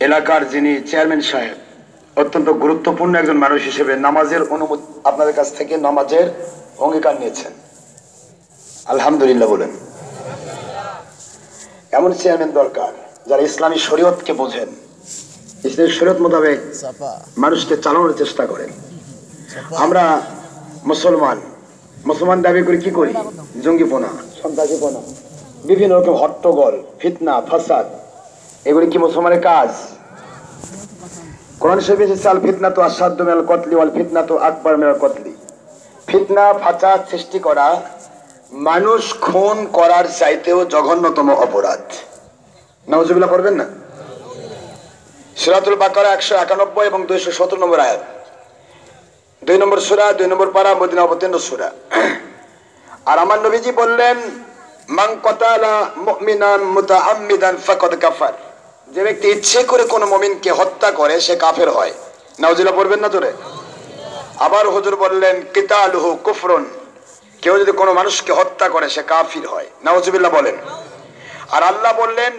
এলাকার যিনি চেয়ারম্যান সাহেব অত্যন্ত গুরুত্বপূর্ণ একজন মানুষ হিসেবে নামাজের অনুমতি আপনাদের কাছ থেকে নামাজের অঙ্গীকার নিয়েছেন। আলহামদুলিল্লাহ বলেন। এমন চেয়ারম্যান দরকার যারা ইসলামী শরীয়তকে বোঝেন। ইসলামী শরীয়ত মোতাবেক মানুষকে চালানোর চেষ্টা করেন। আমরা মুসলমান মুসলমান দাবি করে কি করি? জঙ্গিপনা সন্ত্রাসীপনা বিভিন্ন রকম হট্টগোল ফিতনা ফাসাদ এগুলি কি মুসলমানের কাজ? কোরআন শরীফে এসেছে, আল ফিতনা তো আসাধ্য মেল কতলি ওয়াল ফিতনা তো আকবর মেল কতলি। ফিতনা, ফাসাদ সৃষ্টি করা, মানুষ খুন করার চাইতেও জঘন্যতম অপরাধ। নওয়াজুবিল্লাহ পড়বেন না? সিরাতুল বাকারা একশো একানব্বই এবং দুইশো সতেরো নম্বর আয়াত। দুই নম্বর সুরা, দুই নম্বর পারা, মদিনা অবতীর্ণ সুরা। আর আমার নবীজি বললেন, মান কতালা মুমিনান মুতাআম্মিদান ফাকাদ কাফার। যে ব্যক্তি ইচ্ছে করে কোন মমিনকে হত্যা করে, সে কাফের হয়। নাউজিলা পড়বেন না তোরে আবার হুজুর বললেন, কিতালুহু কুফরুন। কেউ যদি কোনো মানুষকে হত্যা করে, সে কাফির হয়। নাউজুবিল্লাহ বলেন। আর আল্লাহ বললেন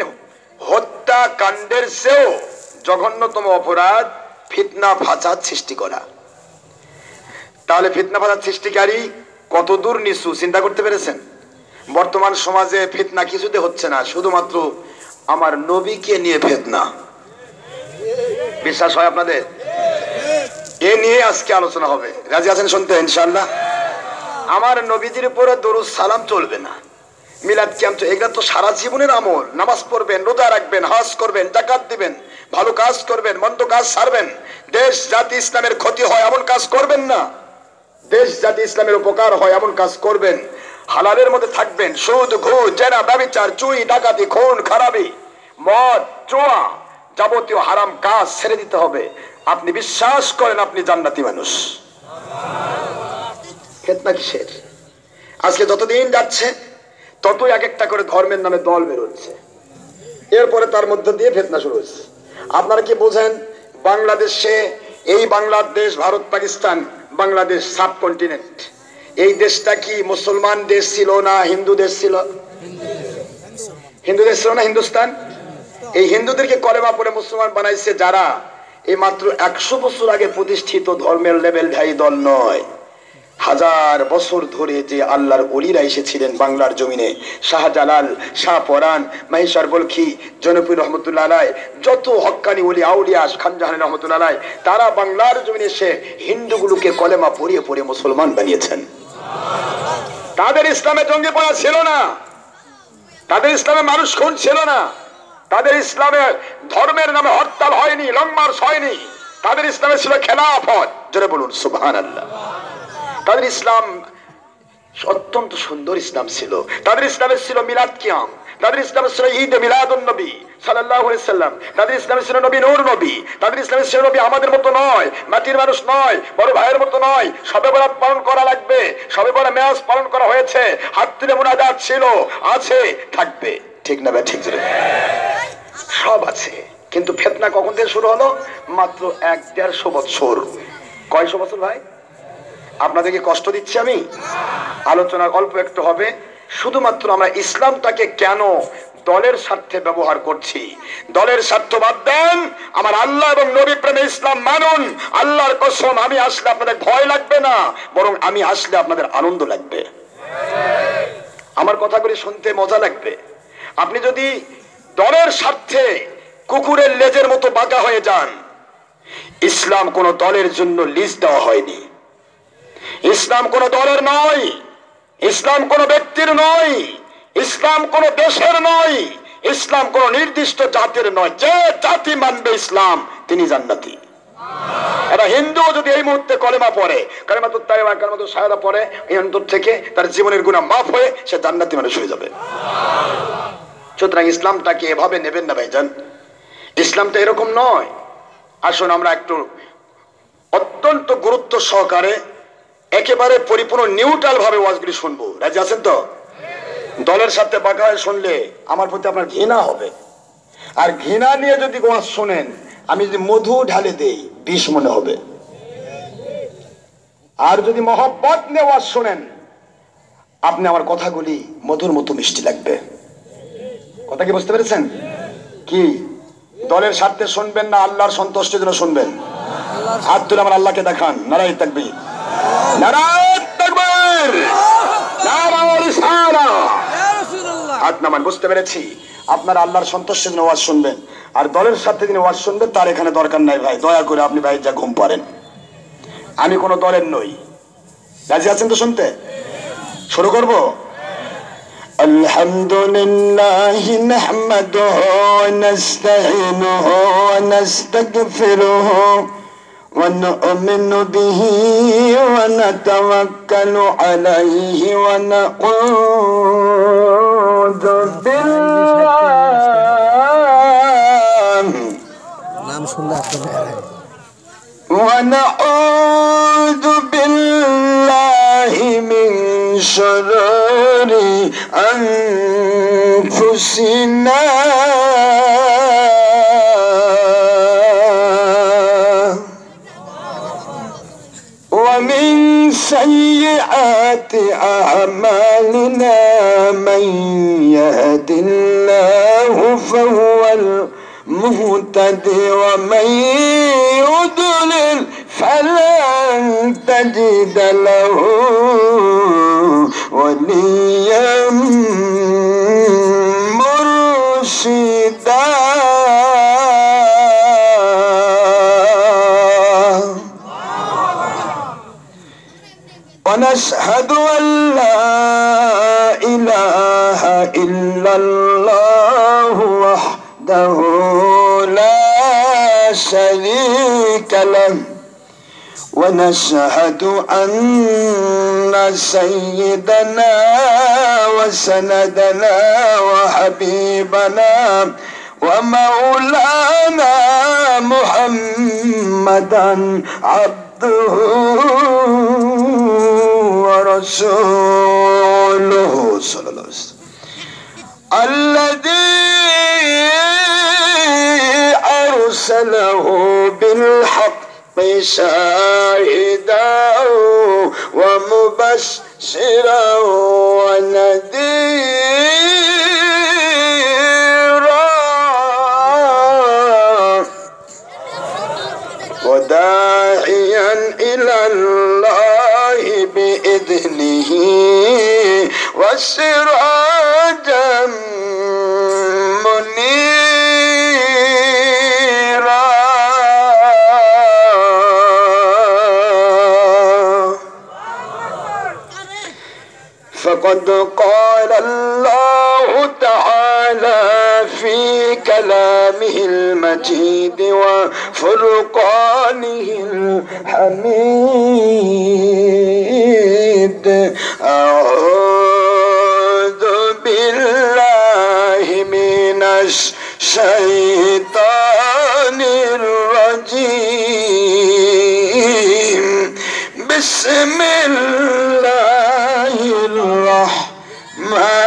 হত্যা কাণ্ডের চেয়েও জঘন্যতম অপরাধ ফিতনা ফাসাদ সৃষ্টি করা। তাহলে ফিতনা ফাসাদ সৃষ্টিকারী কত দূর নিচু? চিন্তা করতে পেরেছেন? বর্তমান সমাজে ফিতনা কিছুতে হচ্ছে না, শুধুমাত্র আমার নবীকে নিয়ে ফিতনা। বিশ্বাস হয় আপনাদের? এ নিয়ে আজকে আলোচনা হবে। রাজি আছেন শুনতে ইনশাল্লাহ আমার নবীজির উপরে দরুদ সালাম চলবে না। মিলাদ ক্যাম্প এগুলা তো সারা জীবনের আমল। নামাজ পড়বেন, রোজা রাখবেন, হজ করবেন জাকাত দিবেন, ভালো কাজ করবেন, মন্দ কাজ সারবেন। দেশ, জাতি, ইসলামের ক্ষতি হয়, এমন কাজ করবেন না। দেশ, জাতি, ইসলামের উপকার হয়, এমন কাজ করবেন। হালালের মধ্যে থাকবেন। সুদ, ঘুষ, জেনা, ব্যবচার চুই ডাকাতি, খুন, খারাপি, মদ চোয়া যাবতীয় হারাম কাজ ছেড়ে দিতে হবে। আপনি বিশ্বাস করেন আপনি জান্নাতি মানুষ। কিসের? আজকে যতদিন যাচ্ছে, ততই এক একটা করে ধর্মের নামে দল বেরোচ্ছে। এরপরে তার মধ্য দিয়ে ফেতনা শুরু হচ্ছে আপনারা কি বোঝেন, বাংলাদেশে এই বাংলাদেশ, ভারত, পাকিস্তান, বাংলাদেশ সাব কন্টিনেন্ট এই দেশটা কি মুসলমান দেশ ছিল না হিন্দু দেশ ছিল? হিন্দু দেশ ছিল না হিন্দুস্তান? এই হিন্দুদেরকে কলেমা পড়ে মুসলমান বানাইছে যারা? এই মাত্র একশো বছর আগে প্রতিষ্ঠিত ধর্মের লেভেল ধারী দল নয়। হাজার বছর ধরে যে আল্লাহর অলিরা এসেছিলেন বাংলার জমিনে, শাহজালাল, শাহ পরান মাহিসার বলখি জনপুর রহমতুল্লাহ আলাই যত হক্কানি অলি আউলিয়াস খানজাহান রহমতুল্লাহ আলাই তারা বাংলার জমিনে এসে হিন্দুগুলোকে কলেমা পড়িয়ে পড়িয়ে মুসলমান বানিয়েছেন। তাদের ইসলামে জঙ্গি পড়া ছিল না। তাদের ইসলামে মানুষ খুন ছিল না। তাদের ইসলামে ধর্মের নামে হরতাল হয়নি লং মার্চ হয়নি। তাদের ইসলামে ছিল খেলাফত। জোরে বলুন সুবাহ তাদের ইসলাম অত্যন্ত সুন্দর ইসলাম ছিল। তাদের ইসলামের ছিল মিলাদ কিয়াম। তাদের ইসলামের ছিল ঈদ মিলাদুন নবী সাল্লাম। তাদের ইসলামের ছিল নবী নূর নবী। তাদের ইসলামের ছিল নবী আমাদের মতো নয়, মাটির মানুষ নয়, বড় ভাইয়ের মতো নয়। সবে বরাত পালন করা লাগবে। সবে বড় মেয়াজ পালন করা হয়েছে। হাত তুলে মুনাজাত ছিল, আছে, থাকবে। ঠিক না ঠিক সব আছে। কিন্তু ফেতনা কখন থেকে শুরু হলো? মাত্র এক দেড়শো বছর কয়শো বছর ভাই? আপনাদেরকে কষ্ট দিচ্ছি আমি। আলোচনা অল্প একটু হবে। শুধুমাত্র আমরা ইসলামটাকে কেন দলের স্বার্থে ব্যবহার করছি? দলের স্বার্থ বাদ দেন, আমার আল্লাহ এবং নবী প্রেমে ইসলাম মানুন। আল্লাহর কসম, আমি আসলে আপনাদের ভয় লাগবে না, বরং আমি আসলে আপনাদের আনন্দ লাগবে। আমার কথাগুলি শুনতে মজা লাগবে। আপনি যদি দলের স্বার্থে কুকুরের লেজের মতো বাঁকা হয়ে যান, ইসলাম কোন দলের জন্য লিজ দেওয়া হয়নি। ইসলাম কোন দলের নয়, ইসলাম কোন ব্যক্তির নয়, ইসলাম কোন দেশের নয়, ইসলাম কোন নির্দিষ্ট জাতির নয়। যে জাতি মানবে ইসলাম, তিনি জান্নাতি। এটা হিন্দু যদি এই মুহূর্তে কলেমা পড়ে কলেমা সায়রা থেকে তার জীবনের গুণা মাফ হয়ে সে জান্নাতি মানুষ হয়ে যাবে। সুতরাং ইসলামটাকে এভাবে নেবেন না ভাইজান। ইসলামটা এরকম নয়। আসুন আমরা একটু অত্যন্ত গুরুত্ব সহকারে একেবারে পরিপূর্ণ নিউট্রাল ভাবে ওয়াজগুলি শুনব। রাজি আছেন তো? দলের সাথে বাঁকা হয়ে শুনলে আমার প্রতি আপনার ঘৃণা হবে। আর ঘৃণা নিয়ে যদি ওয়াজ শোনেন, আমি যদি মধু ঢালে দেই, বিষ মনে হবে। আর যদি মহব্বত নিয়ে ওয়াজ শোনেন, আপনি আমার কথাগুলি মধুর মতো মিষ্টি লাগবে। কথা কি বুঝতে পেরেছেন? কি? দলের স্বার্থে শুনবেন না আল্লাহর সন্তুষ্টির জন্য শুনবেন? হাত তুলে আমার আল্লাহকে দেখান নারাই থাকবি নারায় তাকবীর নারায় রিসালা হাত নামান বুঝতে পেরেছি আপনার আল্লাহর সন্তুষ্টের জন্য ওয়াজ শুনবেন আর দলের সাথে যিনি ওয়াজ শুনবেন তার এখানে দরকার নাই ভাই দয়া করে আপনি ভাই যা ঘুম পারেন আমি কোনো দলের নই রাজি আছেন তো শুনতে শুরু করব الحمد لله نحمده ونستعينه ونستغفره ونؤمن به ونتوكل عليه ونعوذ بالله. ونعوذ بالله من شرور أنفسنا. سيئات أعمالنا من يهد الله فهو المهتد ومن يضلل فلن تجد له وليا مرشدا. ونشهد أن لا إله إلا الله وحده لا شريك له. ونشهد أن سيدنا وسندنا وحبيبنا ومولانا محمدا عبده ورسوله صلى الله عليه وسلم. الذي أرسله بالحق شاهدا ومبشرا ونذيرا. وداعيا وسراجا منيرا. فقد قال الله تعالى في كلامه المجيد وفرقانه الحميد. أعوذ بالله من الشيطان الرجيم. بسم الله الرحمن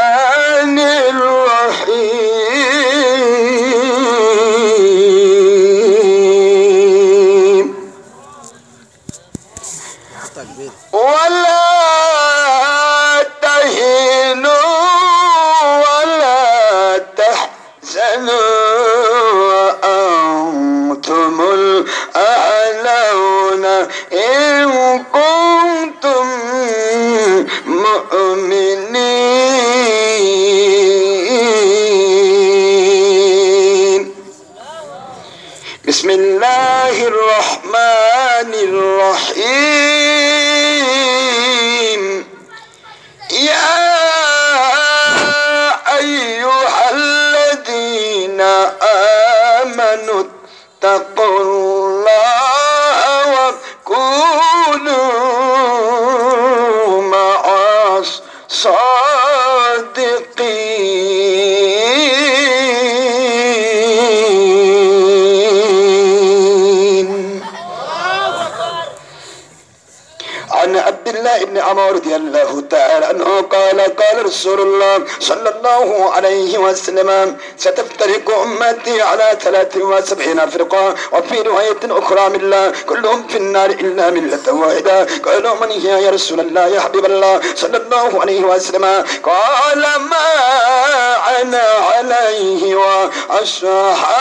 بسم الله الرحمن الرحيم. يا أيها الذين آمنوا اتقوا عمر رضي الله تعالى عنه قال قال رسول الله صلى الله عليه وسلم ستفترق أمتي على 73 فرقة وفي رواية أخرى من الله كلهم في النار إلا ملة واحدة. قالوا من هي يا رسول الله يا حبيب الله؟ صلى الله عليه وسلم. قال ما أنا عليه وأصحابي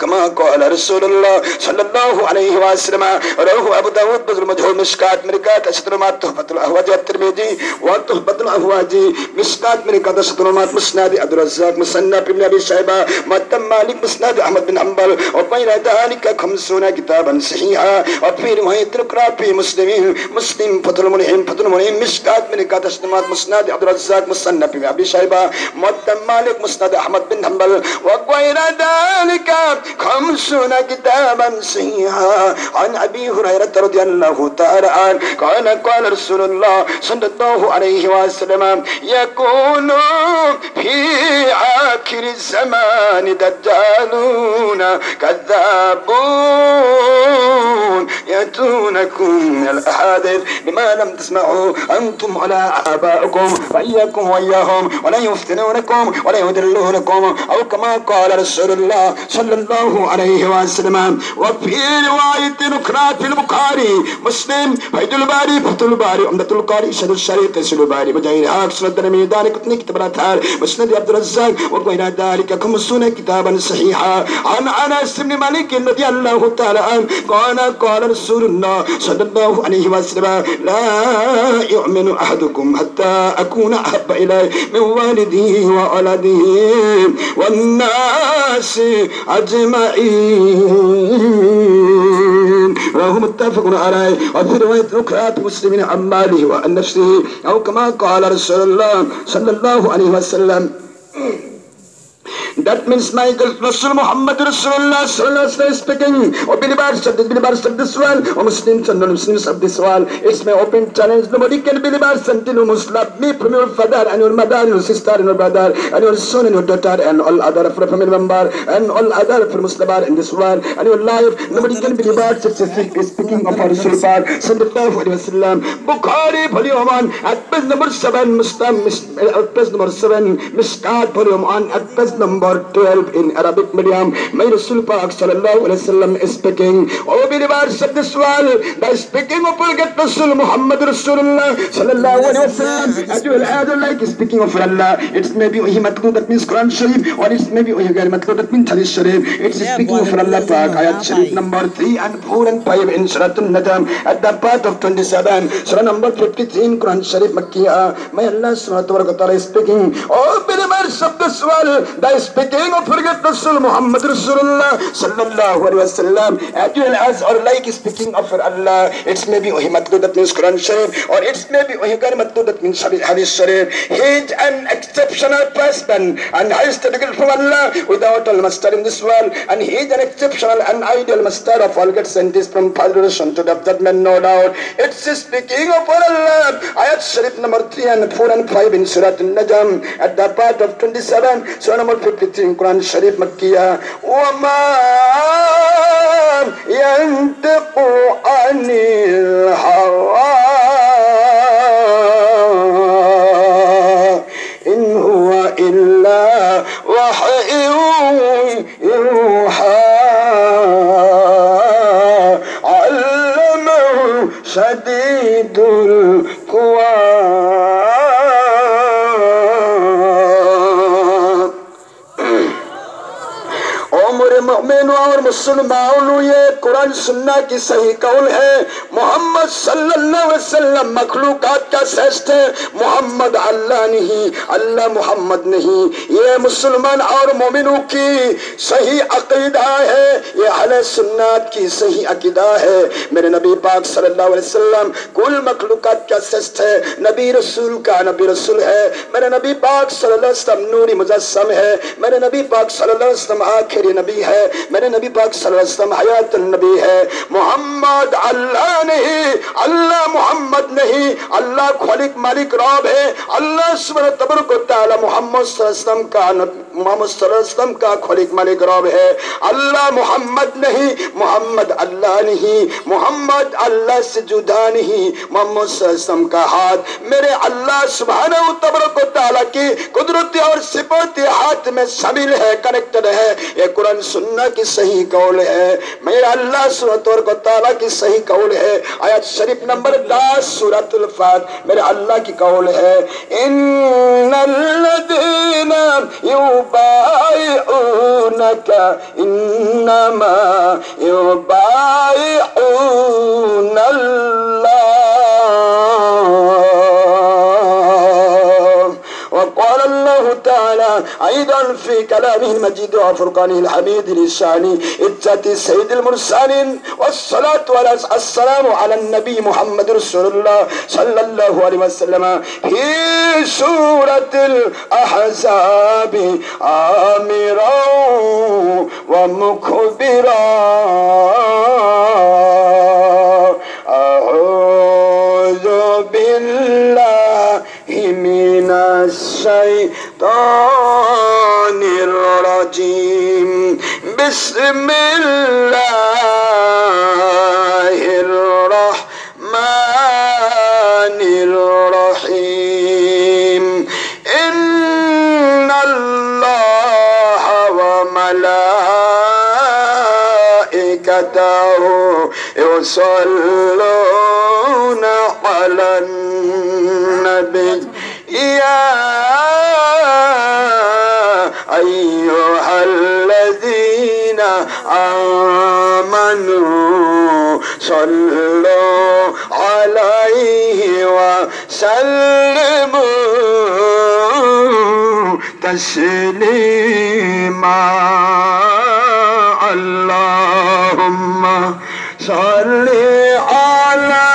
كما قال رسول الله صلى الله عليه وسلم رواه أبو داود بذل مجهول مشكات مركات اشترمات تحفة الأهواج والترمذي وتحفة الأهواج مشكات مركات اشترمات مسناد عبد الرزاق مسنى ابن أبي شيبة متم مالك مسناد أحمد بن حنبل وبين ذلك خمسون كتابا صحيحا وفي رواية أخرى في مسلمين مسلم فتح المنعم فتح المنعم مشكات مركات اشترمات مسناد عبد الرزاق مسنى ابن أبي شيبة متم مالك مسناد أحمد بن حنبل وغير ذلك خمسون كتابا صحيحا عن أبي هريرة رضي الله تعالى عنه قال قال رسول الله صلى الله عليه وسلم يكون في آخر الزمان دجالون كذابون. يأتونكم من الأحاديث بما لم تسمعوا أنتم ولا آباؤكم. فاياكم وإياهم ولا يفتنونكم ولا يدلونكم أو كما قال رسول الله صلى الله عليه وسلم. وفي رواية أخرى في البخاري مسلم فيد الباري فتح الباري عمدة القاري شد الشريف تسل الباري بجير سنة الميدان كتني كتب الأثار مسند عبد الرزاق وغير ذلك خمسون كتابا صحيحا. عن أنس بن مالك رضي الله تعالى عنه قال قال رسول الله صلى الله عليه وسلم لا يؤمن أحدكم حتى أكون أحب إليه من والده وولده والناس. أجمعين. وهو متفق عليه. وفي رواية أخرى مسلم عن ماله وعن نفسه أو كما قال رسول الله صلى الله عليه وسلم. That means Michael Rasul Muhammad Rasulullah Sallallahu speaking. Or believers of this, believers of this world, or Muslims and non-Muslims of this world. It's my open challenge. Nobody can believe us until you must love me from your father and your mother and your sister and your brother and your son and your daughter and all other family member and all other of your Muslim are in this world and your life. Nobody can believe us. Speaking of our Rasul Par Sallallahu Alaihi Wasallam. Bukhari volume 1 at page number 7 Muslim at page number 7 Mishkat volume 1 at page number 12 in Arabic medium. May Rasul Pak Sallallahu Alaihi Wasallam is speaking. O believers of this world, by speaking of forget Rasul Muhammad Rasulullah Sallallahu Alaihi Wasallam, as you will add like speaking of Allah, it's maybe Uhi Matlu that means Quran Sharif, or it's maybe Uhi Gair Matlu that means Hadith Sharif. It's speaking of Allah Pak, Ayat Sharif number 3 and 4 and 5 in Surah An-Najm at the part of 27, Surah number 53 in Quran Sharif Makkiyah. May Allah Subhanahu wa Ta'ala is speaking. Oh believers of this world, by speaking of forget Rasul Muhammad Rasulullah Sallallahu Alaihi Wasallam, as well as or like speaking of Allah, it's maybe Uhi Matlu that means Quran Sharif, or it's maybe Uhi Matlu that means Hadith Sharif. He is an exceptional person and highest degree from Allah without all master in this world, and he is an exceptional and ideal master of all good scientists from Federation to the judgment, no doubt. It's speaking of Allah. Ayat Sharif number 3 and 4 and 5 in Surah An-Najm at the part of 27, Surah number 53 in Quran Sharif Makkiyah. وما ينطق عن الهوى إن هو إلا وحي يوحى علمه شديد القوى میرے مومنوں اور مسلمانوں، یہ قرآن سننا کی صحیح قول ہے۔ محمد صلی اللہ علیہ وسلم مخلوقات کا سیسٹ ہے۔ محمد اللہ نہیں، اللہ محمد نہیں۔ یہ مسلمان اور مومنوں کی صحیح عقیدہ ہے۔ یہ حل سنات کی صحیح عقیدہ ہے۔ میرے نبی پاک صلی اللہ علیہ وسلم کل مخلوقات کا سیسٹ ہے۔ نبی رسول کا نبی رسول ہے۔ میرے نبی پاک صلی اللہ علیہ وسلم نوری مجسم ہے۔ میرے نبی پاک صلی اللہ علیہ وسلم آخری نبی ہے ہے۔ میرے نبی پاک صلی اللہ علیہ وسلم حیات النبی ہے۔ محمد اللہ نہیں، اللہ محمد نہیں۔ اللہ خالق مالک راب ہے۔ اللہ سبحانہ تبرک و تعالی محمد صلی اللہ علیہ وسلم کا محمد صلی اللہ علیہ وسلم کا خالق مالک راب ہے۔ اللہ محمد نہیں، محمد اللہ نہیں۔ محمد اللہ سے جدا نہیں، محمد صلی اللہ علیہ وسلم کا ہاتھ۔ میرے اللہ سبحانہ و تبرک و تعالی کی قدرتی اور صفاتی ہاتھ میں شامل ہے کنیکٹڈ ہے۔ یہ قرآن سن سننا کی صحیح قول ہے۔ میرا اللہ سورت اور تعالیٰ کی صحیح قول ہے۔ آیت شریف نمبر دس سورت الفات میرا اللہ کی قول ہے۔ ان الذین یبائعونک انما یبائعون اللہ۔ وقال اللہ الله تعالى أيضا في كلامه المجيد وفرقانه الحميد للشأن إتت سيد المرسلين والصلاة والسلام على النبي محمد رسول الله صلى الله عليه وسلم في سورة الأحزاب آمرا ومخبرا أعوذ بالله من الشيطان الرجيم. بسم الله الرحمن الرحيم. إن الله وملائكته يصلون يا أيها الذين آمنوا صلوا عليه وسلموا تسليما. اللهم صل على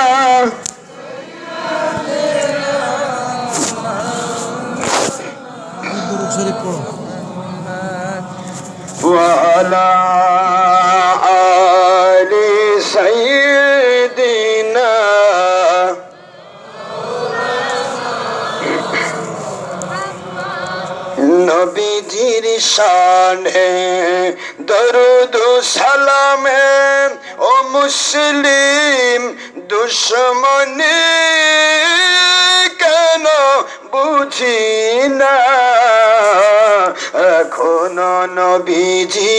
شریف پڑھو وعلا آل سیدنا نبی جیر شان ہے، درود و سلام ہے، او مسلم দুশ্মনী কেন বুঝি না? এখন নবীজি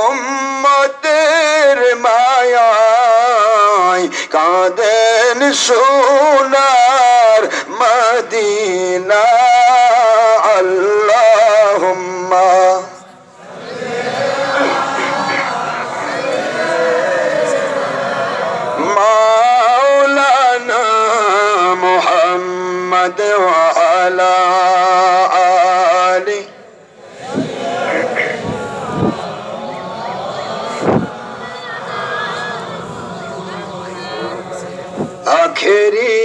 উম্মতের মায়ায় কাঁদেন সোনার মদিনা। আল্লাহুম্মা محمد وعلى آله আখেরি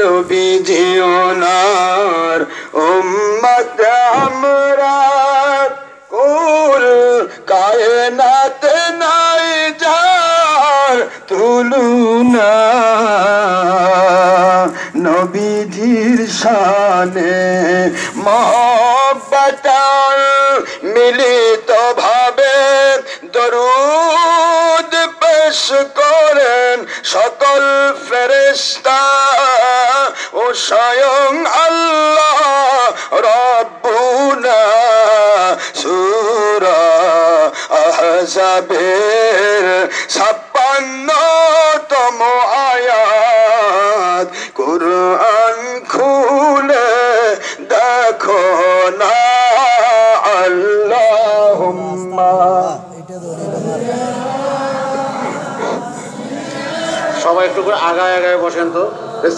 নবীজি ওনার উম্মত আমরা কুল কায়নাত নাই যার তুলুনা নবীজির শানে মহব্বতার মিলিত ভাবে দরুদ পেশ করেন সকল ফেরেস্তা ও স্বয়ং আল্লাহ রব্বুনা। সুরা আহজাবের ছাপ্পান্নতম একটু করে আগায় আগায় বসেন তো।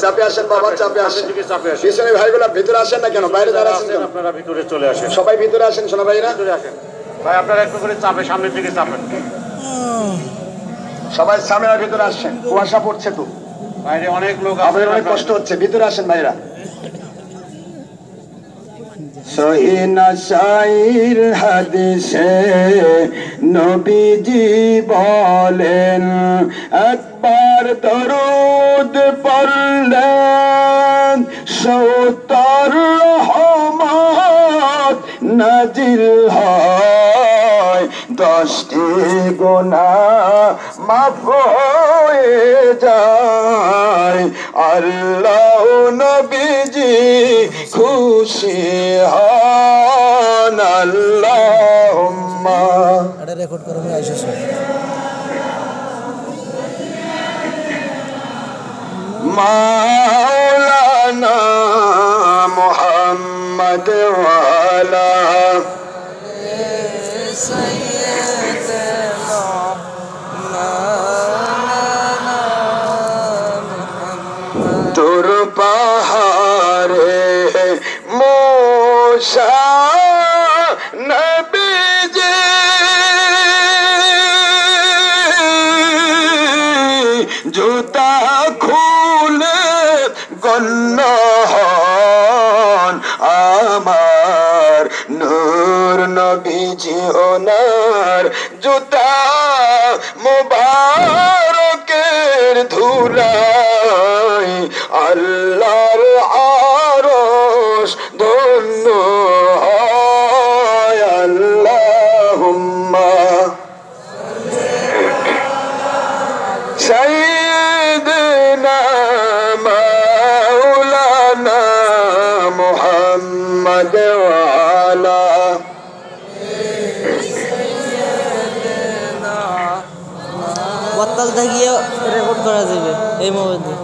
চাপে আসেন বাবা চাপে আসেন। দিকে চাপে আসেন। পিছনে ভাইগুলা ভিতরে আসেন না কেন? বাইরে দাঁড়া আসেন, আপনারা ভিতরে চলে আসেন। সবাই ভিতরে আসেন সোনা ভাইরা। ভিতরে আসেন। ভাই আপনারা একটু করে চাপে সামনের দিকে চাপেন। সবাই সামনের ভিতরে আসছেন কুয়াশা পড়ছে তো। বাইরে অনেক লোক আপনাদের অনেক কষ্ট হচ্ছে। ভিতরে আসেন ভাইরা। সহিনাশাইর হাদিসে নবীজি বলেন একবার দরুদ পড়লেন সৌতর রহমত নাজিল হয় দশটি গোনা মাফ হয়ে যায়। আল্লাহ নবীজি খুশি হন। আল্লাহুম্মা। এটা রেকর্ড করে আমি আইসা محمد والا۔ تر پہارے موسیٰ جوتا جی۔ নবীজি ওনার জুতা মোবারকের ধুলাই আল্লাহর আরশ ধন্য থাকিয়ে রেকর্ড করা যাবে এই মোবাইল দিয়ে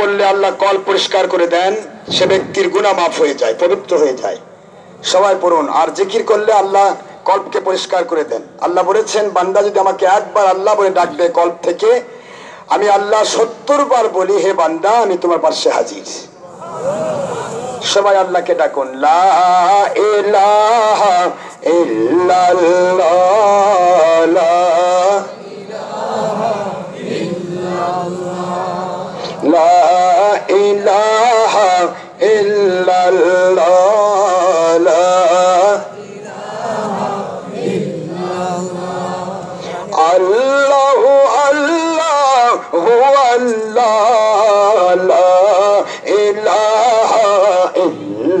পড়লে আল্লাহ কল পরিষ্কার করে দেন, সে ব্যক্তির গুণা মাফ হয়ে যায়, পবিত্র হয়ে যায়। সবাই পড়ুন, আর জিকির করলে আল্লাহ কল্পকে পরিষ্কার করে দেন। আল্লাহ বলেছেন, বান্দা যদি আমাকে একবার আল্লাহ বলে ডাকবে কল্প থেকে আমি আল্লাহ সত্তর বার বলি, হে বান্দা, আমি তোমার পাশে হাজির। সবাই আল্লাহকে ডাকুন, লা ইলাহা ইল্লাল্লাহ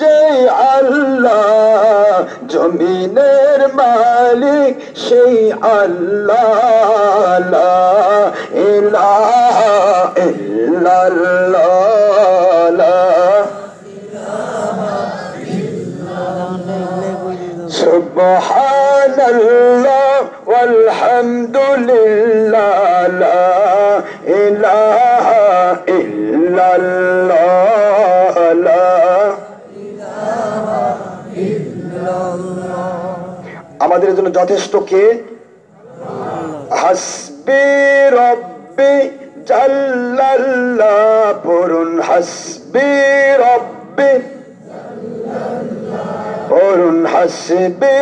যে আল্লাহ জমিনের মালিক সেই আল্লাহ লা ইলাহা ইল্লাল্লাহ লা سبحان الله والحمد لله لا إله إلا الله আমাদের জন্য যথেষ্ট কে? হাসবি রব্বি পড়ুন। হাসবি রব্বি, পড়ুন। হাসবি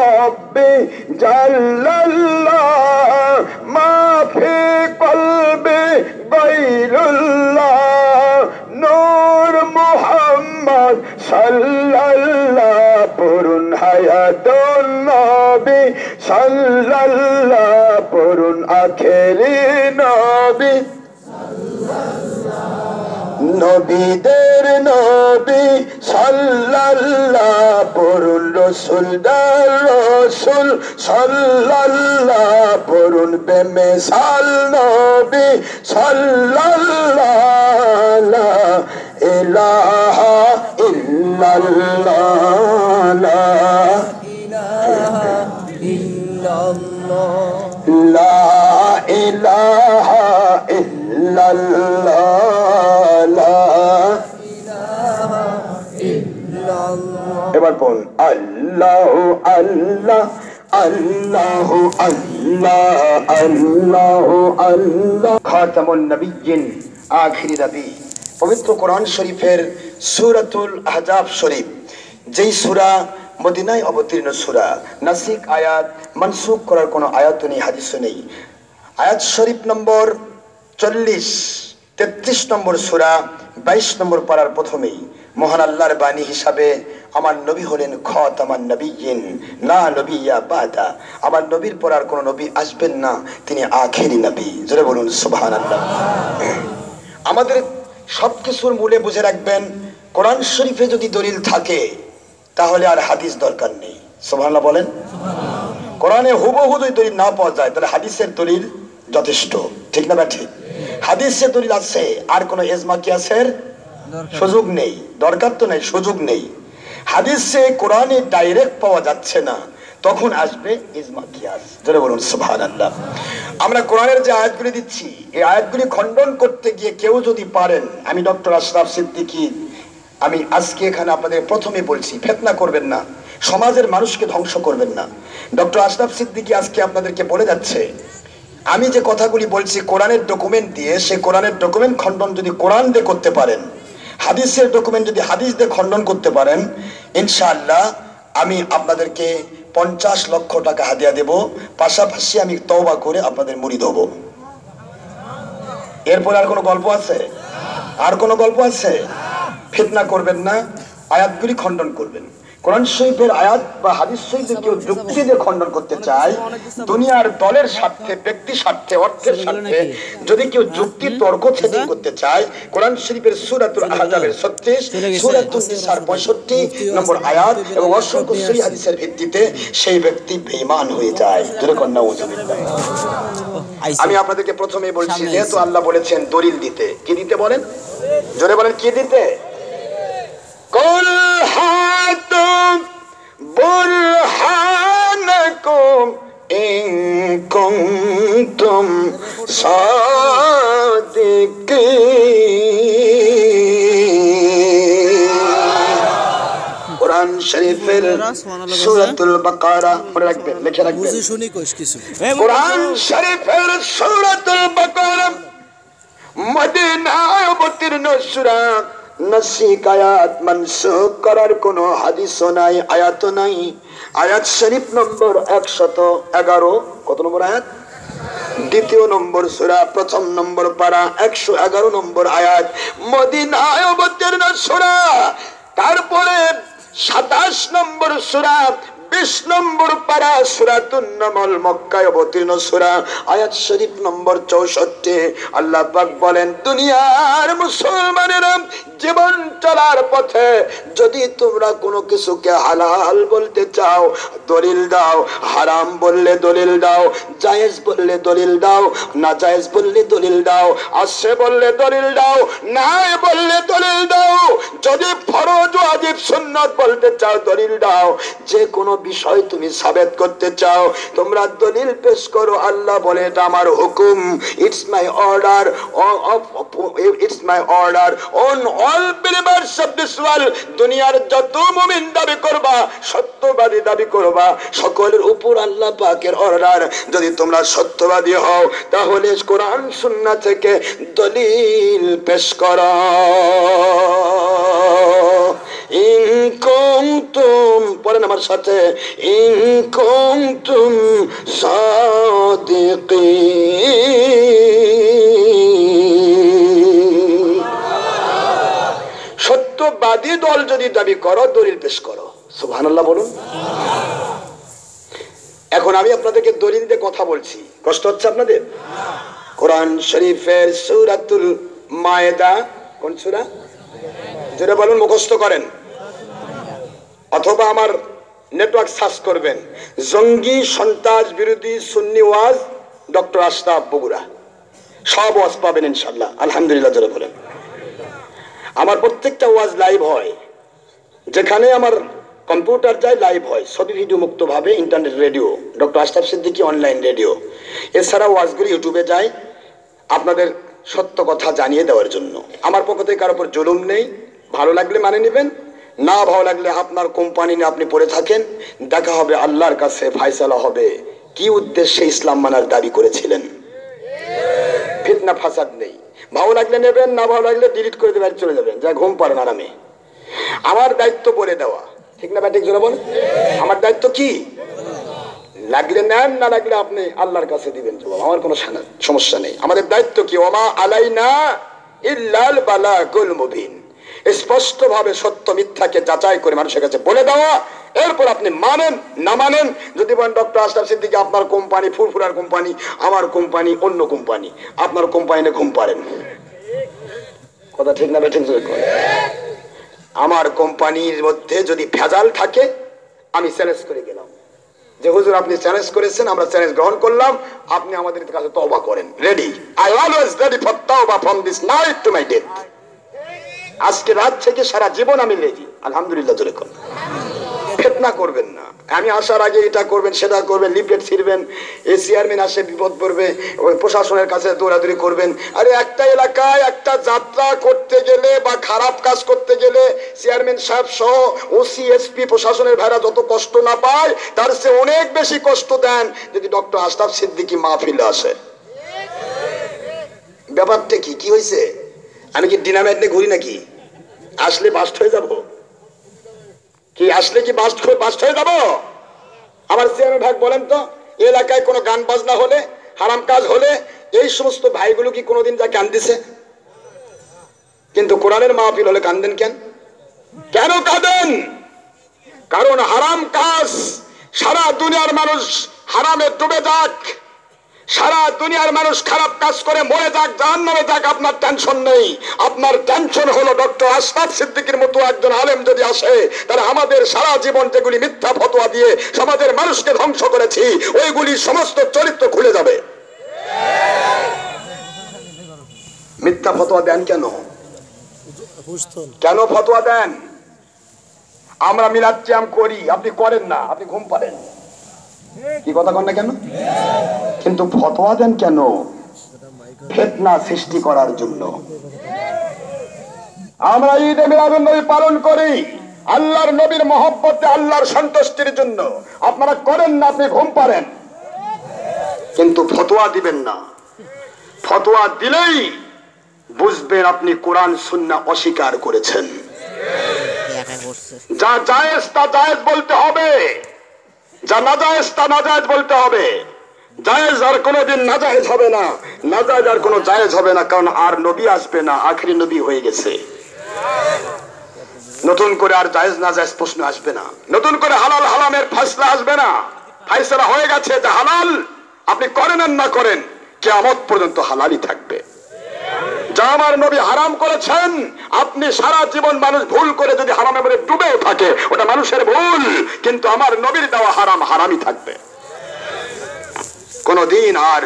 রব্বি, জাল্লাল্লাহ মাফি কলবি গৈরুল্লাহ নূর মোহাম্মদ সাল্লাল্লাহ পড়ুন হায়াতুন নবী সাল্লাল্লাহ পড়ুন আখেরি নবী। নবীদের নবী সাল্লাল্লাহ পড়ুন রসুল দার রসুল সাল্লাল্লাহ পড়ুন বেমে সাল নবী সাল্লাল্লাহ। লা ইলাহা ইল্লাল্লাহ। লা লা ইলাহা বল, আল্লাহ আল্লাহ আল্লাহ আল্লাহ আল্লাহ আল্লাহ। খাতামুন নবিয়্যিন আখিরি নবী পবিত্র কোরআন শরীফের সূরাতুল আহজাব শরীফ, যেই সূরা মদিনায় অবতীর্ণ সূরা, নাসিক আয়াত মনসুখ করার কোনো আয়াত নেই হাদিসও নেই। আয়াত শরীফ নম্বর চল্লিশ, তেত্রিশ নম্বর সুরা, বাইশ নম্বর পাড়ার প্রথমেই। মহান আল্লাহর বাণী হিসাবে আমার নবী হলেন খত আমার নবীন না নবিয়া বাদা। আমার নবীর পর আর কোনো নবী আসবেন না তিনি আখেরি নবী। জোরে বলুন সুবহান আল্লাহ আমাদের সব কিছুর মূলে বুঝে রাখবেন কোরআন শরীফে যদি দলিল থাকে তাহলে আর হাদিস দরকার নেই। সুবহানাল্লাহ বলেন? কোরআনে হুবহু যদি দলিল না পাওয়া যায় তাহলে হাদিসের দলিল যথেষ্ট। ঠিক না বা ঠিক? হাদিসে দলিল আছে আর কোন এজমা কিয়াসের সুযোগ নেই, দরকার তো নেই, সুযোগ নেই। কোরআনে ডাইরেক্ট পাওয়া যাচ্ছে না। তখন আসবে ইজমা কিয়াস। জোরে বলুন, সুবহানাল্লাহ। আমরা কোরআনের যে আয়াতগুলি দিচ্ছি, এই আয়াতগুলি খণ্ডন করতে গিয়ে কেউ যদি পারেন, আমি ডক্টর আশরাফ সিদ্দিকী, আমি আজকে এখানে আপনাদের প্রথমে বলছি, ফেতনা করবেন না, সমাজের মানুষকে ধ্বংস করবেন না। ডক্টর আশরাফ সিদ্দিকী আজকে আপনাদেরকে বলে যাচ্ছে, আমি যে কথাগুলি বলছি, কোরআনের ডকুমেন্ট দিয়ে সে কোরআনের ডকুমেন্ট খণ্ডন যদি কোরআন দিয়ে করতে পারেন হাদিসের ডকুমেন্ট যদি হাদিস দিয়ে খণ্ডন করতে পারেন, ইনশাআল্লাহ আমি আপনাদেরকে পঞ্চাশ লক্ষ টাকা হাদিয়া দেব, পাশাপাশি আমি তওবা করে আপনাদের মুড়ি দেবো এরপরে আর কোনো গল্প আছে? আর কোনো গল্প আছে? ফিতনা করবেন না, আয়াতগুলি খণ্ডন করবেন। কোরআন শরীফের আয়াত বা হাদিস শরীফের কেউ যুক্তি দিয়ে খণ্ডন করতে চায় দুনিয়ার দলের স্বার্থে ব্যক্তি স্বার্থে অর্থের স্বার্থে যদি কেউ যুক্তি তর্ক ছেদন করতে চায় কোরআন শরীফের সুরাতুল আহজাবের ছত্রিশ সুরাতুল নিসার পঁয়ষট্টি নম্বর আয়াত এবং অসংখ্য সহি হাদিসের ভিত্তিতে সেই ব্যক্তি বেঈমান হয়ে যায়। জোরে কন্যা আমি আপনাদেরকে প্রথমে বলছি যেহেতু আল্লাহ বলেছেন দলিল দিতে কি দিতে বলেন? জোরে বলেন কি দিতে কুল হাতুম বুরহানাকুম ইন কুনতুম সাদিকিন কোরআন শরীফের সূরাতুল বাকারা মনে রাখবেন লিখে রাখবেন বুঝে শুনি কইস কিছু। কোরআন শরীফের সূরাতুল বাকারা মদিনায় অবতীর্ণ সূরা করার কোনো হাদিসও নাই আয়াত নাই। শরীফ নম্বর একশত এগারো। দ্বিতীয় নম্বর সূরা, প্রথম নম্বর পারা, একশো এগারো নম্বর আয়াত। সূরা, তারপরে সাতাশ নম্বর সুরা, বিশ নম্বর পারা সুরাতুন নামল, মক্কায় অবতীর্ণ সুরা। আয়াত শরীফ নম্বর চৌষট্টি। আল্লাহ বলেন, দুনিয়ার মুসলমানেরা জীবন চলার পথে যদি তোমরা কোনো কিছুকে হালাল বলতে চাও, দলিল দাও, হারাম বললে দলিল দাও, জায়েজ বললে দলিল দাও না জায়েজ বললে দলিল দাও, আসে বললে দলিল দাও, নাই বললে দলিল দাও, যদি ফরজ ওয়াজিব সুন্নাত বলতে চাও, দলিল দাও, যে কোনো বিষয় তুমি সাবেত করতে চাও, তোমরা দলিল পেশ করো, আল্লাহ বলে এটা আমার হুকুম it's my order it's my order on দাবি করবা সকলের উপর অর্ডার। যদি তোমরা সত্যবাদী হও, তাহলে কোরআন থেকে দলিল পেশ করো। ইন কুনতুম, পড়েন আমার সাথে, ইন কুনতুম সাদিকিন। সত্যবাদী দল যদি দাবি করো, দলিল পেশ করো। সুবহানাল্লাহ বলুন। এখন আমি আপনাদেরকে দলিল দিয়ে কথা বলছি। কষ্ট হচ্ছে আপনাদের? কোরআন শরীফের সূরাতুল মায়েদা, কোন সূরা? যেটা বলুন, মুখস্থ করেন। অথবা আমার নেটওয়ার্ক সার্চ করবেন। জঙ্গি, সন্ত্রাস বিরোধী সুন্নি ওয়াজ, ডক্টর আশরাফ বগুড়া। সব ওয়াজ পাবেন ইনশাল্লাহ আলহামদুলিল্লাহ, জোরে বলেন। প্রত্যেকটা ওয়াজ লাইভ হয়। যেখানে আমার কম্পিউটার যায় লাইভ হয়, ছবি video মুক্তভাবে internet radio doctor Ashraf Siddiqui online radio এছাড়া ওয়াজগুলি ইউটিউবে যায়, আপনাদের সত্য কথা জানিয়ে দেওয়ার জন্য। আমার পক্ষ থেকে কারোর উপর জুলুম নেই, ভালো লাগলে মানে নেবেন, না ভালো লাগলে আপনার কোম্পানি নিয়ে আপনি পড়ে থাকেন। দেখা হবে আল্লাহর কাছে, ফায়সালা হবে। কি উদ্দেশ্যে ইসলাম মানার দাবি করেছিলেন? ফিতনা ফাসাদ নেই। ভালো লাগলে নেবেন, না ভালো লাগলে ডিলিট করে দেবেন, চলে যাবেন। যা ঘুম পারেন আরামে। আমার দায়িত্ব বলে দেওয়া। ঠিক না ব্যাটিক জোরে বল আমার দায়িত্ব কি? লাগলে নেন, না লাগলে আপনি আল্লাহর কাছে দিবেন জবাব। আমার কোনো সমস্যা নেই। আমাদের দায়িত্ব কি? ওমা আলাইনা ইল্লাল বালা গুল মুবিন। স্পষ্ট ভাবে সত্য মিথ্যাকে যাচাই করে মানুষের কাছে বলে দেওয়া। এরপর আপনি মানেন, না মানেন, যদি বলেন, ডক্টর আশরাফ সিদ্দিকী, আপনার কোম্পানি ফুরফুরার কোম্পানি, আমার কোম্পানি অন্য কোম্পানি, আপনার কোম্পানিতে ঘুম পারেন কথা ঠিক না বেঠিক আমার কোম্পানির মধ্যে যদি ভেজাল থাকে, আমি চ্যালেঞ্জ করে গেলাম। যে হুজুর, আপনি চ্যালেঞ্জ করেছেন, আমরা চ্যালেঞ্জ গ্রহণ করলাম, আপনি আমাদের কাছে তওবা করেন। Ready I always ready for tauba from this night to my death আজকে রাত থেকে সারা জীবন আমি রেডি আলহামদুলিল্লাহ, জোরে কর। ফেতনা করবেন না। আমি আসার আগে এটা করবেন, সেটা করবেন, লিফলেট ছিড়বেন এই চেয়ারম্যান আসে, বিপদ পড়বে, ওই প্রশাসনের কাছে দৌড়াদৌড়ি করবেন। আরে একটা এলাকায় একটা যাত্রা করতে গেলে বা খারাপ কাজ করতে গেলে চেয়ারম্যান সাহেব সহ ওসি, এসপি, প্রশাসনের ভাইরা যত কষ্ট না পায়, তার সে অনেক বেশি কষ্ট দেন যদি ডক্টর আশরাফ সিদ্দিকি মাহফিলে আসে। ব্যাপারটা কি? কি হয়েছে আমি কি ডিনামাইট নিয়ে ঘুরি নাকি? আসলে বাস্ট হয়ে যাব। কি আসলে কি বাস্ট বাস্ট হয়ে যাব? আমার চেয়ারম্যান ভাগ বলেন তো, এলাকায় কোনো গান বাজনা হলে, হারাম কাজ হলে, এই সমস্ত ভাইগুলো কি কোনোদিন যা কান দিছে? কিন্তু কোরআনের মাহফিল হলে কান্দেন কেন? কেন কাঁদেন? কারণ হারাম কাজ সারা দুনিয়ার মানুষ হারামে ডুবে যাক। সারা দুনিয়ার মানুষ খারাপ কাজ করে, মরে যাক জাহান নামে যাক, আপনার টেনশন নেই। আপনার টেনশন হলো ডক্টর আশরাফ সিদ্দিকের মতো একজন আলেম যদি আসে, তাহলে আমাদের সারা জীবন যেগুলি মিথ্যা ফতোয়া দিয়ে সমাজের মানুষকে ধ্বংস করেছি, ওইগুলি সমস্ত চরিত্র খুলে যাবে। মিথ্যা ফতোয়া দেন কেন? কেন ফতোয়া দেন? আমরা মিলাদ করি, আপনি করেন না, আপনি ঘুম পারেন কি কথা কন না কেন? কিন্তু ফতোয়া দেন কেন? ফেতনা সৃষ্টি করার জন্য। আমরা ঈদে মিলাদুন নবী পালন করি আল্লাহর নবীর মহব্বতে আল্লাহর সন্তুষ্টির জন্য। আপনারা করেন না আপনি ঘুম পারেন কিন্তু ফতোয়া দিবেন না। ফতোয়া দিলেই বুঝবেন আপনি কোরআন সুন্না অস্বীকার করেছেন। যা জায়েজ তা জায়েজ বলতে হবে। যা না জায়েজ তা না জায়েজ বলতে হবে। জায়েজ আর কোনোদিন না জায়েজ হবে না। না জায়েজ আর কোনো জায়েজ হবে না, কারণ আর নবী আসবে না, আখরি নবী হয়ে গেছে। নতুন করে আর জায়েজ না জায়েজ প্রশ্ন আসবে না। নতুন করে হালাল হালামের ফাসলা আসবে না। ফাইসলা হয়ে গেছে যে হালাল আপনি করেন না করেন, কেয়ামত পর্যন্ত হালালই থাকবে। যা আমার নবী হারাম করেছেন, আপনি সারা জীবন মানুষ ভুল করে যদি হারামে বলে ডুবেও থাকে, ওটা মানুষের ভুল, কিন্তু আমার নবীর দেওয়া হারাম হারামই থাকবে। কোনদিন আর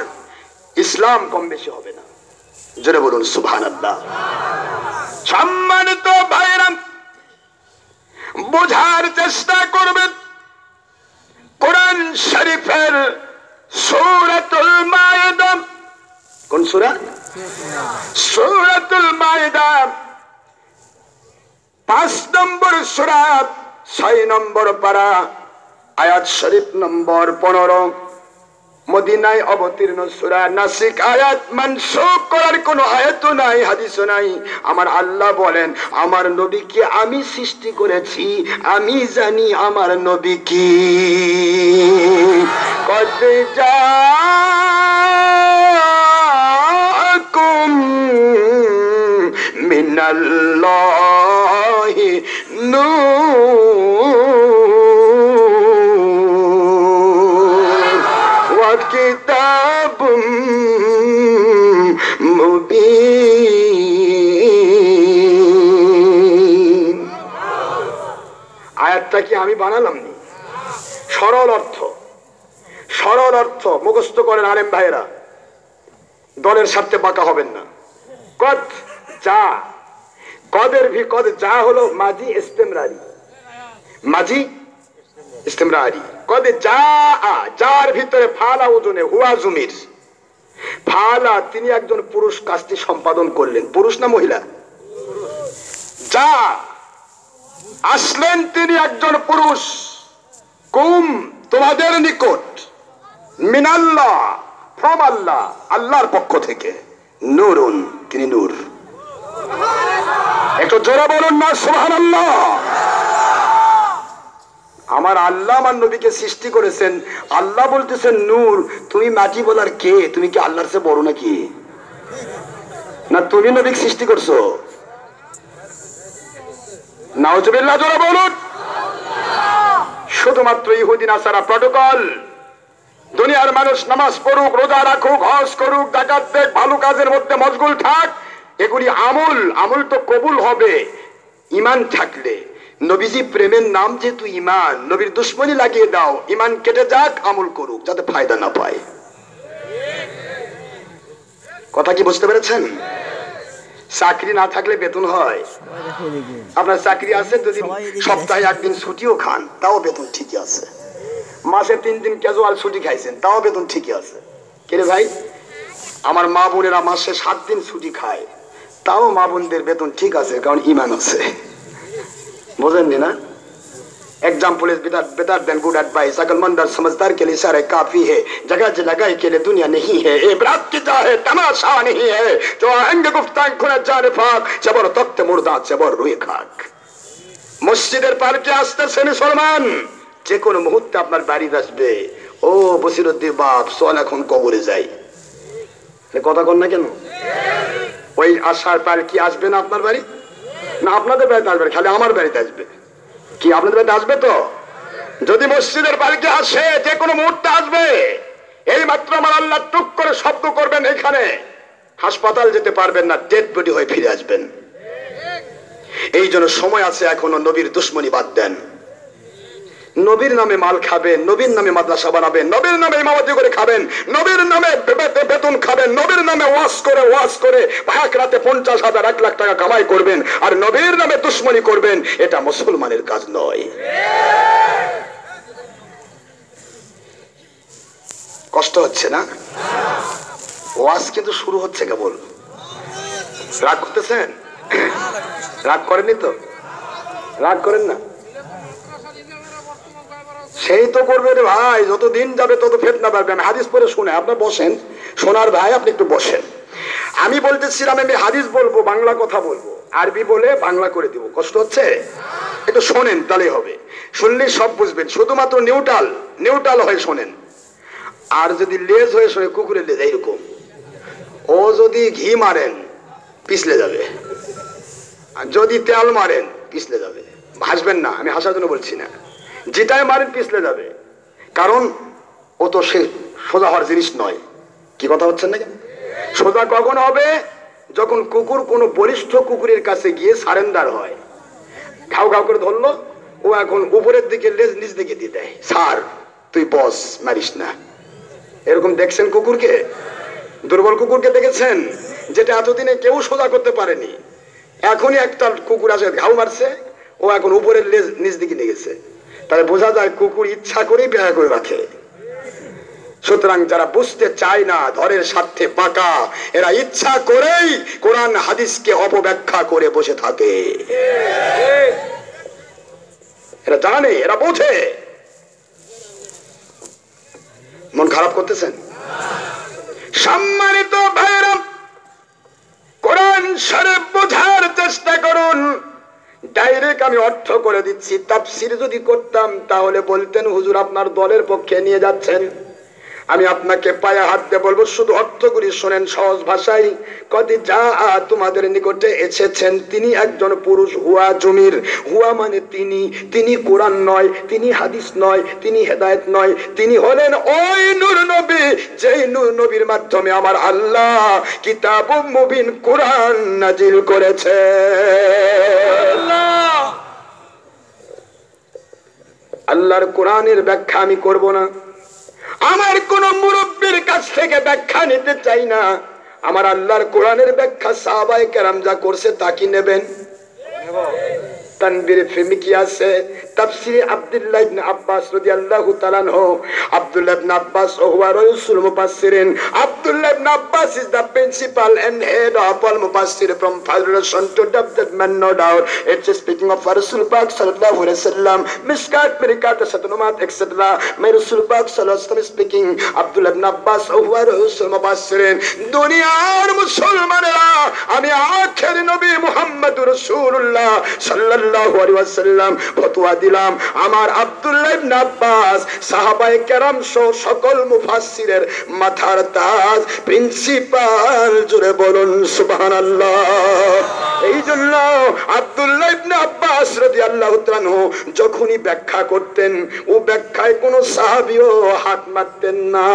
ইসলাম কম বেশি হবে না। জোরে বলুন সুভান আল্লাহ সম্মানিত ভাইরাম বোঝার চেষ্টা করবেন। কোরআন শরীফের সূরাতুল মায়েদা। কোন সূরা? সূরাতুল মায়েদা পাঁচ নম্বর সুরাত ছয় নম্বর পারা, আয়াত শরীফ নম্বর পনেরো। মদিনায় অবতীর্ণ সুরা নাসিক আয়াত মানসুখ করার কোনো আয়াত নাই হাদিস নাই। আমার আল্লাহ বলেন, আমার নবীকে আমি সৃষ্টি করেছি, আমি জানি আমার নবী কি। কত জাকুম মিনাল্লাহি নূর। ওয়া কিতাবুম আয়াতটা কি আমি বানালাম নি? সরল অর্থ। সরল অর্থ মুখস্থ করেন আলেম ভাইয়েরা। দলের স্বার্থে বাঁকা হবেন না। কত যা কদের ভি কদ যা হলো মাঝি ইস্তেমরারি। মাঝি ইস্তেমরারি। কদে যা আ, যার ভিতরে ফালা ওজনে হুয়া জুমির। ফালা তিনি একজন পুরুষ কাজটি সম্পাদন করলেন। পুরুষ না মহিলা? যা আসলেন তিনি একজন পুরুষ। কুম তোমাদের নিকট। মিনাল্লাহ ফ্রম আল্লাহ আল্লাহর পক্ষ থেকে। নুরুন তিনি নূর। একটু জোরে বলুন না সুবহান আল্লাহ আমার আল্লাহ আমার নবীকে সৃষ্টি করেছেন। আল্লাহ বলতেছেন, নূর, তুমি মাটি বলার কে? তুমি কি আল্লাহর চেয়ে বড় নাকি? না, তুমি নবীকে সৃষ্টি করছ? নাউজুবিল্লাহ, জোরে বলুন। শুধুমাত্র ইহুদিন আসারা প্রটোকল। দুনিয়ার মানুষ নামাজ পড়ুক, রোজা রাখুক, হজ করুক ডাকাত দেখ, ভালো কাজের মধ্যে মশগুল থাক। এগুলি আমল আমল তো কবুল হবে। ইমান থাকলে। নবীজি প্রেমের নাম যেহেতু ইমান নবীর দুশ্মনী লাগিয়ে দাও ইমান কেটে যাক আমল করুক যাতে ফায়দা না পায়। কথা কি বুঝতে পেরেছেন? চাকরি না থাকলে বেতন হয়। আপনার চাকরি আছে যদি সপ্তাহে একদিন ছুটিও খান তাও বেতন ঠিকই আছে। মাসে তিন দিন ক্যাজুয়াল ছুটি খাইছেন তাও বেতন ঠিকই আছে। কেরে ভাই? আমার মা বোনেরা মাসে সাত দিন ছুটি খায়। তাও মা বোনদের বেতন ঠিক আছে কারণ ইমান আছে বোঝেননি না example is better better than good advice अकलमंद और समझदार के लिए सारे काफी है जगह जगह के लिए दुनिया नहीं है ये बरात की है तमाशा नहीं है जो आएंगे गुफ्तान खुना जाने फाक जबर तख्त मुर्दा जबर रुई खाक মসজিদের পার্কে আসতেছে মুসলমান যে কোনো মুহূর্তে আপনার বাড়ি আসবে ও বসিরুদ্দিন বাপ চল এখন কবরে যাই এ কথা কন না কেন ওই আসার পার কি আসবে না আপনার বাড়ি? না আপনাদের বাড়িতে আসবে খালি আমার বাড়িতে আসবে। কি আপনাদের বাড়িতে আসবে তো? যদি মসজিদের বাড়িতে আসে, যে কোনো মুহূর্তে আসবে। এই মাত্র আমার আল্লাহ টুক করে শব্দ করবেন এখানে। হাসপাতাল যেতে পারবেন না, ডেড বডি হয়ে ফিরে আসবেন। এই জন্য সময় আছে এখনও নবীর দুশ্মনী বাদ দেন। নবীর নামে মাল খাবেন নবীর নামে মাদ্রাসা বানাবেন নবীর নামে ইমামতি করে খাবেন, নবীর নামে বেতন খাবেন, নবীর নামে ওয়াশ করে ওয়াশ করে এক রাতে পঞ্চাশ হাজার, এক লাখ টাকা কামাই করবেন আর নবীর নামে দুশ্মনী করবেন, এটা মুসলমানের কাজ নয়। কষ্ট হচ্ছে না? ওয়াজ কিন্তু শুরু হচ্ছে কেবল। রাগ করতেছেন? রাগ করেননি তো? রাগ করেন না? সেই তো করবে রে ভাই যত দিন যাবে তত ফেতনা পারবে আমি হাদিস পরে শুনে, আপনার বসেন, সোনার ভাই, আপনি একটু বসেন। আমি বলতেছিলাম আমি হাদিস বলব, বাংলা কথা বলব। আরবি বলে বাংলা করে দিব, কষ্ট হচ্ছে? একটু শোনেন, তাহলে হবে। শুনলে সব বুঝবেন, শুধুমাত্র নিউট্রাল নিউট্রাল হয়ে শোনেন। আর যদি লেজ হয়ে শোনে, কুকুরের লেজ, এইরকম। ও যদি ঘি মারেন, পিছলে যাবে। আর যদি তেল মারেন, পিছলে যাবে। হাসবেন না, আমি হাসার জন্য বলছি না। যেটাই মারেন পিছলে যাবে। কারণ, ও তো সে সোজা হওয়ার জিনিস নয়। কি কথা হচ্ছে না সোজা কখন হবে? যখন কুকুর কোনো বলিষ্ঠ কুকুরের কাছে গিয়ে সারেন্ডার হয়। ঘাউ ঘাউ করে ধরলো। ও এখন উপরের দিকে লেজ নিচ দিকে দিয়ে দেয়। সার তুই বস, মারিস না। এরকম দেখছেন কুকুরকে? দুর্বল কুকুরকে দেখেছেন? যেটা এতদিনে কেউ সোজা করতে পারেনি। এখনই একটা কুকুর আছে, ঘাউ মারছে। ও এখন উপরের লেজ নিচ দিকে নিয়ে গেছে। তাহলে বোঝা যায় কুকুর ইচ্ছা করেই বেড়া করে রাখে। সুতরাং যারা বুঝতে চায় না, ধরের স্বার্থে পাকা, এরা ইচ্ছা করেই কোরআন, হাদিসকে অপব্যাখ্যা করে বসে থাকে। এরা জানে, এরা বোঝে। মন খারাপ করতেছেন? সম্মানিত ভাইরা কোরআন শরীফ বোঝার চেষ্টা করুন। ডাইরেক্ট আমি অর্থ করে দিচ্ছি। তাফসির যদি করতাম, তাহলে বলতেন হুজুর আপনার দলের পক্ষে নিয়ে যাচ্ছেন। আমি আপনাকে পায়ে হাত বলব, শুধু অর্থগুলি শোনেন সহজ ভাষায়। কদি যা তোমাদের নিকটে এসেছেন, তিনি একজন পুরুষ হুয়া জমির। হুয়া মানে তিনি তিনি কোরআন নয়, তিনি হাদিস নয়, তিনি হেদায়েত নয়, তিনি হলেন ওই নূর নবী, যেই নূর নবীর মাধ্যমে আমার আল্লাহ কিতাব মুবিন কোরআন নাজিল করেছে। আল্লাহর কোরআনের ব্যাখ্যা আমি করব না। আমার কোন মুরব্বীর কাছ থেকে ব্যাখ্যা নিতে চাই না। আমার আল্লাহর কোরআনের ব্যাখ্যা সাহাবাই কেরাম যা করছে তা কি নেবেন? তানবীর ফিল্ম কি আছে তাফসিরে আব্দুল্লাহ ইবনে আব্বাস রাদিয়াল্লাহু তাআলা আনহু আব্দুল্লাহ ইবনে আব্বাস হুয়া Raisul মুফাসসিরিন Abdullah ibn Abbas principal and head of all mufassir from foundation to that man no doubt it's speaking of Rasul Pak sallallahu alaihi wasallam miskat mirikat satnumat etc my Rasul Pak sallallahu alaihi wasallam speaking Abdullah ibn Abbas হুয়া রাইসুল মুফাসসিরিন দুনিয়ার মুসলমানেরা আমি আখের নবী মুহাম্মদ রাসূলুল্লাহ সাল্লাল্লাহু দিলাম। আমার সহ সকল মাথার তাজ প্রিন্সিপাল জুড়ে বলুন এই জন্য আব্দুল্লাহ ইবনে আব্বাস রাদিয়াল্লাহু তাআলা যখনই ব্যাখ্যা করতেন, ও ব্যাখ্যায় কোনো সাহাবীও হাত মারতেন না।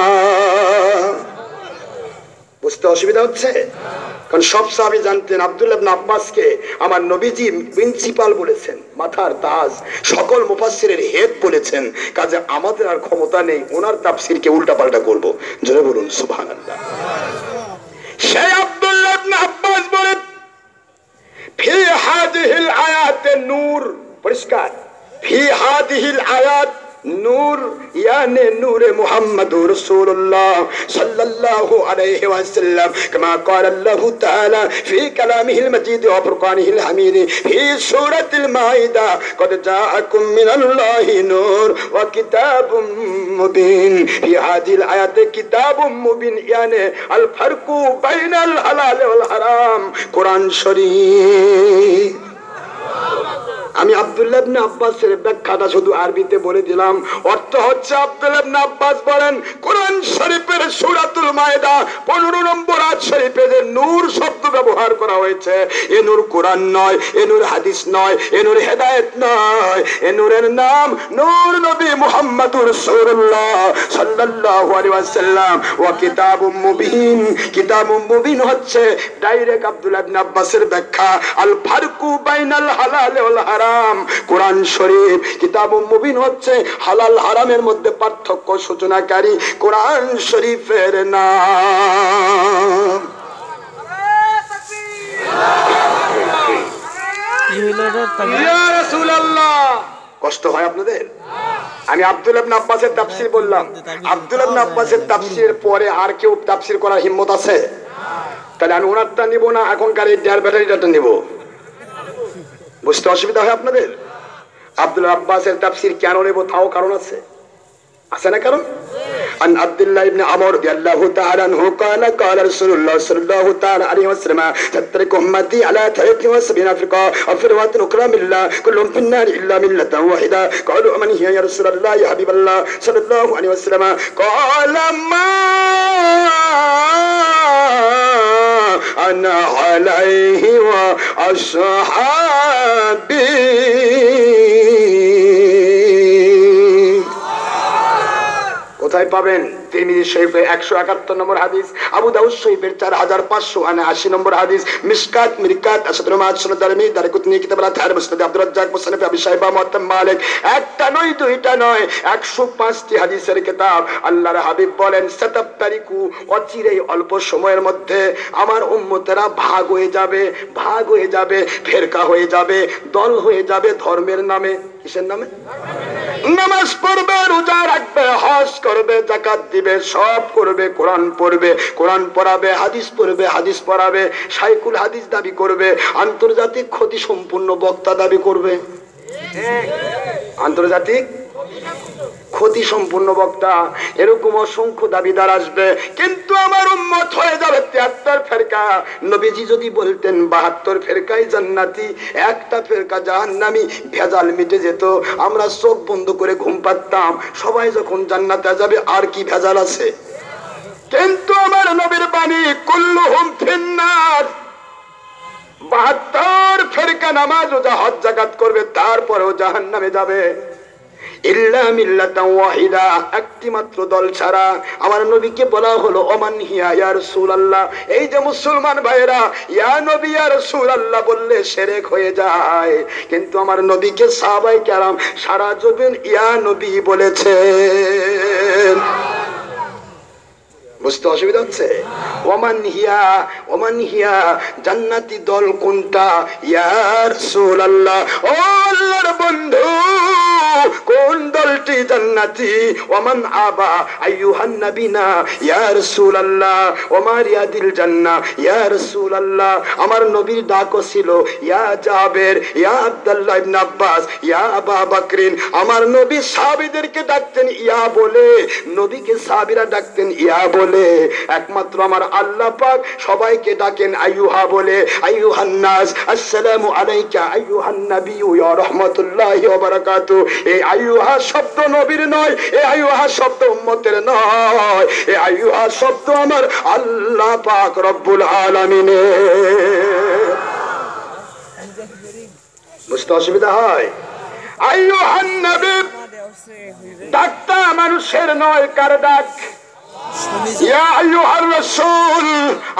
বুঝতে অসুবিধা হচ্ছে? কারণ সব সাহাবি জানতেন আব্দুল্লাহ আব্বাসকে আমার নবীজি প্রিন্সিপাল বলেছেন, মাথার তাজ। সকল মুফাসসিরের হেড বলেছেন, কাজে আমাদের আর ক্ষমতা নেই, ওনার তাফসিরকে উল্টাপাল্টা করব। জোরে বলুন আব্দুল্লাহ ইবনে আব্বাস বলেন নূর। পরিষ্কার। আয়াত নূর ইয়ানে নূরে মুহাম্মদুর রাসূলুল্লাহ সাল্লাল্লাহু আলাইহি ওয়াসাল্লাম كما قال الله تعالى في كلامه المجيد وفرقانه الحميد في سورة المائدة قد جاءكم من الله نور وكتاب مبين في هذه الآيات كتاب مبين يعني الفرق بين الحلال والحرام قرآن شريف আমি আব্দুল্লাহ আব্বাসের ব্যাখ্যাটা শুধু আরবিতে বলে দিলাম। অর্থ হচ্ছে আব্দুল্লাহ আব্বাস বলেন, কোরআন শরীফের সূরাতুল মায়দা 15 নম্বর আয়াত শরীফে যে নূর শব্দ ব্যবহার করা হয়েছে, এ নূর কোরআন নয়, এ নূর হাদিস নয়, এ নূর হেদায়েত নয়, এ নূরের নাম নূর নবী মুহাম্মদুর রাসূলুল্লাহ সাল্লাল্লাহু আলাইহি ওয়াসাল্লাম। ওয়া কিতাবুম মুবিন। কিতাবুম মুবিন হচ্ছে ডাইরেক্ট আব্দুল্লাহ আব্বাসের ব্যাখ্যা। আল ফারকু বাইনাল কোরআন শরীফ কিতাবুম মুবিন হচ্ছে হালাল হারামের মধ্যে পার্থক্য সূচনাকারী কোরআন শরীফের কষ্ট হয় আপনাদের? আমি আব্দুল ইবনে আব্বাসের তাফসীর বললাম। আব্দুল ইবনে আব্বাসের তাফসীরের পরে আর কেউ তাফসীর করার হিম্মত আছে? তাহলে আমি ওনারটা নিব না, এখনকার এই ডেয়ার ব্যাটারিটা নিব। বুঝতে অসুবিধা হয় আপনাদের? আব্দুল আব্বাসের তাফসির কেন নেব তাও কারণ আছে। আছে না কারণ عن عبد الله بن عمر رضي الله تعالى عنه قال قال رسول الله صلى الله تعالى عليه وسلم تترك امتي على 73 فرقه وفي روايه اخرى من الله كلهم في النار الا مله واحده قالوا من هي يا رسول الله يا حبيب الله صلى الله عليه وسلم قال ما انا عليه واصحابي কোথায় পাবেন? তিরমিজি শরীফে একশো একাত্তর নম্বর হাদিস, আবু দাউদ শরীফের চার হাজার পাঁচশো আনে নম্বর হাদিস, মিসকাত, মিরকাত, আসাদুল মাদ সুনাদ দারমি দারিকুতনি কিতাব আল তাহার মুসনাদ, আব্দুর রাজ্জাক মুসনাদ আবি সাহেবা মুআত্তাম মালিক। একটা নয়, দুইটা নয়, একশো পাঁচটি হাদিসের কিতাব আল্লাহর হাবিব বলেন সাতাব তারিকু অচিরেই অল্প সময়ের মধ্যে আমার উম্মতেরা ভাগ হয়ে যাবে, ভাগ হয়ে যাবে, ফেরকা হয়ে যাবে, দল হয়ে যাবে ধর্মের নামে। কিসের নামে? নামাজ পড়বে, রোজা রাখবে, হজ করবে জাকাত দিবে, সব করবে, কোরআন পড়বে, কোরআন পড়াবে, হাদিস পড়বে, হাদিস পড়াবে, সাইকুল হাদিস দাবি করবে, আন্তর্জাতিক ক্ষতি সম্পূর্ণ বক্তা দাবি করবে। আন্তর্জাতিক ক্ষতি সম্পূর্ণ বক্তা, এরকম অসংখ্য দাবিদার আসবে, কিন্তু আমার উম্মত হয়ে যাবে তিয়াত্তর ফেরকা। নবীজি যদি বলতেন, বাহাত্তর ফেরকাই জান্নাতি, একটা ফেরকা জাহান্নামি, ভেজাল মিটে যেত। আমরা চোখ বন্ধ করে ঘুম পারতাম সবাই যখন জান্নাতে যাবে, আর কি ভেজাল আছে? কিন্তু আমার নবীর বাণী, কুল্লুহুম ফিন্নার। বাহাত্তর ফেরকা নামাজ ও যা হজ জাকাত করবে, তারপরেও জাহান নামে যাবে। ইল্লা মিল্লাতান ওয়াহিদা, একটি মাত্র দল ছাড়া। আমার নবীকে বলা হলো, ওমান হিয়া ইয়া রাসূলুল্লাহ। এই যে মুসলমান ভাইরা ইয়া নবী ইয়া রাসূলুল্লাহ বললে শিরক হয়ে যায়। কিন্তু আমার নবীকে সাহাবায়ে কেরাম সারা জীবন ইয়া নবী বলেছেন। বুঝতে অসুবিধা হচ্ছে? ওমান হিয়া ওমান হিয়া, জান্নাতি দল কোনটা? ইয়ার রাসূলুল্লাহ, ও আল্লাহর বন্ধু, কোন দলটি জান্নাতি? ওমান আবা, আইয়ুহান নবিনা, ইয়া রাসূলুল্লাহ ওমার ইয়াদিল জান্নাহ ইয়া রাসূলুল্লাহ, আমার নবীর ডাকও ছিল, ইয়া জাবের, ইয়া আব্দুল্লাহ ইবনে আব্বাস, ইয়া আবা বকরিন, আমার নবী সাহাবীদেরকে ডাকতেন ইয়া বলে, নবীকে সাহাবীরা ডাকতেন ইয়া বলে। একমাত্র আমার আল্লাহ পাক সবাইকে ডাকেন আইয়ুহা বলে, আইয়ুহান নাস, আসসালামু আলাইকা আইয়ুহান নাবিয়্যু, ইয়া রাহমাতুল্লাহি ওয়া বারাকাতু। এই আইয়ুহা শব্দ নবীর নয় এই আইয়ুহা শব্দ উম্মতের নয় এই আইয়ুহা শব্দ আমার আল্লাহ পাক রব্বুল আলামিনের। বুঝতে অসুবিধা হয়? আইয়ুহান নবী ডাকটা মানুষের নয়, কার ডাক?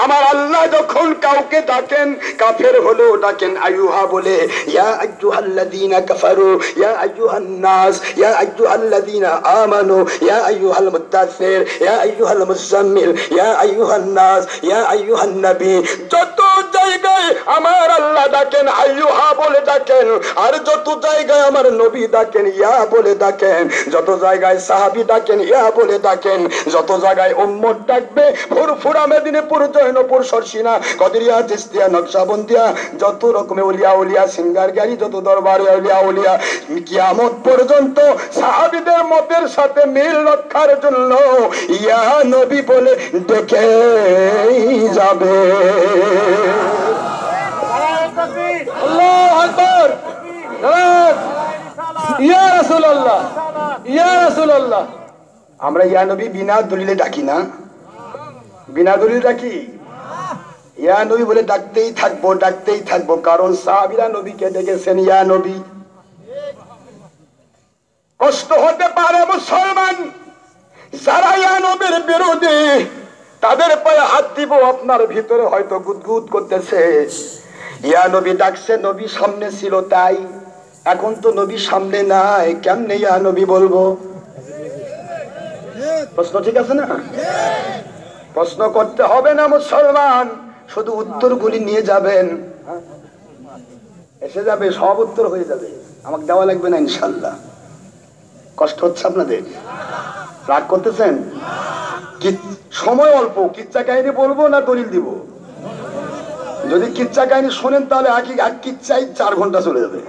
আমার আল্লাহ যখন কাউকে ডাকেন কাফের হলেও ডাকেন আইয়ুহা বলে ইয়া কাফারু ইয়া নাস ইয়া আমানু ইয়া ইয়া মুজাম্মিল ইয়া নাস ইয়া নবী যত জায়গায় আমার আল্লাহ ডাকেন আইয়ুহা বলে ডাকেন আর যত জায়গায় আমার নবী ডাকেন ইয়া বলে ডাকেন। যত জায়গায় সাহাবী ডাকেন ইয়া বলে ডাকেন। যত জায়গায় উম্মত ডাকবে ফুরফুরা মেদিনীপুর, জৈনপুর, সরসিনা, কদিরিয়া চিস্তিয়া নকশাবন্দিয়া, যত রকমের উলিয়া উলিয়া, সিঙ্গার গাড়ি, যত দরবারে উলিয়া উলিয়া, কিয়ামত পর্যন্ত সাহাবীদের মতের সাথে মিল রক্ষার জন্য ইয়া নবী বলে ডেকে যাবে। আল্লাহু ইয়া রাসূলুল্লাহ। ইয়া রাসূলুল্লাহ। আমরা ইয়া নবী বিনা দলিলে ডাকি না? বিনা দলিলে ডাকি? ইয়া নবী বলে ডাকতেই থাকব ডাকতেই থাকব। কারণ সাহাবিরা নবীকে ডেকেছেন, ইয়া নবী। কষ্ট হতে পারে মুসলমান। যারা ইয়া নবীর বিরোধী, তাদের পায়ে হাত দিব, আপনার ভিতরে হয়তো গুদগুদ করতেছে। ইয়া নবী ডাকছে, নবী সামনে ছিল তাই। এখন তো নবী সামনে নাই, কেমনে ইয়া নবী বলব? প্রশ্ন ঠিক আছে না? প্রশ্ন করতে হবে না মুসলমান। শুধু উত্তরগুলি নিয়ে যাবেন। এসে যাবে, সব উত্তর হয়ে যাবে। আমাকে দেওয়া লাগবে না, ইনশাল্লাহ। কষ্ট হচ্ছে আপনাদের? রাগ করতেছেন? কি- সময় অল্প, কিচ্ছা কাহিনী বলব না দলিল দিব? যদি কিচ্ছা কাহিনী শোনেন, তাহলে এক এক কিচ্ছাই চার ঘণ্টা চলে যাবে।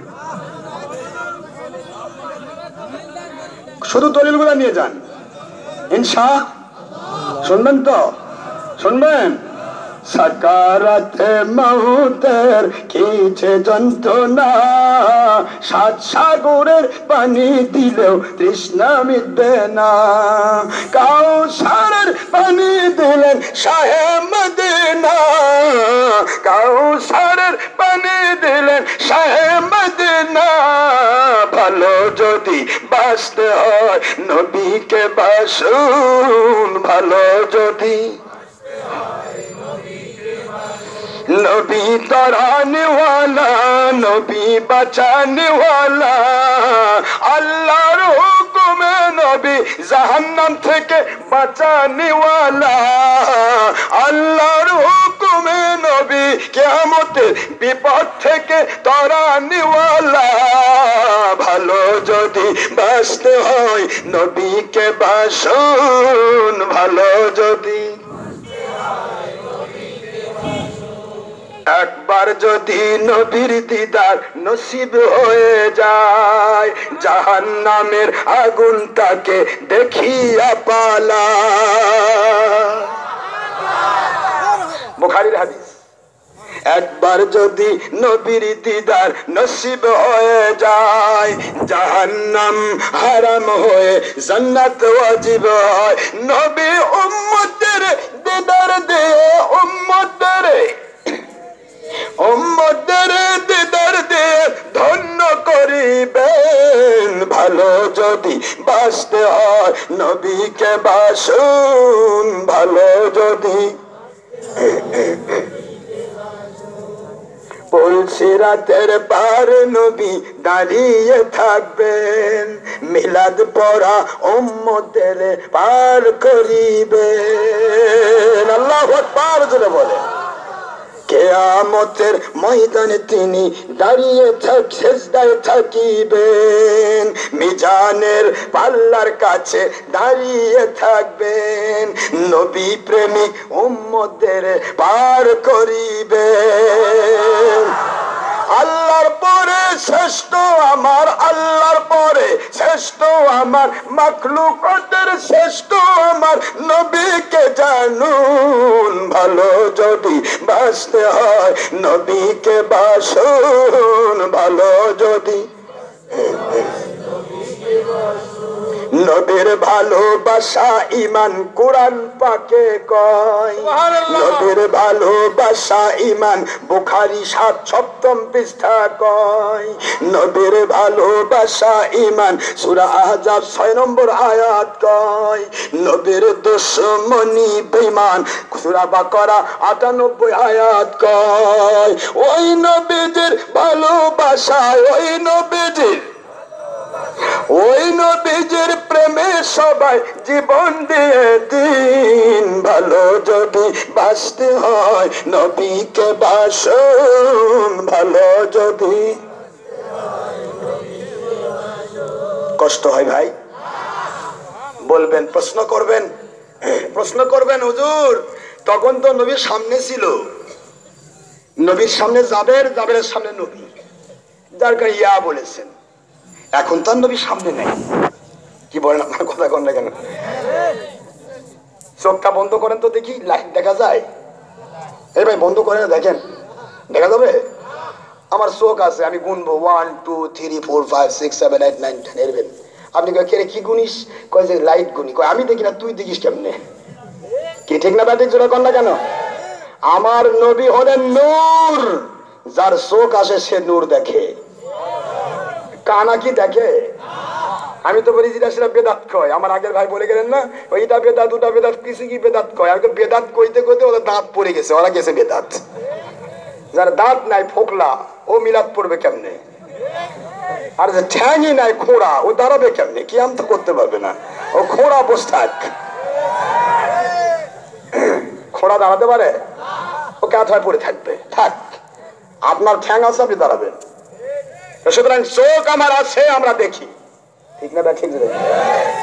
শুধু দলিলগুলো নিয়ে যান। ইনশা শুনবেন তো শুনবেন সাকারাতে মাহুতের কিছে যন্ত্রণা? সাত সাগরের পানি দিলেও তৃষ্ণা মিটবে না। কাউ কাউসারের পানি দিলেন শাহে মদিনা। কাউসারের পানি দিলেন শাহে মদিনা। ভালো যদি বাঁচতে হয় নবীকে বাসুন, ভালো যদি নবী তরানেওয়ালা, নবী বাঁচানেওয়ালা। আল্লাহর হুকুমে নবী জাহান্নাম থেকে বাঁচানেওয়ালা। আল্লাহর হুকুমে নবী কেয়ামতের বিপদ থেকে তরানেওয়ালা। ভালো যদি বাঁচতে হয় নবীকে বাসুন, ভালো যদি একবার যদি নবীর দিদার নসিব হয়ে যায় জাহান নামের আগুন তাকে দেখিয়া পালা। বুখারির হাদিস, একবার যদি নবীর দিদার নসিব হয়ে যায়, জাহান্নাম হারাম হয়ে জান্নাত ওয়াজিব হয়। নবী ভালো যদি বাঁচতে হয়, নবীকে বাসুন ভালো যদি। রাতের পার নবী দাঁড়িয়ে থাকবেন, মিলাদ পড়া উম্মতের পার করিবেন। আল্লাহ পার জোরে বলে কেয়ামতের ময়দানে তিনি দাঁড়িয়ে থাক শেষদায় থাকিবেন। মিজানের পাল্লার কাছে দাঁড়িয়ে থাকবেন। নবী প্রেমিক উম্মদের পার করিবেন। আল্লাহর পরে শ্রেষ্ঠ আমার, আল্লাহর পরে শ্রেষ্ঠ আমার, মখলুকতের শ্রেষ্ঠ আমার, নবীকে জানুন ভালো যদি বাঁচতে হয়, নবীকে বাসুন ভালো যদি। নবীর ভালোবাসা ইমান কোরআন পাকে কয়। নবীর ভালোবাসা ইমান বুখারি সাত সপ্তম পৃষ্ঠা কয়। নবীর ভালোবাসা ইমান সুরা আহজাব ছয় নম্বর আয়াত কয়। নবীর দুশ্মনী বেমান সুরা বাকরা আটানব্বই আয়াত কয়। ওই নবীদের ভালোবাসায় ওই নবীদের ওই নবীজির প্রেমে সবাই জীবন দিয়ে দিন ভালো যদি বাঁচতে হয়, নবীকে ভালো যদি। কষ্ট হয় ভাই? বলবেন, প্রশ্ন করবেন? প্রশ্ন করবেন হুজুর, তখন তো নবীর সামনে ছিল। নবীর সামনে জাবের জাবের সামনে নবী। যার ইয়া বলেছেন। এখন তার নবী সামনে নেই। কি বলেন আপনার কথা কন না কেন? চোখটা বন্ধ করেন তো দেখি, লাইট দেখা যায়। এই ভাই, বন্ধ করেন না দেখেন। দেখা যাবে? আমার চোখ আছে, আমি গুনবো। One two three four five six seven eight nine ten এরবেন আপনি কে কি গুনিস? কয় যে, লাইট গুনি। কয়, আমি দেখি না, তুই দেখিস কেমনে? কি ঠিক না ব্যাটিক জোরে কর না কেন? আমার নবী হলেন নূর। যার চোখ আসে, সে নূর দেখে। কানা কি দেখে? আমি তো বলি যেটা সেটা বেদাত কয়। আমার আগের ভাই বলে গেলেন না, ওইটা বেদাত, ওটা বেদাত, কিছু কি বেদাত কয়? আর বেদাত কইতে কইতে ওদের দাঁত পড়ে গেছে, ওরা গেছে বেদাত। যার দাঁত নাই, ফোকলা, ও মিলাদ পড়বে কেমনে? আর যে ঠ্যাংই নাই খোঁড়া ও দাঁড়াবে কেমনে? কি আম তো করতে পারবে না। ও খোঁড়া বস থাক। খোঁড়া দাঁড়াতে পারে? ও কাঁথায় পড়ে থাকবে। থাক। আপনার ঠ্যাং আছে, আপনি দাঁড়াবেন। সুতরাং চোখ আমার আছে, আমরা দেখি। ঠিক না দেখেন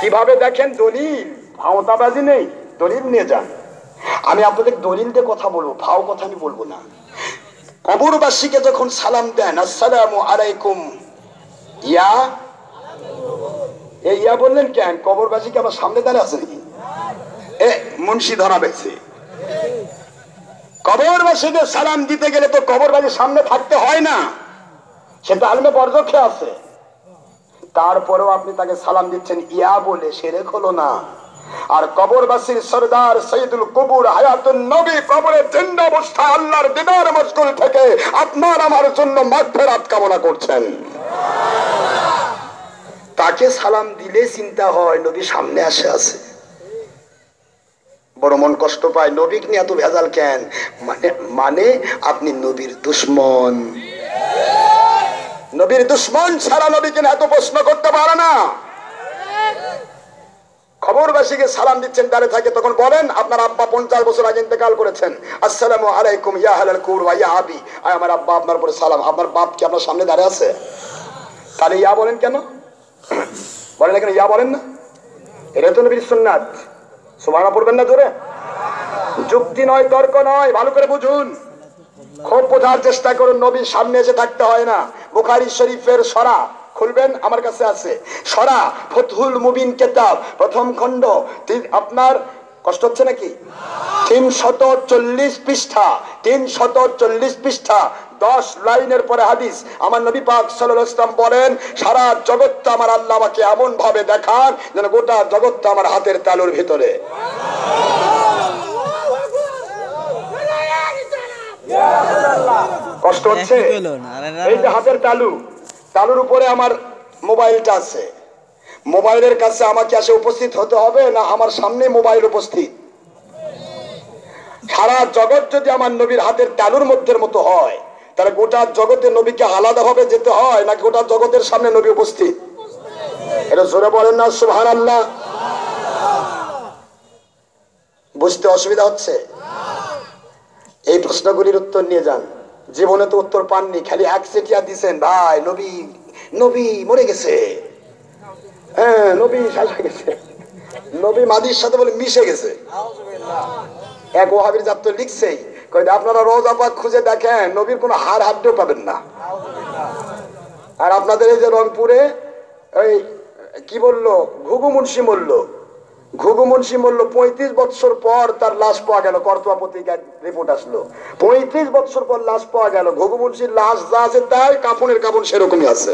কীভাবে দেখেন? দলিল। ভাওতাবাজি নেই, দলিল নিয়ে যান। আমি আপনাদের দলিল দিয়ে কথা বলব ভাও কথা আমি বলব না। কবরবাসীকে যখন সালাম দেন, আসসালামু আলাইকুম। ইয়া? এই ইয়া বললেন কেন? কবরবাসীকে আমার সামনে দাঁড়িয়ে আছে নাকি? এ, মুন্সি ধরা পেয়েছে কবরবাসীকে সালাম দিতে গেলে তো কবরবাসীর সামনে থাকতে হয় না। সে তো আলমে বরদক্ষে আছে। তারপরেও আপনি তাকে সালাম দিচ্ছেন, ইয়া বলে সেরে হলো না। আর কবরবাসীর সরদার সৈয়দুল কবুর হায়াতুন নবী কবরে জিন্দা অবস্থা আল্লাহর দিদার মশগুল থেকে আপনার আমার জন্য মাগফিরাত কামনা করছেন। তাকে সালাম দিলে চিন্তা হয় নবী সামনে আসে আছে। বড় মন কষ্ট পায়, নবীক নিয়ে এত ভেজাল কেন? মানে মানে আপনি নবীর দুশ্মন। নবীর দুশ্মন ছাড়া নবীকে এত প্রশ্ন করতে পারে না। খবরবাসীকে সালাম দিচ্ছেন, দাঁড়িয়ে থাকে, তখন বলেন, আপনার আব্বা পঞ্চাশ বছর আগে ইন্তেকাল করেছেন। আসসালামু আলাইকুম, ইয়া হালাল কুর ইয়া আবি। আমার আব্বা, আপনার পরে সালাম। আপনার বাপ কি আপনার সামনে দাঁড়িয়ে আছে? তাহলে ইয়া বলেন কেন? বলেন এখানে ইয়া বলেন না। এটা তো নবীর সুন্নাত। সুবহানা পড়বেন না জোরে? যুক্তি নয়, তর্ক নয়, ভালো করে বুঝুন। খুব বোঝার চেষ্টা করুন, নবীর সামনে এসে থাকতে হয় না। বুখারি শরীফের সরা, খুলবেন, আমার কাছে আছে। সরা ফতুল মুবিন কেতাব, প্রথম খণ্ড। আপনার কষ্ট হচ্ছে নাকি? তিন শত চল্লিশ পৃষ্ঠা তিন শত চল্লিশ পৃষ্ঠা, দশ লাইনের পরে হাদিস। আমার নবী পাক আলাইহি বলেন, সারা জগৎটা আমার আল্লাহ আমাকে এমন ভাবে দেখান যেন গোটা জগৎটা আমার হাতের তালুর ভিতরে। কষ্ট হচ্ছে? আরে না। এই যে হাতের তালু তালুর উপরে আমার মোবাইলটা আছে। মোবাইলের কাছে আমাকে আসে উপস্থিত হতে হবে না আমার সামনে মোবাইল উপস্থিত? সারা জগৎ যদি আমার নবীর হাতের তালুর মধ্যের মতো হয় তাহলে গোটা জগতে নবীকে আলাদাভাবে যেতে হয় না গোটা জগতের সামনে নবী উপস্থিত? এটা জোরে বলেন না সুহান আল্লাহ বুঝতে অসুবিধা হচ্ছে? এই প্রশ্নগুলির উত্তর নিয়ে যান। জীবনে তো উত্তর পাননি, খালি এক সেটিয়া দিছেন, ভাই, নবী নবী মরে গেছে। হ্যাঁ নবী শেষ গেছে। নবী মাদির সাথে বলে মিশে গেছে। এক ওহাবির জাত লিখছেই কই আপনারা রোজ আপাক খুঁজে দেখেন, নবীর কোনো হার হাড্ডেও পাবেন না। আর আপনাদের এই যে রংপুরে ওই কি বলল, ঘুঘু মুন্সি মরল। ঘুঘু মুন্সি মরল পঁয়ত্রিশ বৎসর পর তার লাশ পাওয়া গেল। করতোয়া পত্রিকার রিপোর্ট আসলো। পঁয়ত্রিশ বৎসর পর লাশ পাওয়া গেল। ঘুঘু মুন্সির লাশ যা আছে তাই কাফনের কাপড় সেরকমই আছে।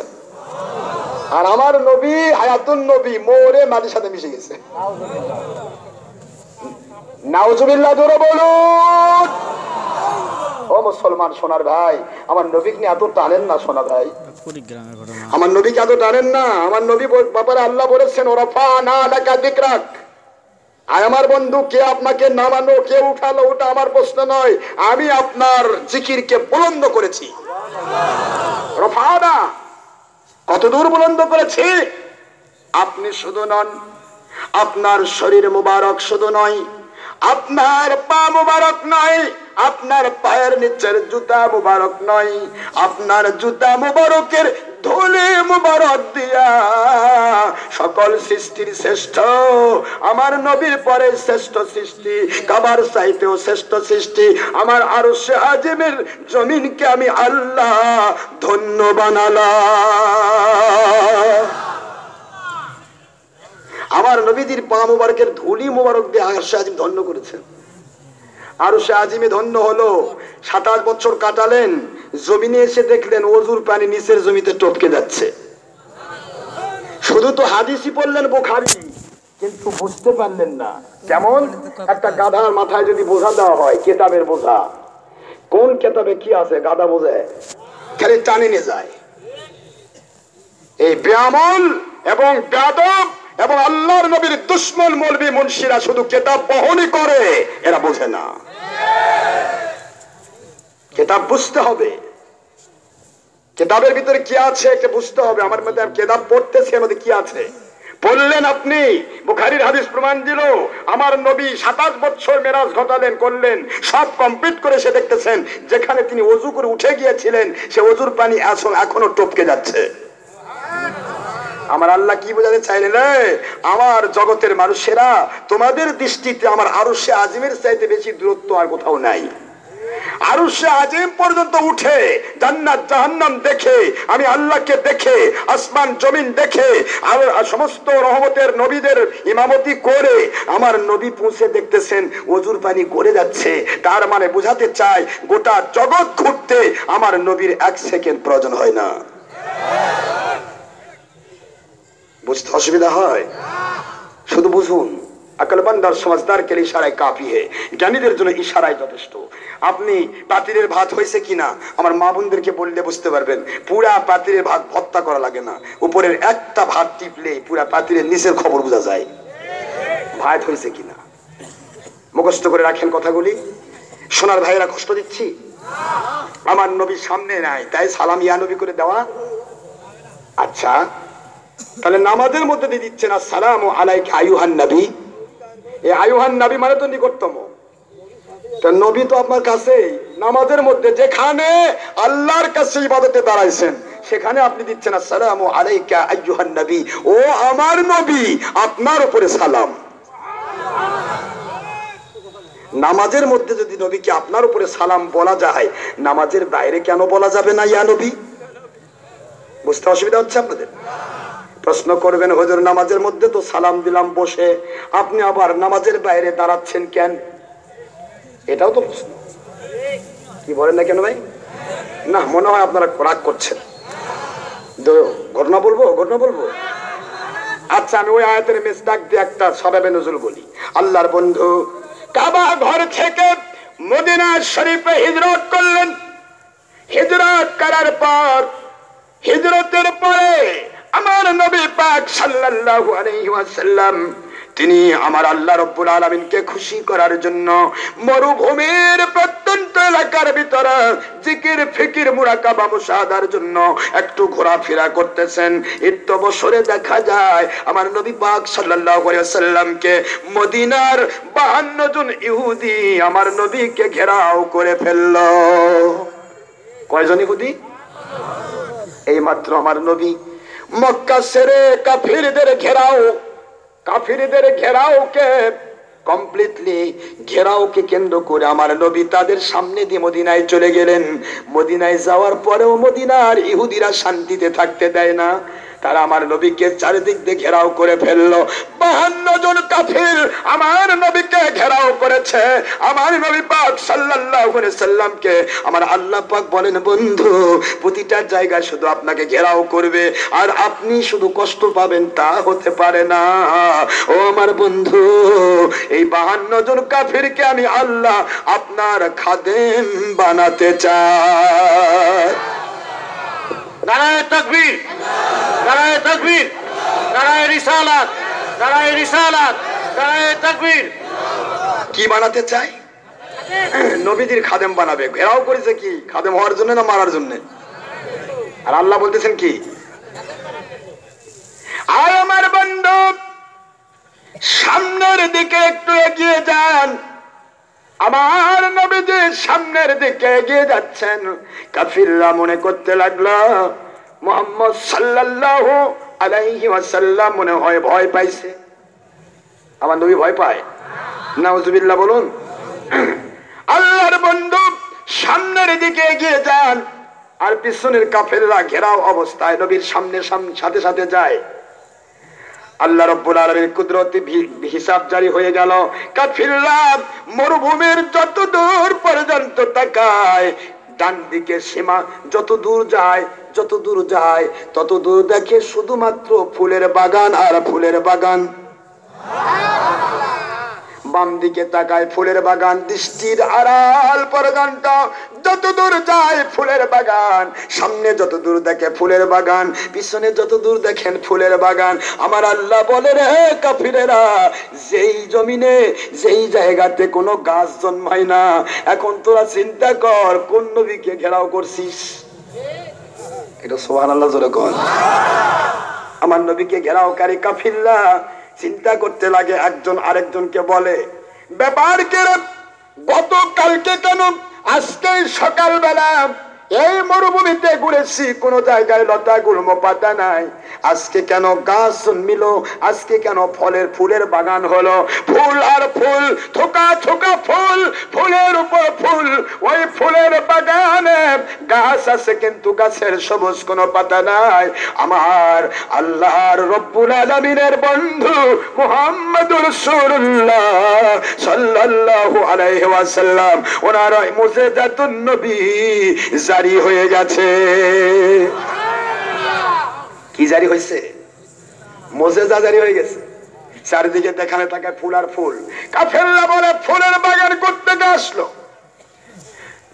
আর আমার নবী হায়াতুন নবী মোরে মাটির সাথে মিশে গেছে। নাউজুবিল্লাহ বলুন। ও মুসলমান সোনার ভাই আমার নবীকে নিয়ে এত টানেন না সোনা ভাই। আমার নবীকে এত টানেন না। আমার নবী ব্যাপারে আল্লাহ বলেছেন ওরা ফা না ডাকা দিকরাক। আর আমার বন্ধু, কে আপনাকে নামানো, কে উঠালো, ওটা আমার প্রশ্ন নয়। আমি আপনার জিকিরকে বুলন্দ করেছি। রফানা কত দূর বুলন্দ করেছি? আপনি শুধু নন, আপনার শরীর মুবারক শুধু নয়, আপনার পা মুবারক নয়, আপনার পায়ের নিচের জুতা মুবারক নয়, আপনার জুতা মুবারকের ধুলে মুবারক দিয়া সকল সৃষ্টির শ্রেষ্ঠ, আমার নবীর পরে শ্রেষ্ঠ সৃষ্টি, কাবার চাইতেও শ্রেষ্ঠ সৃষ্টি, আমার আরও সে আজিমের জমিনকে আমি আল্লাহ ধন্য বানালাম। আমার নবীজির পা মুবারকের ধুলি মুবারক দিয়ে আরশে আজিম ধন্য করেছেন। আরশে আজিমে ধন্য হলো। সাতাশ বছর কাটালেন, জমিনে এসে দেখলেন অজুর পানি নিচের জমিতে টপকে যাচ্ছে। শুধু তো হাদিসই পড়লেন বোখারি, কিন্তু বুঝতে পারলেন না। কেমন? একটা গাধার মাথায় যদি বোঝা দেওয়া হয়, কেতাবের বোঝা। কোন কেতাবে কি আছে, গাধা বোঝে? খালি টানে যায়। এই ব্যামল এবং যাদব এবং আল্লাহর নবীর দুশ্মন মলবি মুন্সিরা শুধু কেতাব বহনই করে, এরা বোঝে না। কেতাব বুঝতে হবে। কেতাবের ভিতরে কি আছে এটা বুঝতে হবে। আমার মধ্যে কেতাব পড়তেছে মধ্যে কি আছে? বললেন আপনি, বুখারির হাদিস প্রমাণ দিল, আমার নবী সাতাশ বছর মেরাজ ঘটালেন, করলেন, সব কমপ্লিট করে সে দেখতেছেন, যেখানে তিনি অজু করে উঠে গিয়েছিলেন, সে অজুর পানি এখন এখনও টপকে যাচ্ছে। আমার আল্লাহ কি বোঝাতে চাইলেন আমার জগতের মানুষেরা, তোমাদের দৃষ্টিতে আমার আরও সে আজিমের চাইতে বেশি দূরত্ব আর কোথাও নাই। আরও সে আজিম পর্যন্ত উঠে, জান্নাত, জাহান্নাম দেখে, আমি আল্লাহকে দেখে, আসমান, জমিন দেখে, আর সমস্ত রহমতের নবীদের ইমামতি করে আমার নবী পৌঁছে দেখতেছেন, অজুর পানি করে যাচ্ছে। তার মানে বোঝাতে চাই, গোটা জগৎ ঘুরতে আমার নবীর এক সেকেন্ড প্রয়োজন হয় না। বুঝতে অসুবিধা হয়। শুধু বুঝুন আকলবান্দার সমাজদার কেলে ইশারায় কাফি হে? জ্ঞানীদের জন্য ইশারায় যথেষ্ট। আপনি পাতিরের ভাত হয়েছে কিনা? আমার মা বোনদেরকে বললে বুঝতে পারবেন, পুরা পাতিরের ভাত ভত্তা করা লাগে না। উপরের একটা ভাত টিপলে পুরা পাতিরের নিচের খবর বোঝা যায়। ভাত হয়েছে কিনা? মুখস্থ করে রাখেন কথাগুলি। সোনার ভাইয়েরা কষ্ট দিচ্ছি? আমার নবীর সামনে নাই, তাই সালাম ইয়া নবী করে দেওয়া? আচ্ছা তাহলে নামাজের মধ্যে দিয়ে দিচ্ছেন আসসালাম আলাইকে আয়ুহান নবী। এই আয়ুহান নবী মানে তো নিকটতম। নবী তো আপনার কাছে নামাজের মধ্যে যেখানে আল্লাহর কাছে ইবাদতে দাঁড়াইছেন, সেখানে আপনি দিচ্ছেন আসসালাম আলাইকা আয়ুহান নবী। ও আমার নবী, আপনার উপরে সালাম। নামাজের মধ্যে যদি নবীকে আপনার উপরে সালাম বলা যায়, নামাজের বাইরে কেন বলা যাবে না ইয়া নবী? বুঝতে অসুবিধা হচ্ছে আপনাদের? প্রশ্ন করবেন, হজুর, নামাজের মধ্যে তো সালাম দিলাম, বসে। আপনি আবার নামাজের বাইরে দাঁড়াচ্ছেন কেন? এটাও তো প্রশ্ন। কি বলেন না কেন ভাই? না, মনে হয় আপনারা রাগ করছেন। ঘটনা বলব ঘটনা বলব? আচ্ছা আমি ওই আয়াতের মেস ডাক দিয়ে একটা সবাবে নজরুল বলি। আল্লাহর বন্ধু কাবা ঘর থেকে মদিনা শরীফে হিজরত করলেন। হিজরত করার পর, হিজরতের পরে আমার নবী পাক সাল্লাল্লাহু আলাইহি ওয়াসাল্লাম, তিনি আমার আল্লাহ রব্বুল আলামিনকে খুশি করার জন্য মরুভূমির প্রত্যন্ত এলাকার ভিতরে জিকির, ফিকির, মুরাকাবা, মুশাহাদার জন্য একটু ঘোরাফেরা করতেছেন। ইত্য বছরে দেখা যায়, আমার নবী পাক সাল্লাল্লাহু আলাইহি ওয়াসাল্লামকে মদিনার 52 জন ইহুদি আমার নবীকে ঘেরাও করে ফেলল। কয়জন ইহুদি? এই মাত্র আমার নবী। মক্কা সেরে কাফিরদের ঘেরাও, কাফিরদের ঘেরাওকে কমপ্লিটলি ঘেরাওকে কেন্দ্র করে আমার নবী তাদের সামনে দিয়ে মদিনায় চলে গেলেন। মদিনায় যাওয়ার পরেও মদিনার ইহুদিরা শান্তিতে থাকতে দেয় না। তারা আমার নবীকে চারিদিক দিয়ে ঘেরাও করে ফেলল। বাহান্ন জন কাফির আমার নবীকে ঘেরাও করেছে। আমার নবী পাক সাল্লামকে আমার আল্লাহ পাক বলেন, বন্ধু, প্রতিটা জায়গায় শুধু আপনাকে ঘেরাও করবে, আর আপনি শুধু কষ্ট পাবেন, তা হতে পারে না। ও আমার বন্ধু, এই বাহান্ন জন কাফিরকে আমি আল্লাহ আপনার খাদেম বানাতে চাই। নারায় তকবীর। নারায় তকবীর। নারায় রিসালাত। নারায় রিসালাত। নারায় তকবীর। কি বানাতে চাই? নবীদের খাদেম বানাবে। ঘেরাও করেছে কি? খাদেম হওয়ার জন্য না মারার জন্য? আর আল্লাহ বলতেছেন কি? আর আমার বন্ধু, সামনের দিকে একটু এগিয়ে যান। আমার নবীজি সামনের দিকে এগিয়ে যাচ্ছেন। কাফিররা মনে করতে লাগল, মোহাম্মদ সাল্লাল্লাহু আলাইহি ওয়াসাল্লাম মনে হয় ভয় পাইছে। আমার নবী ভয় পায়। নাউজুবিল্লাহ, বলুন। আল্লাহর বন্ধু সামনের দিকে এগিয়ে যান, আর পিছনের কাফেররা ঘেরাও অবস্থায় নবীর সামনে সাম- সাথে সাথে যায়। আল্লাহ রব্বুল আলমীর কুদরতি হিসাব জারি হয়ে গেল। কাফিররা মরুভূমির যত দূর পর্যন্ত তাকায়, ডান দিকে সীমা যত দূর যায়, যত দূর যায়, তত দূর দেখে শুধুমাত্র ফুলের বাগান আর ফুলের বাগান। বাম দিকে তাকায় ফুলের বাগান, দৃষ্টির আড়াল পর্যন্ত যত দূর যায় ফুলের বাগান, সামনে যত দূর দেখে ফুলের বাগান, পিছনে যত দূর দেখেন ফুলের বাগান। আমার আল্লাহ বলে রে কাফিরেরা, যেই জমিনে, যেই জায়গাতে কোনো গাছ জন্মায় না, এখন তোরা চিন্তা কর, কোন নবীকে ঘেরাও করছিস? এটা সোহান আল্লাহ জোরে কর। আমার নবীকে ঘেরাও ঘেরাওকারী কাফিল্লা চিন্তা করতে লাগে একজন আরেকজনকে বলে ব্যাপার কেরম গতকালকে কেন আজকে সকালবেলা এই মরুভূমিতে ঘুরেছি, কোন জায়গায় লতা গুল্ম পাতা নাই। আজকে কেন গাছ জন্মিল আজকে কেন ফলের ফুলের বাগান হলো? ফুল আর ফুল, থোকা থোকা ফুল, ফুলের উপর ফুল, ওই ফুলের বাগানে গাছ আছে কিন্তু গাছের সবুজ কোনো পাতা নাই। আমার আল্লাহর রব্বুল আলমিনের বন্ধু সাল্লাল্লাহু আলাইহি ওয়াসাল্লাম, ওনার মুজিজাতুন নবী জারি হয়ে গেছে কি জারি হয়েছে? মোজেজা জারি হয়ে গেছে। চারিদিকে দেখানে তাকায় ফুল আর ফুল। কাফেররা বলে, ফুলের বাগান করতে আসলো।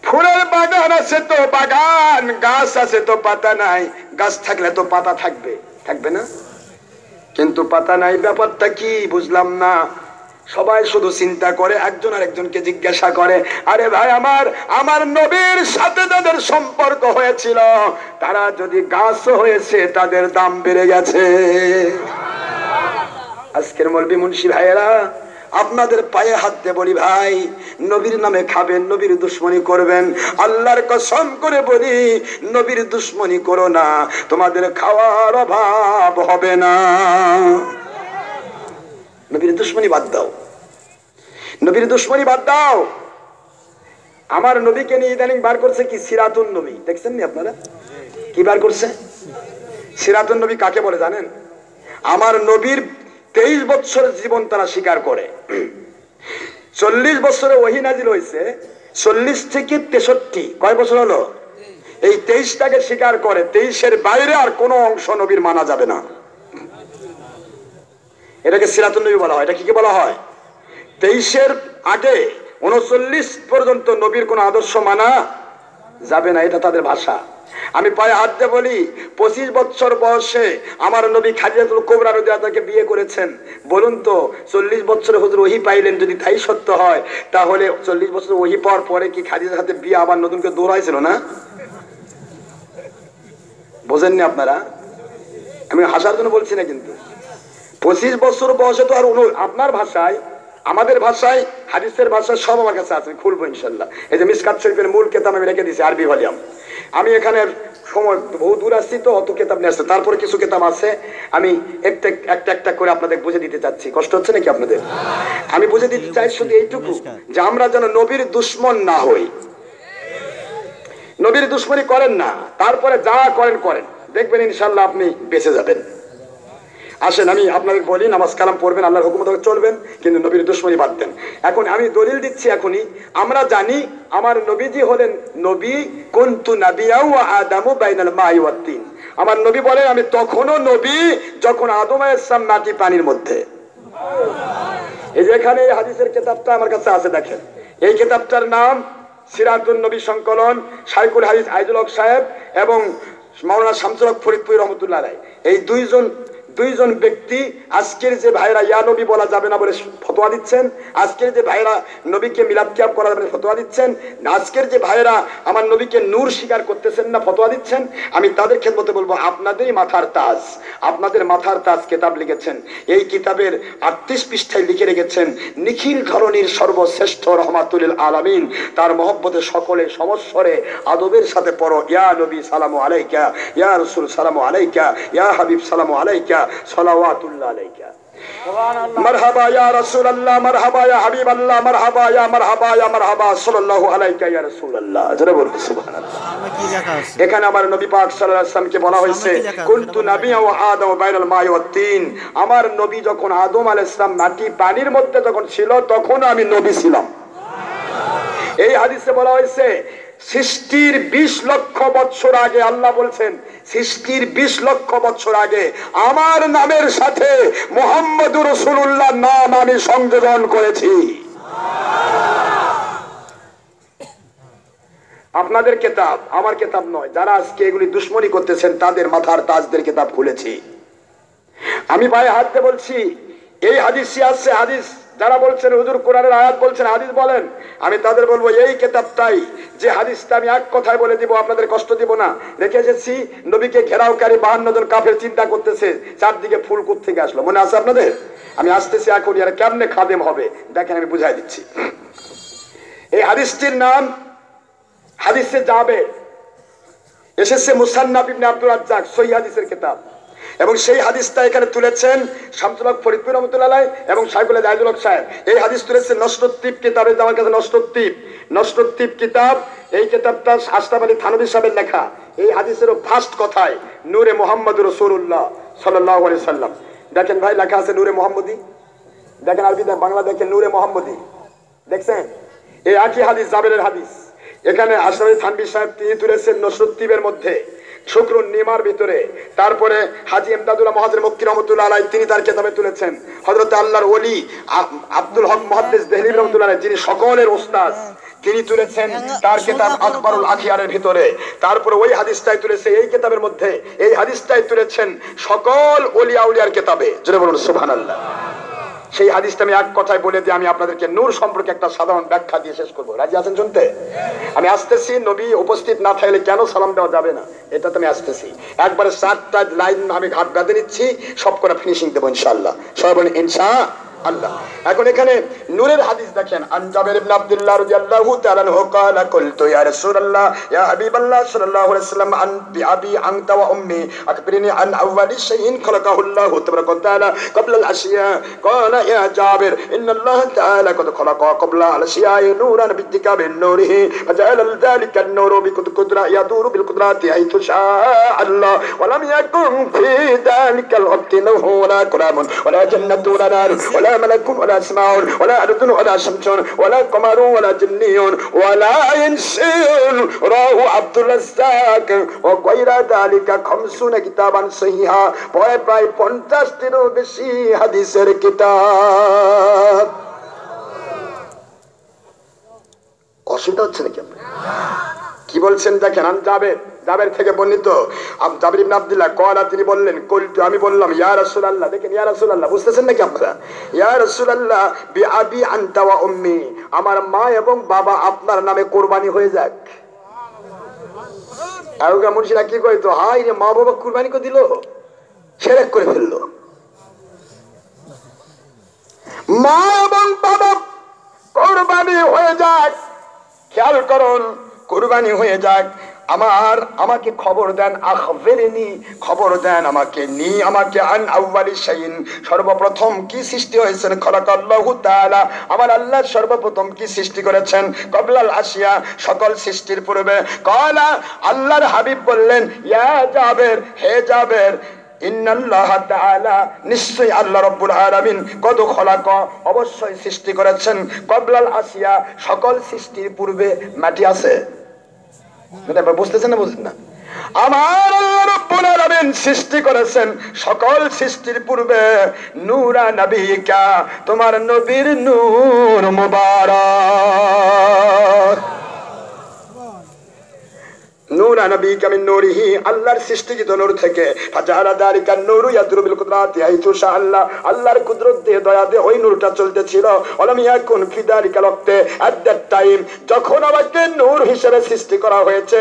ফুলের বাগান আছে তো বাগান, গাছ আছে তো পাতা নাই। গাছ থাকলে তো পাতা থাকবে। থাকবে না? কিন্তু পাতা নাই, ব্যাপারটা কি বুঝলাম না। সবাই শুধু চিন্তা করে, একজন আরেকজনকে জিজ্ঞাসা করে, আরে ভাই, আমার আমার নবীর সাথে তাদের সম্পর্ক হয়েছিল, তারা যদি গাছ হয়েছে, তাদের দাম বেড়ে গেছে। আজকের মলবি মুন্সি ভাইয়েরা, আপনাদের পায়ে হাত দিয়ে বলি ভাই, নবীর নামে খাবেন, নবীর দুশ্মনী করবেন। আল্লাহর কসম করে বলি, নবীর দুশ্মনী করো না, তোমাদের খাওয়ার অভাব হবে না। নবীর দুশ্মনী বাদ দাও। নবীর দুশ্মনী বাদ দাও। আমার নবীকে নিয়ে ইদানিং বার করছে কি? সিরাতুন নবী। দেখছেন নি আপনারা? কি বার করছে? সিরাতুন নবী কাকে বলে জানেন? আমার নবীর তেইশ বছরের জীবন তারা স্বীকার করে। চল্লিশ বছরে ওহি নাজিল হয়েছে, চল্লিশ থেকে তেষট্টি। কয় বছর হলো? এই তেইশটাকে স্বীকার করে, তেইশের বাইরে আর কোনো অংশ নবীর মানা যাবে না। এটাকে সিরাতুন নবী বলা হয়। এটা কি কি বলা হয়? তেইশের আগে উনচল্লিশ পর্যন্ত নবীর কোনো আদর্শ মানা যাবে না, এটা তাদের ভাষা। আমি পায়ে হাত দিয়ে বলি, পঁচিশ বছর বয়সে আমার নবী খাদিজাতুল কোবরা রদিয়াতাকে বিয়ে করেছেন। বলুন তো, চল্লিশ বছরে হুজুর ওহি পাইলেন যদি তাই সত্য হয়, তাহলে চল্লিশ বছর ওহি পাওয়ার পরে কি খাদিজার সাথে বিয়ে আবার নতুন করে দৌড়াইছিল না? বোঝেননি আপনারা? আমি হাসার জন্য বলছি না কিন্তু। পঁচিশ বছর বয়সে তো আর আপনার ভাষায়, আমাদের ভাষায়, হাদিসের ভাষায় সব আমার কাছে আছে খুলবো ইনশাল্লাহ। এই যে মিসকাত শরীফের মূল কেতাব আমি রেখে দিয়েছি আরবি ভলিউম। আমি এখানে সময় বহু দূর আসছি তো, অত কেতাব নিয়ে আসছে তারপরে কিছু কেতাব আছে, আমি একটা একটা একটা করে আপনাদের বুঝে দিতে চাচ্ছি। কষ্ট হচ্ছে নাকি আপনাদের? আমি বুঝে দিতে চাই শুধু এইটুকু, যে আমরা যেন নবীর দুশ্মন না হই। নবীর দুশ্মনী করেন না, তারপরে যা করেন করেন। দেখবেন ইনশাল্লাহ আপনি বেঁচে যাবেন। আসেন, আমি আপনাদের বলি, নামাজ কালাম পড়বেন, আল্লাহর হুকুমত চলবেন, কিন্তু নবীর দুশ্মনী বাদ দেন। এখন আমি দলিল দিচ্ছি এখনই, আমরা জানি আমার নবীজি হলেন নবী কুন্তু নাবিয়াউ আদামু বাইনাল মাই আমার নবী বলেন, আমি তখনও নবী যখন আদম আলাইহিস সালাম মাটি পানির মধ্যে। এই যে এখানে এই হাদিসের কিতাবটা আমার কাছে আছে, দেখেন। এই কিতাবটার নাম সিরাজুল নবী সংকলন শাইকুল হাদিস আইজুল হক সাহেব এবং মাওলানা শামসুল হক ফরিদপুর রহমতুল্লাহ রায় এই দুইজন দুইজন ব্যক্তি আজকের যে ভাইরা, ইয়া নবী বলা যাবে না বলে ফতোয়া দিচ্ছেন, আজকের যে ভাইরা নবীকে মিলাদ কিয়াব করা যাবে ফতোয়া দিচ্ছেন, আজকের যে ভাইরা আমার নবীকে নূর স্বীকার করতেছেন না ফতোয়া দিচ্ছেন, আমি তাদের খেদমতে বলব, আপনাদেরই মাথার তাজ, আপনাদের মাথার তাজ কিতাব লিখেছেন। এই কিতাবের আটত্রিশ পৃষ্ঠায় লিখে রেখেছেন, নিখিল ধরনের সর্বশ্রেষ্ঠ রহমাতুল আলামিন, তার মহব্বতে সকলে সমস্বরে আদবের সাথে পড়ো, ইয়া নবী সালামু আলাইকা, ইয়া রসুল সালামু আলাইকা, ইয়া হাবিব সালামু আলাইকা সালাওয়াতুল্লাহ আলাইকা। মারহাবা ইয়া রাসূলুল্লাহ মারহাবা ইয়া হাবিবাল্লাহ মারহাবা ইয়া মারহাবা ইয়া মারহাবা সাল্লাল্লাহু আলাইকা ইয়া রাসূলুল্লাহ। জোরে বলুন সুবহানাল্লাহ। এখানে আমার নবী পাক সাল্লাল্লাহু আলাইহি ওয়াসাল্লামকে বলা হয়েছে কুনতু নাবিয়া ওয়া আদম বাইনাল মাই ওয়াত তিন। আমার নবী যখন আদম আলাইহিস সালাম মাটি পানির মধ্যে যখন ছিল তখন আমি নবী ছিলাম। এই হাদিসে বলা হয়েছে সৃষ্টির বিশ লক্ষ বছর আগে আল্লাহ বলছেন, সৃষ্টির বিশ লক্ষ বছর আগে আমার নামের সাথে মোহাম্মদুর রসুল্লাহ নাম আমি সংযোজন করেছি। আপনাদের কেতাব, আমার কেতাব নয়, যারা আজকে এগুলি দুশ্মনী করতেছেন, তাদের মাথার তাজদের কেতাব খুলেছি। আমি ভাই হাত বলছি, এই হাদিস আসছে হাদিস। যারা বলছেন, হুজুর কোরআনের আয়াত বলছেন, হাদিস বলেন, আমি তাদের বলব, এই কেতাবটাই, যে হাদিসটা আমি এক কথায় বলে দিব, আপনাদের কষ্ট দিব না। রেখে এসেছি, নবীকে ঘেরাওকারী বাহান্ন জন কাফের চিন্তা করতেছে, চারদিকে ফুল থেকে আসলো। মনে আছে আপনাদের? আমি আসতেছি এখন আর কেমনে খাদেম হবে? দেখেন, আমি বুঝাই দিচ্ছি। এই হাদিসটির নাম, হাদিসে যাবে। এসেছে মুসান্নাব আব্দুল রাজ্জাক, সহি হাদিসের কিতাব। এবং সেই হাদিসটা এখানে তুলেছেন শামসুল ফরিদপুর রহমতুল্লাহ এবং সাইকুল জাহিদুল হক সাহেব। এই হাদিস তুলেছেন নষ্টদ্বীপ কিতাব আমার কাছে নষ্টদ্বীপ নষ্টদ্বীপ কিতাব, এই কিতাবটা আশরাফ আলী থানবী সাহেবের লেখা। এই হাদিসেরও ফার্স্ট কথায়, নূরে মোহাম্মদ রসুল্লাহ সাল্লাহ আলি সাল্লাম। দেখেন ভাই, লেখা আছে নূরে মোহাম্মদী। দেখেন আরবি বাংলা দেখেন নূরে মোহাম্মদী। দেখছেন? এই একই হাদিস জাবেরের হাদিস। এখানে আশরাফি থানবি সাহেব তিনি তুলেছেন নসরুদ্দীপের মধ্যে। শুক্র নিমার ভিতরে। তারপরে হাজি এমদাদুল্লাহ মহাজের মুক্তি রহমতুল্লাহ আলাই তিনি তার কেতাবে তুলেছেন। হজরত আল্লাহর ওলি আব্দুল হক মহাদ্দেশ দেহলি রহমতুল্লাহ যিনি সকলের ওস্তাদ, তিনি তুলেছেন তার কেতাব আকবরুল আখিয়ারের ভিতরে। তারপরে ওই হাদিসটাই তুলেছে এই কেতাবের মধ্যে। এই হাদিসটাই তুলেছেন সকল ওলিয়া উলিয়ার কেতাবে। জোরে বলুন, সুবহানাল্লাহ। সেই হাদিসটা আমি এক কথায় বলে দিয়ে আমি আপনাদেরকে নূর সম্পর্কে একটা সাধারণ ব্যাখ্যা দিয়ে শেষ করব। রাজি আছেন শুনতে? আমি আসতেছি, নবী উপস্থিত না থাকলে কেন সালাম দেওয়া যাবে না? এটা তো আমি আসতেছি। একবারে চারটা লাইন আমি ঘাট বেঁধে নিচ্ছি, সব করে ফিনিশিং দেবো ইনশাল্লাহ সবাই বলেন, ইনশা আল্লাহ এখন এখানে নূরের হাদিস দেখেন আনজাবের ইবনে আব্দুল্লাহ রাদিয়াল্লাহু তাআলা আনহু قال قلت يا رسول الله يا حبيب الله صلى الله عليه وسلم عن بأبي أنت وأمي أخبرني عن أول شيء خلقه الله تبارك وتعالى قبل الأشياء قال يا جابر إن الله تعالى قد خلق قبل الأشياء نورا باتكاب نوره فجعل ذلك النور بقدرة يدور بالقدرات حيث شاء الله ولم يكن في ذلك الوقت له ولا كلام ولا جنة ولا نار ولا ملك ولا سماء ولا أرض ولا شمس ولا قمر ولا جني ولا إنسي رواه عبد الرزاق وغير ذلك خمسون كتابا صحيحا প্রায় প্রায় পঞ্চাশটিরও বেশি হাদিসের কিতাব অসুবিধা হচ্ছে নাকি আপনার কি বলছেন দেখেন আমি জাবের জাবের থেকে বর্ণিত জাবির আব্দুল্লাহ তিনি বললেন, কলতু, আমি বললাম, ইয়া রাসূলুল্লাহ, দেখেন, ইয়া রাসূলুল্লাহ, বুঝতেছেন নাকি আপনারা? ইয়া রাসূলুল্লাহ বি আবি আনতা ওয়া উম্মি, আমার মা এবং বাবা আপনার নামে হয়ে যাক। কি কইতো হাই রে, মা বাবা কুরবানি করে দিল করে ফেলল। মা এবং বাবা কোরবানি হয়ে যাক। খেয়াল করুন, কোরবানি হয়ে যাক। আমার, আমাকে খবর দেন, আখবেরেনি, খবর দেন আমাকে নি, আমাকে আন আউয়ালি শাইন সর্বপ্রথম কি সৃষ্টি হয়েছেন? খলাকাল্লাহু তাআলা। আমার আল্লাহ সর্বপ্রথম কি সৃষ্টি করেছেন? কবলাল আসিয়া সকল সৃষ্টির পূর্বে কলা, আল্লাহর হাবিব বললেন, ইয়া জাবের, হে জাবের নিশ্চয়ই আল্লাহ রব্বুল আলামিন কত খলাক, অবশ্যই সৃষ্টি করেছেন। কবলাল আসিয়া সকল সৃষ্টির পূর্বে মাটি আছে। বুঝতেছেন না আমার রব্বুল সৃষ্টি করেছেন সকল সৃষ্টির পূর্বে নূরা নবিকা, তোমার নবীর নূর মুবারক। নূর কামিন নূরিহি, আল্লাহর নূর থেকে। দারিকা নূরু ইয়াদরুবিল কুদরাতি আল্লাহর কুদরত দিয়ে ওই নূরটা চলতেছিল। ইয়াকুন ফি দারিকা এট দ্যাট টাইম যখন আমাকে নূর হিসেবে সৃষ্টি করা হয়েছে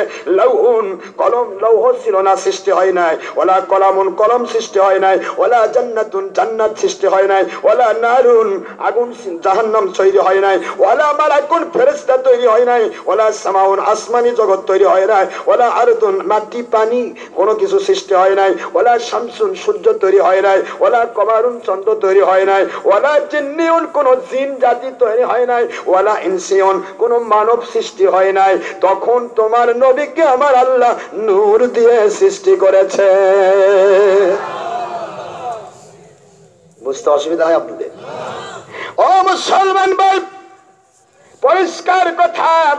কলম, লৌহ ছিল না, সৃষ্টি হয় নাই। ওলা কলামুন, কলম সৃষ্টি হয় নাই। ওলা জান্নাতুন, জান্নাত সৃষ্টি হয় নাই। ওলা নারুন, আগুন, জাহান্নাম তৈরি হয় নাই। ওলা মালাকুন, ফেরেশতা তৈরি হয় নাই। ওলা সামাউন, আসমানি জগৎ তৈরি হয় নাই। ওলা আরদুন, মাটি, পানি, কোনো কিছু সৃষ্টি হয় নাই। ওলা শামসুন, সূর্য তৈরি হয় নাই। ওলা কমারুন, চন্দ্র তৈরি হয় নাই। ওলা জিন্নিউন, কোন জিন, জাতি তৈরি হয় নাই। ওলা ইনসিয়ন কোন মানব সৃষ্টি হয় নাই। তখন তোমার নবীকে আমার আল্লাহ নূর দিয়ে সৃষ্টি করেছে। বুঝতে অসুবিধা হয় আপনাদের? ও মুসলমান ভাই, পরিষ্কার কথা।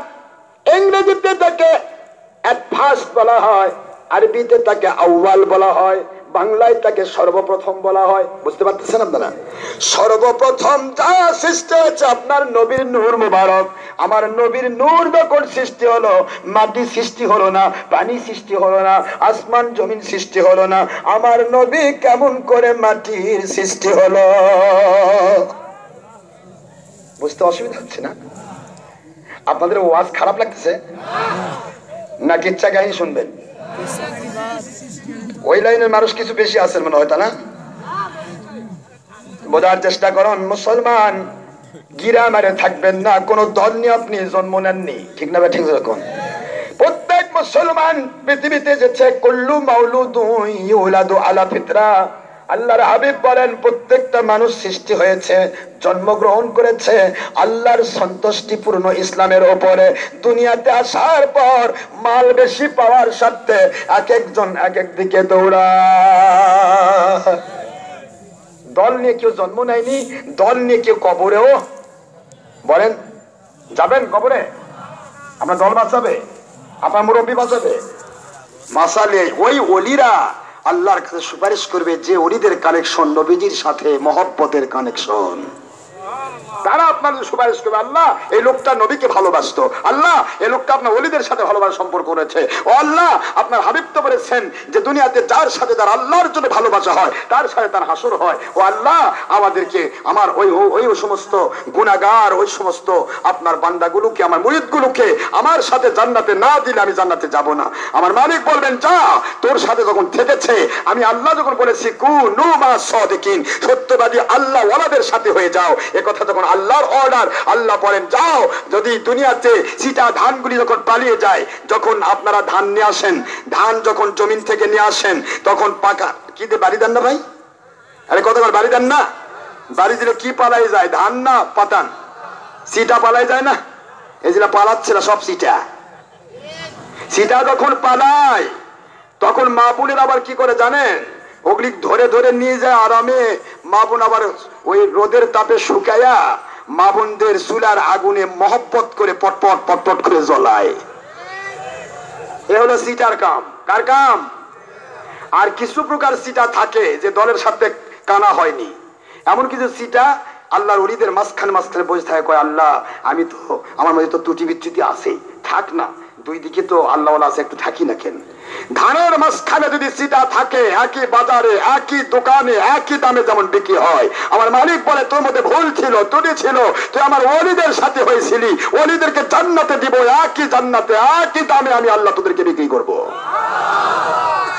ইংরেজিতে তাকে ফার্স্ট বলা হয়, আরবিতে তাকে আউয়াল বলা হয়, বাংলায় তাকে সর্বপ্রথম বলা হয়। বুঝতে পারতেছেন আপনারা? সর্বপ্রথম যা সৃষ্টি হয়েছে আপনার নবীর নূর মুবারক। আমার নবীর নূর যখন সৃষ্টি হলো, মাটি সৃষ্টি হলো না, পানি সৃষ্টি হলো না, আসমান জমিন সৃষ্টি হলো না, আমার নবী কেমন করে মাটির সৃষ্টি হলো? বুঝতে অসুবিধা হচ্ছে না? আপনাদের ওয়াজ খারাপ লাগতেছে? না কিচ্ছা কাহিনী শুনবেন। ওই লাইনের মানুষ কিছু বেশি আছেন মনে হয় না? বোঝার চেষ্টা করুন, মুসলমান গিরা মারে থাকবেন না, কোন দল নিয়ে আপনি জন্ম নেননি। ঠিক না ঠিক যখন প্রত্যেক মুসলমান পৃথিবীতে যেছে, কুল্লু মাউলুদু ইউলাদু আলা ফিতরা। আল্লাহর হাবিব বলেন, প্রত্যেকটা মানুষ সৃষ্টি হয়েছে, জন্মগ্রহণ করেছে আল্লাহর সন্তুষ্টিপূর্ণ ইসলামের ওপরে। দুনিয়াতে আসার পর মাল বেশি পাওয়ার স্বার্থে এক একজন এক এক দিকে দৌড়া দল নিয়ে কেউ জন্ম নেয়নি, দল নিয়ে কেউ কবরেও। বলেন, যাবেন কবরে? আপনার দল বাঁচাবে আপনার মুরব্বী বাঁচাবে। মাসালে ওই অলিরা আল্লাহর কাছে সুপারিশ করবে যে ওরিদের কানেকশন নবীজির সাথে মহব্বতের কানেকশন। তারা আপনাদের সুপারিশ করবে। আল্লাহ, এই লোকটা নবীকে ভালোবাসতো। আল্লাহ, এই লোকটা আপনার অলিদের সাথে ভালোবাসা সম্পর্ক রয়েছে ও আল্লাহ, আপনার হাবিব তো বলেছেন যে দুনিয়াতে যার সাথে তার আল্লাহর জন্য ভালোবাসা হয়, তার সাথে তার হাসর হয়। ও আল্লাহ, আমাদেরকে, আমার ওই ওই সমস্ত গুণাগার ওই সমস্ত আপনার বান্দাগুলোকে, আমার মুরিদগুলোকে আমার সাথে জান্নাতে না দিলে আমি জান্নাতে যাব না। আমার মালিক বলবেন, যা, তোর সাথে যখন থেকেছে, আমি আল্লাহ যখন বলেছি কু নু মা সদিকিন, সত্যবাদী আল্লাহ ওয়ালাদের সাথে হয়ে যাও। এ কথা যখন আল্লাহর অর্ডার আল্লাহ বলেন, যাও, যদি দুনিয়াতে সিটা ধানগুলি যখন পালিয়ে যায়, যখন আপনারা ধান নিয়ে আসেন, ধান যখন জমিন থেকে নিয়ে আসেন, তখন পাকা কি দিয়ে বাড়ি দেন না ভাই? আরে কতবার বাড়ি দেন না? বাড়ি দিলে কি পালাই যায়? ধান না পাতান? সিটা পালাই যায় না? এই যেটা পালাচ্ছে না সব সিটা সিটা যখন পালায়, তখন মা বোনের আবার কি করে জানেন? ওগুলি ধরে ধরে নিয়ে যায় আরামে মা বোন আবার ওই রোদের তাপে শুকায়া মা বোনদের চুলার আগুনে মহব্বত করে পটপট পটপট করে জ্বলায়। এ হলো সিটার কাম। কার কাম? আর কিছু প্রকার সিটা থাকে যে দলের সাথে কানা হয়নি। এমন কিছু সিটা আল্লাহর উলিদের মাঝখানে মাঝখানে বসে থাকে, কয় আল্লাহ, আমি তো, আমার মধ্যে তো ত্রুটি বিচ্যুতি আছে থাক না। দুই দিকে তো আল্লাহ আছে, একটু থাকি না কেন ধানের মাঝখানে যদি সিটা থাকে, একই বাজারে, একই দোকানে, একই দামে যেমন বিক্রি হয়। আমার মালিক বলে, তোর মধ্যে ভুল ছিল, ত্রুটি ছিল। তুই আমার অলিদের সাথে হয়েছিলি। অলিদেরকে জান্নাতে দিব, একই জান্নাতে, একই দামে আমি আল্লাহ তোদেরকে বিক্রি করব।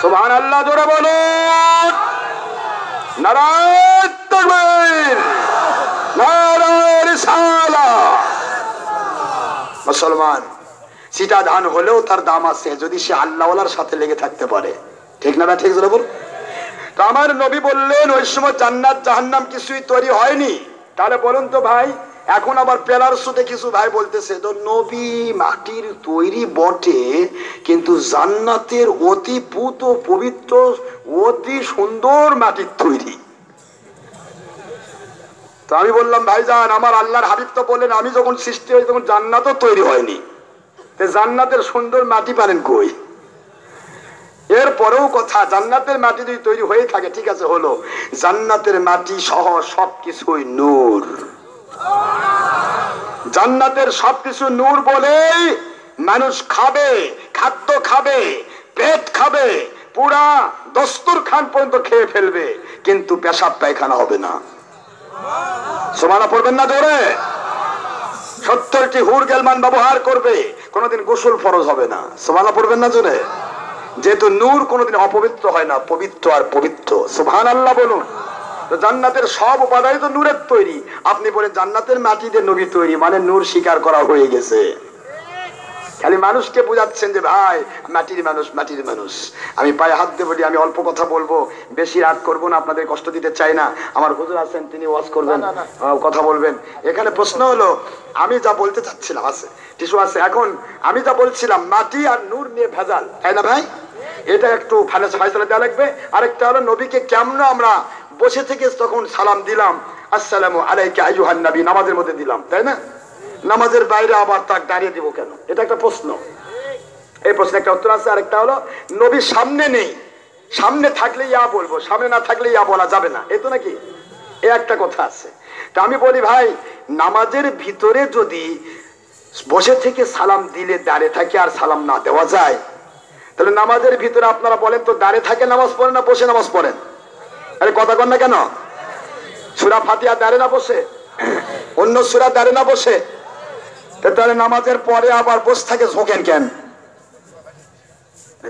সুবহান আল্লাহ জোরে বলুন। নারায়ণ নারায়ণ মুসলমান চিটা ধান হলেও তার দাম আছে, যদি সে আল্লাহওয়ালার সাথে লেগে থাকতে পারে। ঠিক না ঠিক জোরে বল তো আমার নবী বললেন, ওই সময় জান্নাত, জাহান্নাম কিছুই তৈরি হয়নি। তাহলে বলুন তো ভাই, এখন আবার পেলার সুতে কিছু ভাই বলতেছে, তো নবী মাটির তৈরি বটে, কিন্তু জান্নাতের অতি পুত পবিত্র, অতি সুন্দর মাটির তৈরি। তো আমি বললাম, ভাইজান, আমার আল্লাহর হাবিব তো বললেন, আমি যখন সৃষ্টি হই, তখন জান্নাতও তৈরি হয়নি। জান্নাতের সুন্দর মাটি পারেন কই? এরপরেও কথা, জান্নাতের মাটি যদি তৈরি হয়ে থাকে, ঠিক আছে, হলো, জান্নাতের মাটি সহ সবকিছুই নূর। জান্নাতের সবকিছু নূর বলেই মানুষ খাবে, খাদ্য খাবে, পেট খাবে, পুরা দস্তুর খান পর্যন্ত খেয়ে ফেলবে, কিন্তু পেশাব পায়খানা হবে না। সমানা পড়বেন না জোরে? সত্তরটি হুর গেলমান ব্যবহার করবে, কোনোদিন গোসল ফরজ হবে না। সোমালা পড়বেন না জোরে? যেহেতু নূর কোনোদিন অপবিত্র হয় না, পবিত্র আর পবিত্র। সোভান আল্লাহ বলুন জান্নাতের সব উপাদানই তো নূরের তৈরি। আপনি বলেন, জান্নাতের মাটি দিয়ে নবী তৈরি মানে নূর স্বীকার করা হয়ে গেছে। খালি মানুষকে বোঝাচ্ছেন যে ভাই মাটির মানুষ মাটির মানুষ। আমি পায়ে হাত দিয়ে বলি আমি অল্প কথা বলব। বেশি রাগ করব না আপনাদের কষ্ট দিতে চাই না। আমার হুজুর আছেন তিনি ওয়াজ করবেন। কথা বলবেন। এখানে প্রশ্ন হলো আমি যা বলতে চাচ্ছিলাম আছে। টিসু আছে এখন আমি যা বলছিলাম মাটি আর নূর নিয়ে ভেজাল। তাই না ভাই? এটা একটু ফাইসলা দেওয়া লাগবে। আরেকটা হলো নবীকে কেমন আমরা বসে থেকে তখন সালাম দিলাম আসসালামু আলাইকা আইয়ুহান নবী নামাজের মধ্যে দিলাম। তাই না? নামাজের বাইরে আবার তাক দাঁড়িয়ে দিব কেন? এটা একটা প্রশ্ন। এই প্রশ্নের একটা উত্তর আছে, আরেকটা হলো, নবী সামনে নেই। সামনে থাকলে ইয়া বলব, সামনে না থাকলে ইয়া বলা যাবে না। এই তো নাকি? এ একটা কথা আছে। তা আমি বলি, ভাই, নামাজের ভিতরে যদি বসে থেকে সালাম দিলে দাঁড়িয়ে থাকে আর সালাম না দেওয়া যায়, তাহলে নামাজের ভিতরে আপনারা বলেন তো, দাঁড়িয়ে থাকে নামাজ পড়েন না বসে নামাজ পড়েন আরে কথা কন না কেন? সুরা ফাতিয়া দাঁড়ে না বসে? অন্য সুরা দাঁড়ে না বসে? তাহলে নামাজের পরে আবার বসে থাকে ঝোঁকেন কেন?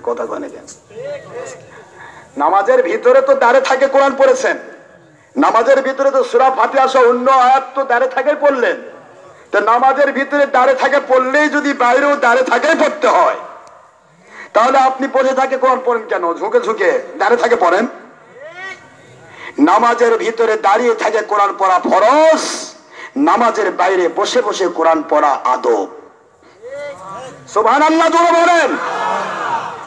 কথা কনে কেন? নামাজের ভিতরে তো দাঁড়ে থাকে কোরআন পড়েছেন। নামাজের ভিতরে তো সুরা ফাতিয়া সহ অন্য আয়াত তো দাঁড়ে থাকে পড়লেন। তো নামাজের ভিতরে দাঁড়ে থাকে পড়লেই যদি বাইরেও দাঁড়ে থাকে পড়তে হয়। তাহলে আপনি বসে থাকে কোরআন পড়েন কেন? ঝুঁকে ঝুঁকে দাঁড়ে থাকে পড়েন? নামাজের ভিতরে দাঁড়িয়ে থাকে কোরআন পড়া ফরজ। নামাজের বাইরে বসে বসে কোরআন পড়া আদব। সোভান আল্লাহ বলেন।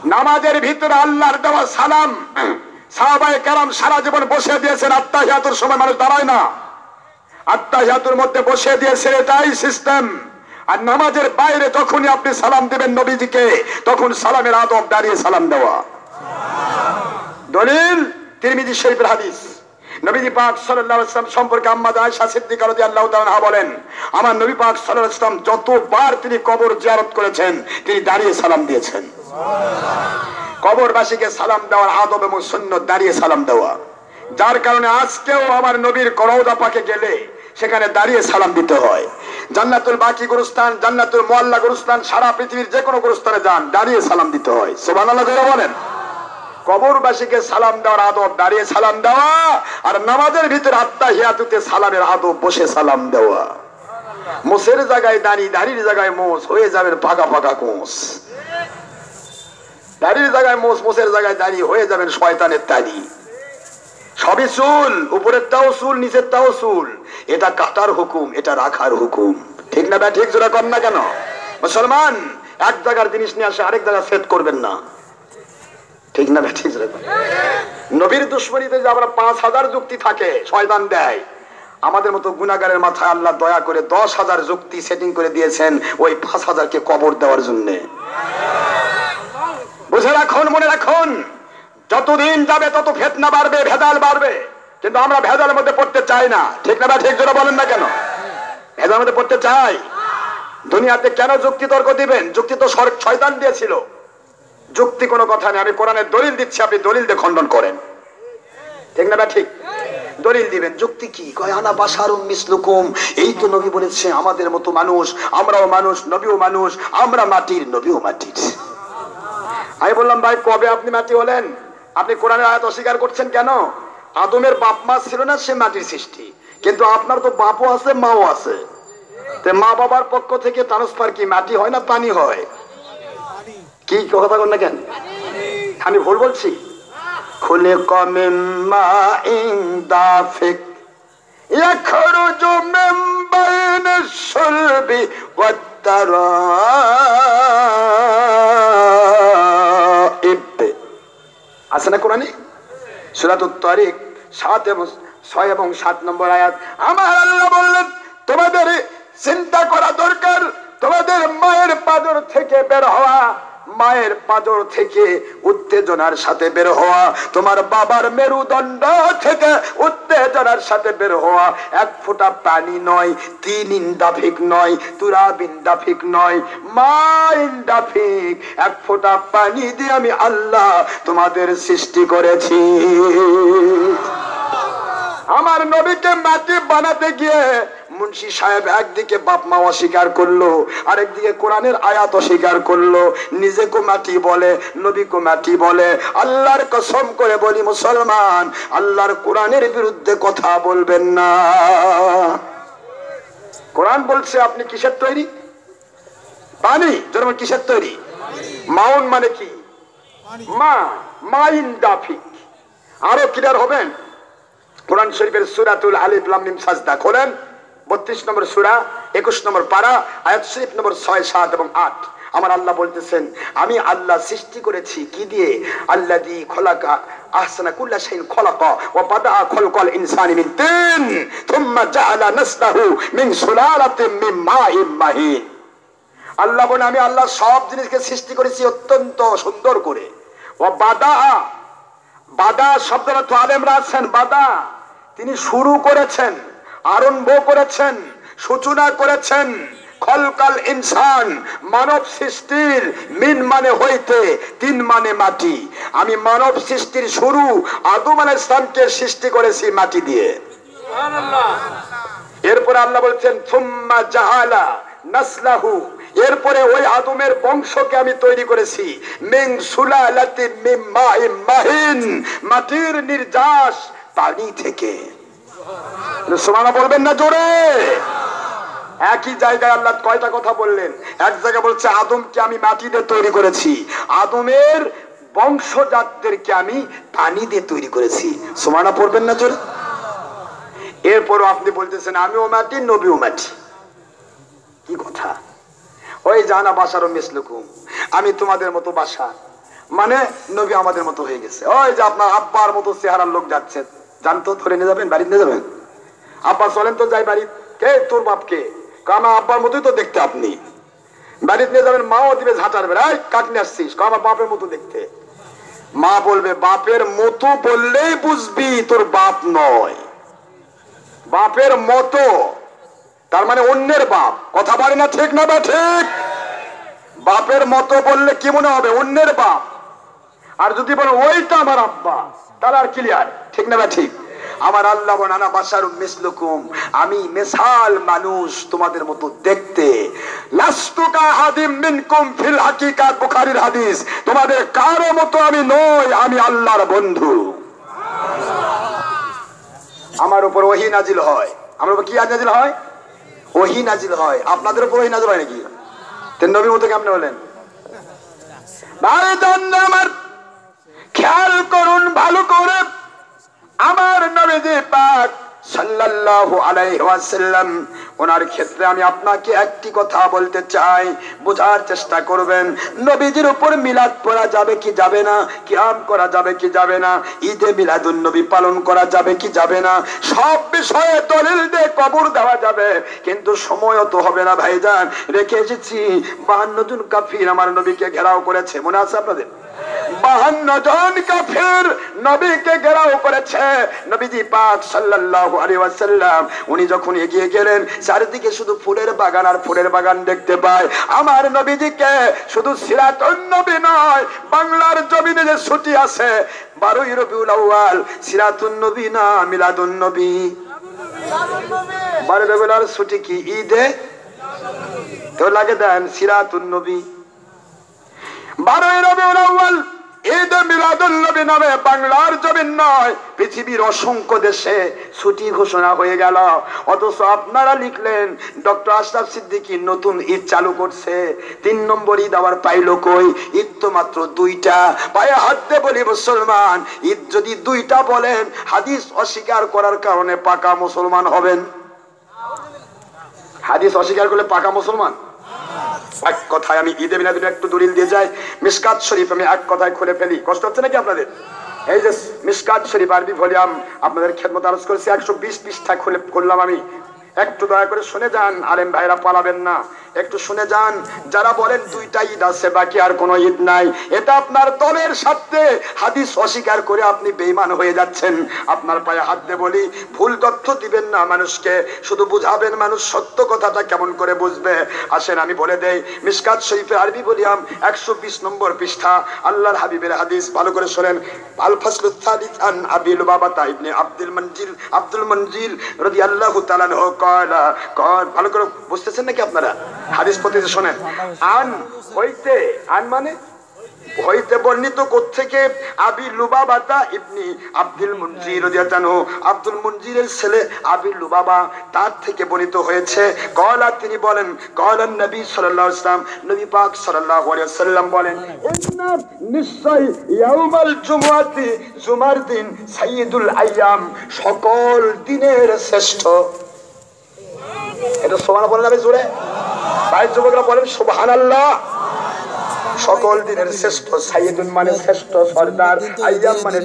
নামাজের ভিতরে আল্লাহর দেওয়া সালাম সাহাবাই কারাম সারা জীবন বসে দিয়েছেন, আত্মাহিয়াতুর সময় মানুষ দাঁড়ায় না। আত্মাহিয়াতুর মধ্যে বসে দিয়েছে এটাই সিস্টেম আর নামাজের বাইরে যখনই আপনি সালাম দেবেন নবীজিকে, তখন সালামের আদব দাঁড়িয়ে সালাম দেওয়া। দলিল, তিরমিজি শরীফের হাদিস। নবীজি পাক সাল্লাল্লাহু আলাইহি ওয়াসাল্লাম সম্পর্কে আম্মা আয়েশা সিদ্দিকা রাদিয়াল্লাহু তাআলা বলেন আমার নবী পাক সাল্লাল্লাহু আলাইহি ওয়াসাল্লাম যতবার তিনি কবর জিয়ারত করেছেন তিনি দাঁড়িয়ে সালাম দিয়েছেন। কবরবাসীকে সালাম দেওয়ার আদব এবং সুন্নত দাঁড়িয়ে সালাম দেওয়া। যার কারণে আজকেও আমার নবীর করৌদা পাকে গেলে সেখানে দাঁড়িয়ে সালাম দিতে হয়। জান্নাতুল বাকি গুরুস্থান জান্নাতুল মোয়াল্লা গুরুস্থান সারা পৃথিবীর যে কোনো গুরুস্থানে যান দাঁড়িয়ে সালাম দিতে হয়। সুবহানাল্লাহ যারা বলেন। কবরবাসীকে সালাম দেওয়ার আদব, দাঁড়িয়ে সালাম দেওয়া আর নামাজের ভিতরে আত্মা হিয়াতুতে সালামের আদব, বসে সালাম দেওয়া। মোষের জায়গায় দাঁড়িয়ে, দাঁড়ির জায়গায় মোষ হয়ে যাবে পাকা পাকা কোষ দাড়ির জায়গায় মোষ মোষের জায়গায় দাঁড়িয়ে হয়ে যাবেন শয়তানের দাড়ি সবই চুল উপরের তাও চুল নিচের তাও চুল। এটা কাটার হুকুম, এটা রাখার হুকুম। ঠিক না ব্যা ঠিক জোড়া কর না কেন? মুসলমান, এক জায়গার জিনিস নিয়ে আসে, আরেক জায়গা সেট করবেন না। ঠিক না ঠিক নবীর দুশ্মনীতে যে আমরা পাঁচ হাজার যুক্তি থাকে, শয়তান দেয়। আমাদের মতো গুণাগারের মাথায় আল্লাহ দয়া করে দশ হাজার যুক্তি সেটিং করে দিয়েছেন ওই পাঁচ হাজারকে কবর দেওয়ার জন্যে। বুঝে রাখুন, মনে রাখুন, যতদিন যাবে তত ফেতনা বাড়বে, ভেজাল বাড়বে। কিন্তু আমরা ভেজালের মধ্যে পড়তে চাই না। ঠিক না ঠিক জোরে বলেন না কেন? ভেজালের মধ্যে পড়তে চাই? দুনিয়াতে কেন যুক্তি তর্ক দিবেন? যুক্তি তো শয়তান দিয়েছিল। যুক্তি কোনো কথা নেই। আমি কোরআনের দলিল দিচ্ছি, আপনি দলিল দিয়ে খণ্ডন করেন। ঠিক না ঠিক। দলিল দিবেন। যুক্তি কি? কয়, আনা বাসারুম মিসলুকুম। এই তো নবী বলেছে, আমাদের মতো মানুষ, আমরাও মানুষ, নবীও মানুষ, আমরা মাটির, নবীও মাটির। আমি বললাম, ভাই, কবে আপনি মাটি হলেন? আপনি কোরআনের আয়াত অস্বীকার করছেন কেন? আদমের বাপ মা ছিল না, সে মাটির সৃষ্টি। কিন্তু আপনার তো বাপও আছে, মাও আছে। মা বাবার পক্ষ থেকে ট্রান্সফার কি? মাটি হয় না পানি হয়? কি কথা কন না কেন আমি ভুল বলছি খুলে কমে দাফিক يخرج من بين الصلب والترائب আছে না কোরআনে সুরাতুত তারিক সাত এবং ছয় এবং সাত নম্বর আয়াত আমার আল্লাহ বললেন তোমাদের চিন্তা করা দরকার তোমাদের মায়ের পাদর থেকে বের হওয়া মায়ের পাদর থেকে উত্তেজনার সাথে বের হওয়া, তোমার বাবার মেরুদণ্ড থেকে উত্তেজনার সাথে বের হওয়া, এক ফোঁটা পানি নয়, তিন ইন্দাফিক নয়, তুরাব ইন্দাফিক নয়, মা ইন্দাফিক এক ফোঁটা পানি দিয়ে আমি আল্লাহ তোমাদের সৃষ্টি করেছি। আমার নবীকে মাটি বানাতে গিয়ে মুন্সি সাহেব একদিকে বাপ মা অস্বীকার করল, আরেকদিকে কোরআনের আয়াত অস্বীকার করল। নিজেকে মাটি বলে, নবীকে মাটি বলে। আল্লাহর কসম করে বলি মুসলমান, আল্লাহর কোরআনের বিরুদ্ধে কথা বলবেন না। কোরআন বলছে, আপনি কিসের তৈরি? পানি যেমন কিসের তৈরি? মাউন মানে কি? মা, মাইন দাফিক। আরও ক্লিয়ার হবেন? কোরআন শরীফের সুরাতুল আলিফ লাম মিম সাজদা খোলেন। বত্রিশ নম্বর সুরা, একুশ নম্বর পারা, আয়াত শরীফ নম্বর ছয়, সাত এবং আট। আমার আল্লাহ বলতেছেন, আমি আল্লাহ সৃষ্টি করেছি কি দিয়ে? আল্লাহ দি খোলাকা আহসানা কুল্লা শাইন খলাকা ওয়া বাদা খলকাল ইনসানি মিন তিন থুম্মা জাআলা নাসলাহু মিন সুলালাতিন মিন মাইন মাহিন। আল্লাহ বলে আমি আল্লাহ সব জিনিসকে সৃষ্টি করেছি অত্যন্ত সুন্দর করে। ও বাদা বাদা শব্দের অর্থ আলেমরা আছেন বাদা তিনি শুরু করেছেন। আরম্ভ করেছেন সূচনা করেছেন খলকাল ইনসান মানব সৃষ্টির মিন মানে হইতে তিন মানে মাটি। আমি মানব সৃষ্টির শুরু আদম আলাইহিস ইসলামকে সৃষ্টি করেছি মাটি দিয়ে। এরপরে আল্লাহ বলছেন থুম্মা জাহালা নাসলাহু। এরপরে ওই আদমের বংশকে আমি তৈরি করেছি। মিং সুলালাতি মাইন মাহিন মাটির নির্যাস পানি থেকে। সুবহানাল্লাহ বলবেন না জোরে। একই জায়গায় আল্লাহ কয়টা কথা বললেন? এক জায়গায় বলছে, আদমকে আমি মাটি দিয়ে তৈরি করেছি। আদমের বংশজাতদেরকে আমি পানি দিয়ে তৈরি করেছি। সোমানা পড়বেন না জোরে। এরপরও আপনি বলতেছেন, আমিও মাটি, নবীও মাটি। কি কথা? ওই জানা বাসারও মিসলুকুম আমি তোমাদের মতো বাসা। মানে নবী আমাদের মতো হয়ে গেছে। ওই যে আপনার আব্বার মতো চেহারার লোক ধরে নিয়ে যাবেন, বাড়িতে নিয়ে যাবেন? আব্বা চলেন তো যাই বাড়ি কে তোর বাপকে? আব্বার মতোই তো দেখতে আপনি। বাড়িতে নিয়ে যাবেন, মাও দিবে আসছিস? আমার বাপের মতো দেখতে। মা বলবে, বাপের মতো বললেই বুঝবি তোর বাপ নয়। বাপের মতো, তার মানে অন্যের বাপ। কথা বলে না, ঠিক না, বা ঠিক? বাপের মতো বললে কি মনে হবে? অন্যের বাপ। আর যদি বলো, ওইটা আমার আব্বা, তাহলে আর ক্লিয়ার ঠিক না ঠিক? আমার আল্লাহ নানা বাসার মিসলুকুম। আমি মেসাল মানুষ তোমাদের মতো দেখতে। লাস্তুকা হাদিম মিনকুম ফিল বুখারীর হাদিস। তোমাদের কারও মতো আমি নই, আমি আল্লাহর বন্ধু। আমার উপর ওহি নাজিল হয়। আমার উপর কি নাজিল হয়? ওহি নাজিল হয়। আপনাদের উপর ওহি নাজিল হয় নাকি? নবী মতো কেমনে বলেন ভাই আমার খেয়াল করুন, ভালো করে। আমার নবীজি পাক সাল্লাল্লাহু আলাইহি ওয়াসাল্লাম, ওনার ক্ষেত্রে আমি আপনাকে একটি কথা বলতে চাই, বোঝার চেষ্টা করবেন। নবীজির উপর মিলাদ পড়া যাবে কি যাবে না কিয়াম করা যাবে কি যাবে না, ঈদে মিলাদুন নবী পালন করা যাবে কি যাবে না, সব বিষয়ে দলিল দিয়ে কবর দেওয়া যাবে। কিন্তু সময়ও তো হবে না ভাইজান, রেখে এসেছি। বাহান্ন জন কাফির আমার নবীকে ঘেরাও করেছে। মনে আছে আপনাদের। বাহান্ন জন কাফির নবীকে করেছে। নবীজি পাক সাল্লাল্লাহু আলাইহি ওয়াসাল্লাম, উনি যখন এগিয়ে গেলেন, চারিদিকে শুধু ফুলের বাগান আর ফুলের বাগান দেখতে পায়। আমার নবীজিকে শুধু সিরাতুন নবী নয়, বাংলার জমিনে যে ছুটি আছে, বারোই রবিউল আউয়াল, সিরাতুন নবী না মিলাদুন নবী। বারো রবিউল ছুটি কি? ঈদে? তো লাগে দেন? সিরাতুন নবী। বারোই রবিউল আউয়াল, ঈদ মিলাদুল নবী নামে বাংলার জমিন নয়, পৃথিবীর অসংখ্য দেশে ছুটি ঘোষণা হয়ে গেল। অথচ আপনারা লিখলেন, ডক্টর আশরাফ সিদ্দিকী নতুন ঈদ চালু করছে, তিন নম্বর ঈদ আবার পাইলো কই? ঈদ তো মাত্র দুইটা। পায়ে হাত দিয়ে বলি মুসলমান, ঈদ যদি দুইটা বলেন, হাদিস অস্বীকার করার কারণে পাকা মুসলমান হবেন। হাদিস অস্বীকার করলে পাকা মুসলমান? এক কথায় আমি ঈদে মিলাদুল একটু দলিল দিয়ে যাই। মিসকাত শরীফ আমি এক কথায় খুলে ফেলি। কষ্ট হচ্ছে নাকি আপনাদের? এই যে মিসকাত শরীফ আরবি ভলিউম আপনাদের খেদমত আরজ করেছি, একশো বিশ পৃষ্ঠা খুলে করলাম আমি। একটু দয়া করে শুনে যান, আলেম ভাইরা পালাবেন না। একটু শুনে যান, যারা বলেন দুইটা ঈদ আছে, বাকি আর কোনো ঈদ নাই। এটা আপনার দলের সাথে হাদিস অস্বীকার করে আপনি বেইমান হয়ে যাচ্ছেন। আপনার পায়ে হাত দিয়ে বলি, ভুল তথ্য দিবেন না মানুষকে, শুধু বুঝাবেন মানুষ সত্য কথাটা কেমন করে বুঝবে। আসেন, আমি বলে দেই, মিসকাত শরীফে আরবি বলিয়াম একশো বিশ নম্বর পৃষ্ঠা, আল্লাহর হাবিবের হাদিস, ভালো করে শোনেন। আল ফাসলুত সালিস আন আবিল বাবাতা ইবনে আব্দুল মঞ্জিল আব্দুল মঞ্জিল রাদিয়াল্লাহু তাআলা কয়লা, কয়, ভালো করে বুঝতেছেন নাকি আপনারা? হাদিস পথে শোনেন, আন হইতে, আন মানে? হইতে বর্ণিত কোত্থেকে? আবি লুবাবাতা ইবনি আব্দুল মঞ্জির রাদিয়াল্লাহু আব্দুল মঞ্জিরের ছেলে আবি লুবাবা তার থেকে বর্ণিত হয়েছে। কলা তিনি বলেন কলান নবী সাল্লাল্লাহু নবী পাক সাল্লাল্লাহু আলাইহি সাল্লাম বলেন, ইন্না নিশ্চয় ইয়াউমাল জুমআতি জুমার দিন সাইয়্যিদুল আইয়াম, সকল দিনের শ্রেষ্ঠ। এটা জোরে? যুবকরা বলেন, সুবহানাল্লাহ। সকল দিনের শ্রেষ্ঠ মানে শ্রেষ্ঠ সর্দার আইয়াম মানে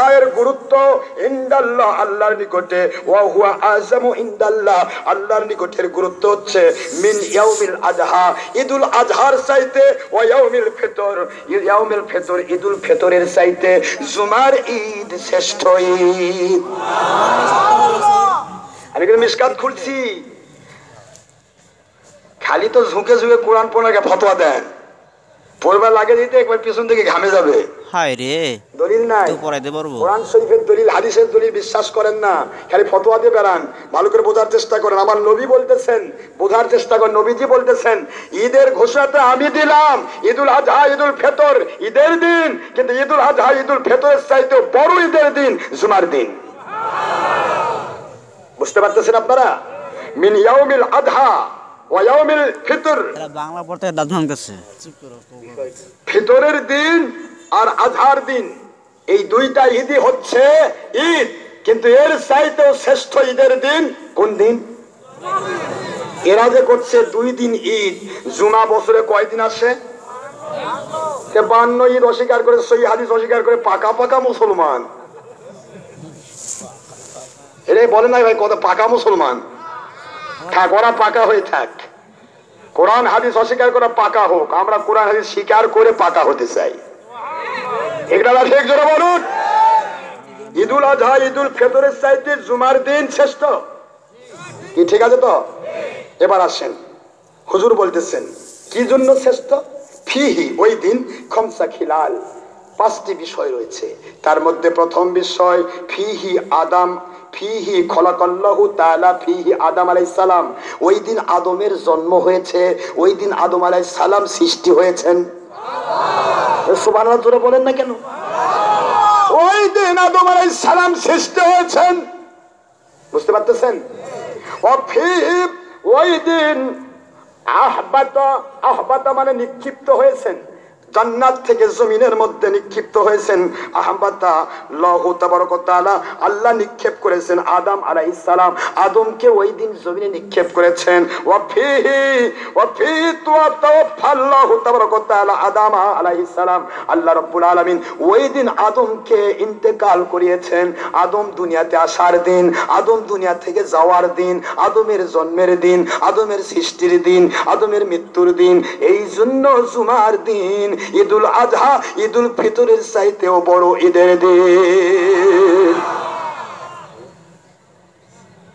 হায়ের গুরুত্ব আল্লাহর নিকটে। হুয়া ইনদাল্লাহ, আল্লাহর নিকটের গুরুত্ব হচ্ছে মিন ইয়াউমিল আযহা ঈদুল আযহার চাইতে ওয়া ইয়াউমিল ফিতর। ইয়াউমিল ফিতর, ঈদুল ফিতরের চাইতে জুমার ঈদ শ্রেষ্ঠ ঈদ। আমি কিন্তু মিসকাত খুলছি। খালি তো ঝুঁকে ঝুঁকে কোরআন পড়াকে ফতোয়া দেন। পড়বার লাগে দিতে একবার পিছন থেকে ঘামে যাবে। হায় রে দলিল নাই। পড়াইতে পারব? কোরআন শরীফের দলিল হাদিসের দলিল বিশ্বাস করেন না। খালি ফতোয়া দিয়ে বেড়ান। ভালো করে বোঝার চেষ্টা করেন। আমার নবী বলতেছেন বোঝার চেষ্টা করেন। নবীজি বলতেছেন ঈদের ঘোষণাটা আমি দিলাম। ঈদুল আজহা ঈদুল ফেতর ঈদের দিন। কিন্তু ঈদুল আজহা ঈদুল ফেতরের চাইতে বড় ঈদের দিন জুমার দিন। বুঝতে পারতেছেন আপনারা? মিন ইয়াউমিল আধা ওয়া ইয়াউমিল ফিতর। বাংলা পড়তে ফিতরের দিন আর আধার দিন এই দুইটা ঈদই হচ্ছে ঈদ কিন্তু এর চাইতেও শ্রেষ্ঠ ঈদের দিন কোন দিন? এরা যে করছে দুই দিন ঈদ জুমা বছরে কয়দিন আসে? বান্ন ঈদ অস্বীকার করে সই হাদিস অস্বীকার করে পাকা পাকা মুসলমান। এরাই বলে না ভাই, কত পাকা মুসলমান। থাক, ওরা পাকা হয়ে থাক। কোরআন, হাদিস অস্বীকার করা পাকা হোক, আমরা কোরআন, হাদিস স্বীকার করে পাকা হতে চাই। বলুন, ঈদুল আজহা, ঈদুল ফেতরের চাইতে জুমার দিন শ্রেষ্ঠ। কি, ঠিক আছে তো? এবার আসেন। হুজুর বলতেছেন, কি জন্য শ্রেষ্ঠ? ফিহি, ওই দিন খমসা খিলাল। পাঁচটি বিষয় রয়েছে। তার মধ্যে প্রথম বিষয়, ফিহি আদাম ফিহি খলাকল্লাহু তাআলা ফিহি আদম আলাইহিস সালাম। ওই দিন আদমের জন্ম হয়েছে, ওই দিন আদম আলাইহিস সালাম সৃষ্টি হয়েছেন। সুবহানাল্লাহ জোরে বলেন না কেন? ওই দিন আদম আলাইহিস সালাম সৃষ্টি হয়েছেন। বুঝতে পারতেছেন? অফিহ ওই দিন আহবাত আহবাত মানে নিক্ষিপ্ত হয়েছেন। জান্নাত থেকে জমিনের মধ্যে নিক্ষিপ্ত হয়েছেন আহবাতা লহু তাবারক তাআলা। আল্লাহ নিক্ষেপ করেছেন আদম আলাইহিস সালাম। আদমকে ওই দিন জমিনে নিক্ষেপ করেছেন। ওয়াফি আদম আল্লাহ ওই দিন আদমকে ইন্তেকাল করিয়েছেন। আদম দুনিয়াতে আসার দিন, আদম দুনিয়া থেকে যাওয়ার দিন, আদমের জন্মের দিন, আদমের সৃষ্টির দিন, আদমের মৃত্যুর দিন। এই জন্য জুমার দিন ঈদুল আজহা, ঈদুল ফিতরের চাইতেও বড় ঈদের দিন।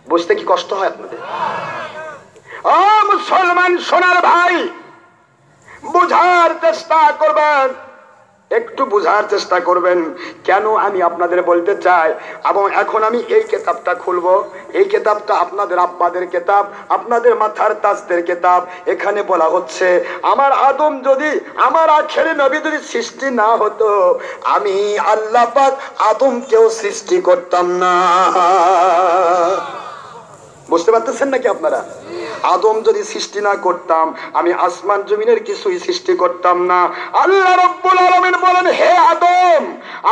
বুঝতে কি কষ্ট হয় আপনাদের? ও মুসলমান সোনার ভাই, বুঝার চেষ্টা করবেন। একটু বোঝার চেষ্টা করবেন কেন আমি আপনাদের বলতে চাই এবং এখন আমি এই কেতাবটা খুলবো। এই কেতাবটা আপনাদের আব্বাদের কেতাব, আপনাদের মাথার তাজদের কেতাব। এখানে বলা হচ্ছে, আমার আদম যদি, আমার আখের নবী যদি সৃষ্টি না হতো, আমি আল্লাহ পাক আদমকেও সৃষ্টি করতাম না। বুঝতে পারতেছেন নাকি আপনারা? আদম যদি সৃষ্টি না করতাম, আমি আসমান জমিনের কিছুই সৃষ্টি করতাম না। আল্লাহ রব্বুল আলামিন বলেন, হে আদম,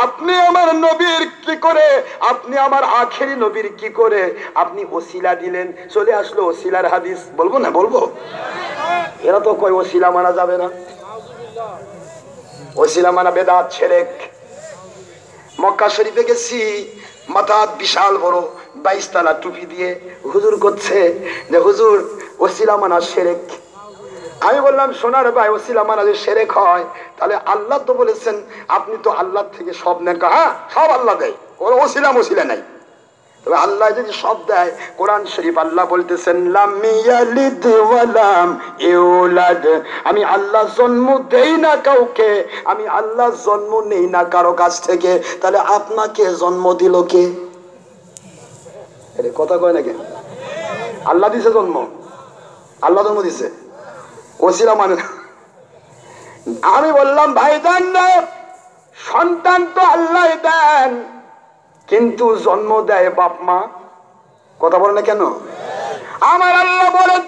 আপনি আমার নবীর কি করে, আপনি আমার আখেরি নবীর কি করে আপনি ওসিলা দিলেন? চলে আসলো ওসিলার হাদিস। বলব না, বলব? এরা তো কয়, ওসিলা মানা যাবে না। ওসিলা মানা বেদাত ছেড়েক মক্কা শরীফে গেছি মাথা বিশাল বড়। বাইশ তালা টুপি দিয়ে হুজুর করছে যে, হুজুর, ওসিলা সেরেক। আমি বললাম, সোনার ভাই, ওসিলা মানা সেরেক হয়, তাহলে আল্লাহ তো বলেছেন, আপনি তো আল্লাহ থেকে সব নেন। হ্যাঁ সব আল্লাহ দেয় ওর ওসিলা নাই। তবে আল্লাহ যদি সব দেয়, কোরআন শরীফ আল্লাহ বলতেছেন আমি আল্লাহ জন্ম দেই না কাউকে, আমি আল্লাহ জন্ম নেই না কারও কাছ থেকে। তাহলে আপনাকে জন্ম দিল কে? এটা কথা কয় নাকি? আল্লাহ দিছে জন্ম। আল্লাহ জন্ম দিছে। ওসিরা মানে। আমি বললাম, ভাই দেন সন্তান তো আল্লাহ দেন, কিন্তু জন্ম দেয় বাপ মা। কথা বলে না কেন? আমার আল্লাহ বলেন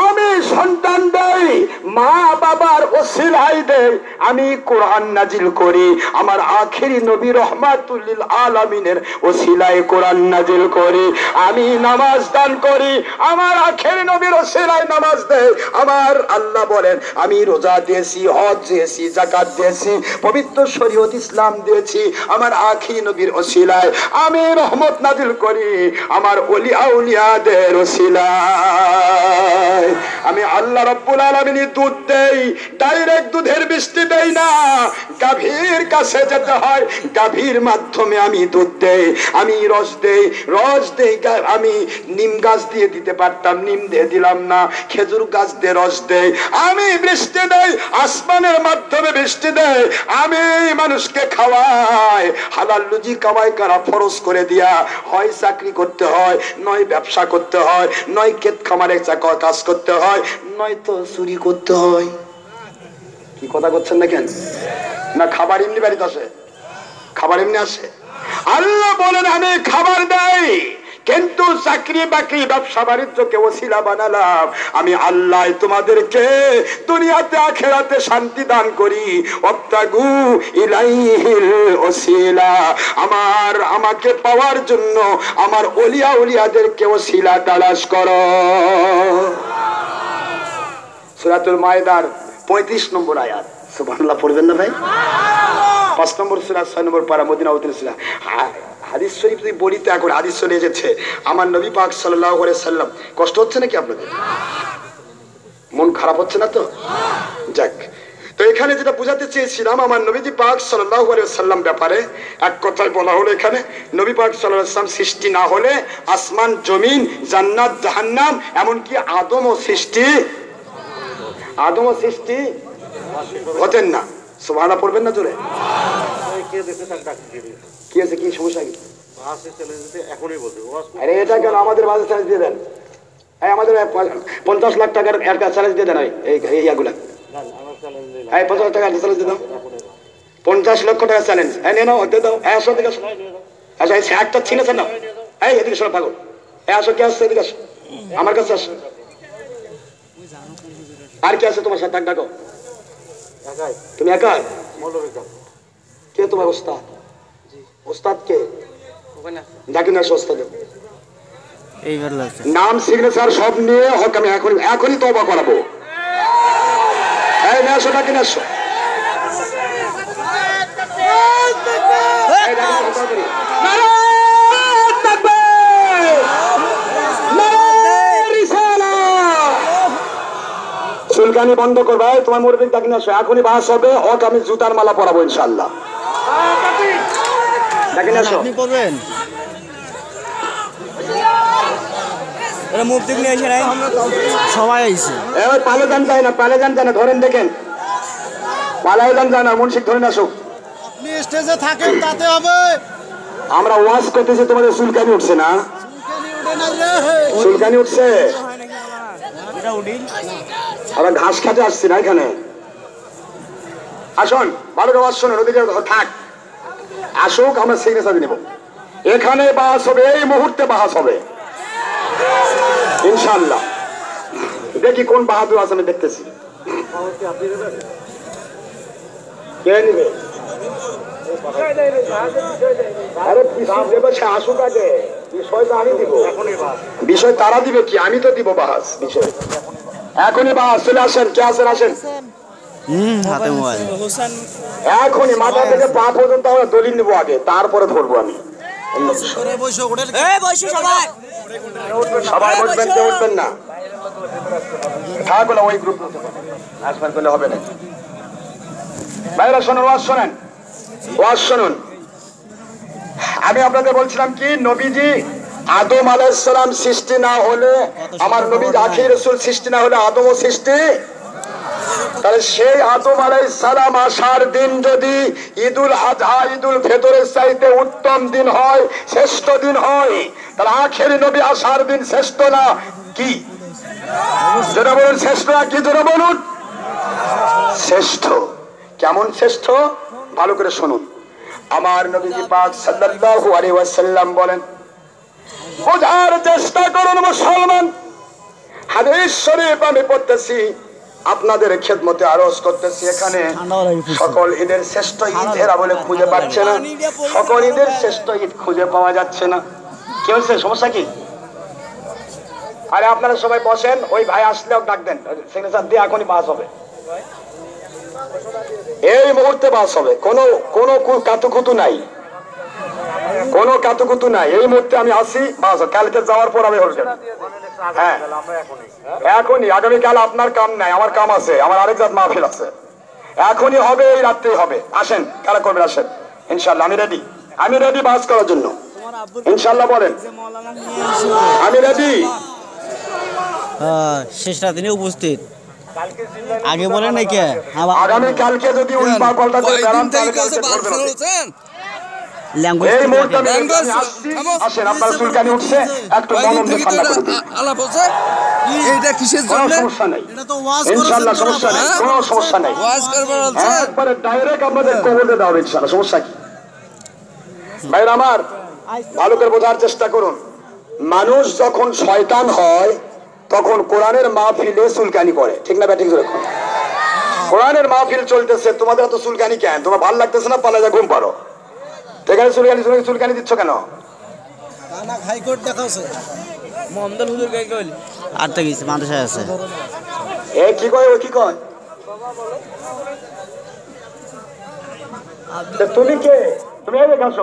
আমি সন্তান দেই, মা বাবার ওসিলাই দেই, আমি কোরআন নাজিল করি, আমার আখেরি নবী রহমাতুল্লিল আলামিনের ওসিলাই কোরআন নাজিল করি, আমি নামাজ দান করি, আমার আখেরি নবীর ওসিলাই নামাজ দেয় আমার আল্লাহ বলেন, আমি রোজা দিয়েছি, হজ দিয়েছি জাকাত দিয়েছি, পবিত্র শরীয়ত ইসলাম দিয়েছি, আমার আখি নবীর ওসিলায় আমি রহমত নাজিল করি, আমার অলি আউলিয়াদের ওসিলায় আমি আল্লাহ রব্বুল আলামিনী দুধ দেই ডাইরেক্ট দুধের বৃষ্টি দেই না। গাভীর কাছে যেতে হয়, গাভীর মাধ্যমে আমি দুধ দেই। আমি রস দেই রস দেই আমি নিম গাছ দিয়ে দিতে পারতাম, নিম দিয়ে দিলাম না, খেজুর গাছ দিয়ে রস দেই। আমি বৃষ্টি দেই, আসমানের মাধ্যমে বৃষ্টি দেয় আমি মানুষকে খাওয়াই, হালাল লুজি কামাই করা ফরজ করে দিয়া, হয় চাকরি করতে হয়, নয় ব্যবসা করতে হয়, নয় ক্ষেত খামারে কাজ করতে হয়, নয়তো চুরি করতে হয়। কি কথা করছেন না কেন? না, খাবার এমনি বাড়িতে আসে। খাবার এমনি আসে। আল্লাহ বলেন, আমি খাবার দেই। কিন্তু চাকরি বাকরি, ব্যবসা বাণিজ্যকে ওসিলা বানালাম। আমি আল্লাহ তোমাদেরকে দুনিয়াতে, আখেরাতে শান্তি দান করি। ওসিলা। আমার, আমাকে পাওয়ার জন্য আমার অলিয়া উলিয়াদেরকে ওসিলা তালাশ করো। সুরাতুল মায়দার পঁয়ত্রিশ নম্বর আয়াত। সুবহানাল্লাহ, পড়বেন না ভাই? পাঁচ নম্বর সুরা, ছয় নম্বর পারা মদিনা উদ্দিন সুরা। হাদিস শরীফ যদি বলি তো এখন হাদিস চলে এসেছে। আমার নবী পাক সাল্লাহ সাল্লাম, কষ্ট হচ্ছে নাকি আপনাদের? মন খারাপ হচ্ছে না তো? যাক, তো এখানে যেটা বোঝাতে চেয়েছিলাম, আমার নবীজি পাক সাল্লাহ সাল্লাম ব্যাপারে এক কথায় বলা হলো এখানে, নবী পাক সাল্লাম সৃষ্টি না হলে আসমান, জমিন, জান্নাত, জাহান্নাম, এমনকি আদমও সৃষ্টি আদমও সৃষ্টি হতেন না। সুবহানাল্লাহ পড়বেন না জোরে? কে দেখে তার কি আছে কি সমস্যা কি? বাসে চলে যেতে এখনই বলবে। আরে এটা কেন? আমাদের বাজে চ্যালেঞ্জ দিয়ে দেন। এই আমাদের পঞ্চাশ লাখ টাকার একটা চ্যালেঞ্জ দিয়ে দেন এই ইয়াগুলা। দিলাম পঞ্চাশ টাকা চ্যালেঞ্জ দিয়ে দাও। পঞ্চাশ লক্ষ টাকা চ্যালেঞ্জ এই নিয়ে নাও দিয়ে দাও। এই আসো আসো। আচ্ছা এই একটা ছিনেছেন না এই এদিকে শোনো পাগল। এই আসো কে আসছে এদিকে আসো। আমার কাছে আসো। আর কে আছে তোমার সাথে? ডাক। তুমি একা কে তোমার ওস্তাদ? ওস্তাদ কে ডাকি না ওস্তাদ। নাম সিগনেচার সব নিয়ে হোক আমি এখন এখনই তবা করাবো। এই আসো ডাকি রিসালাত! চুলকানি বন্ধ করবে তোমার মুরব্বী ডাকি আসো। এখনই বাস হবে হোক আমি জুতার মালা পরাবো ইনশাল্লাহ আপনি করবেন? এটা মুফতি নিয়ে এসে নাই? সবাই আইছে। এবার পালে যান যায় না পালে যান যায় না ধরেন দেখেন। যান যায় না মুন্সিক ধরেন আসুক আপনি স্টেজে থাকেন তাতে হবে। আমরা ওয়াজ করতেছি তোমাদের চুলকানি উঠছে না? চুলকানি উঠছে? আমরা ঘাস খাতে আসছি না এখানে। আসুন ভালো ওয়াজ শোনেন ওদিকে থাক। আসুক, আমরা সিগনেচার নেব। এখানে বাস হবে, এই মুহূর্তে বাস হবে। ইনশাল্লাহ দেখি কোন বাহাদুর আছে আমি দেখতেছি। কে নিবে? বিষয় তারা দিবে কি? আমি তো দিব বাহাস বিষয়। এখনই বাহাস চলে আসেন। কে আসেন আসেন। হুম হাতে মোবাইল। এখনই মাথা থেকে পা পর্যন্ত আমরা দলিল নেব আগে তারপরে ধরবো আমি। সবাই। বসবেন কেউ উঠবেন না। থাক বলে ওই গ্রুপ আসবেন করলে হবে না। ভাইরা শোনেন ওয়াজ শোনেন। ওয়াজ শুনুন। আমি আপনাদের বলছিলাম কি নবীজি আদম আলাইসালাম সৃষ্টি না হলে আমার নবী আখির রসুল সৃষ্টি না হলে আদমও সৃষ্টি। তাহলে সেই আদম আলাই সালাম আসার দিন যদি আজহা ফেতরের চাইতে উত্তম দিন হয়, শ্রেষ্ঠ দিন হয়, তাহলে নবী আসার দিন শ্রেষ্ঠ না কি? যেটা বলুন, শ্রেষ্ঠ কি? যেটা বলুন। শ্রেষ্ঠ। কেমন শ্রেষ্ঠ? ভালো করে শুনুন। আমার নবীজি পাক সাল্লাল্লাহু আলাইহি ওয়াসাল্লাম বলেন, বোঝার চেষ্টা করুন মুসলমান। হাদিস শরীফ আমি পড়তেছি আপনাদের খেদমতে আরজ করতেছি এখানে। সকল ঈদের শ্রেষ্ঠ ঈদ এরা বলে খুঁজে পাচ্ছে না। সকল ঈদের শ্রেষ্ঠ ঈদ খুঁজে পাওয়া যাচ্ছে না। কি হচ্ছে সমস্যা কি? আরে আপনারা সবাই বসেন, ওই ভাই আসলেও ডাক দেন। সিগনেচার দিয়ে এখনই বাস হবে। এই মুহূর্তে বাস হবে। কোনো কোনো কাতুকুতু নাই। কোনো কাতুকুতু নাই। এই মুহূর্তে আমি আসি কালকে যাওয়ার পর আমি হল হ্যাঁ। এখনই। আগামীকাল আপনার কাম নাই আমার কাম আছে আমার আরেক জাত মাহফিল আছে। এখনই হবে এই রাত্রেই হবে। আসেন কারা করবেন আসেন? ইনশাল্লাহ আমি রেডি আমি রেডি বাস করার জন্য। ইনশাল্লাহ বলেন। আমি রেডি শেষ রাতে উপস্থিত। আগে বলে নাকি আগামী কালকে যদি উল্টা পাল্টা করে বেড়ান তাহলে কালকে করবেন। ল্যাঙ্গুয়েজ এই মুহূর্তে আমি আমি আসছি। আসেন আপনার চুলকানি উঠছে একটু মনন ঠান্ডা করে দিন। আলাপ হচ্ছে? এইটা কিসের জন্য? সমস্যা নাই। এটা তো ওয়াজ ইনশাল্লাহ সমস্যা নেই কোনো সমস্যা নেই। ওয়াজ করবার হচ্ছে? একবারে ডাইরেক্ট আপনাদের কবলে দেওয়া হবে সমস্যা কি? ভাইরা আমার ভালো করে বোঝার চেষ্টা করুন। মানুষ যখন শয়তান হয় তখন কোরআনের মাহফিলে চুলকানি করে। ঠিক না ব্যাটিং করে কোরআনের মাহফিল চলতেছে তোমাদের এত চুলকানি কেন? তোমার ভালো লাগতেছে না? পালা যা ঘুম পারো এখানে চুলকানি চুলকানি চুলকানি দিচ্ছ কেন? হাইকোর্ট দেখাচ্ছে আর তো গেছি মাদ্রাসায় আছে। এ কি কয় ও কি কয়? তুমি কে? তুমি আসো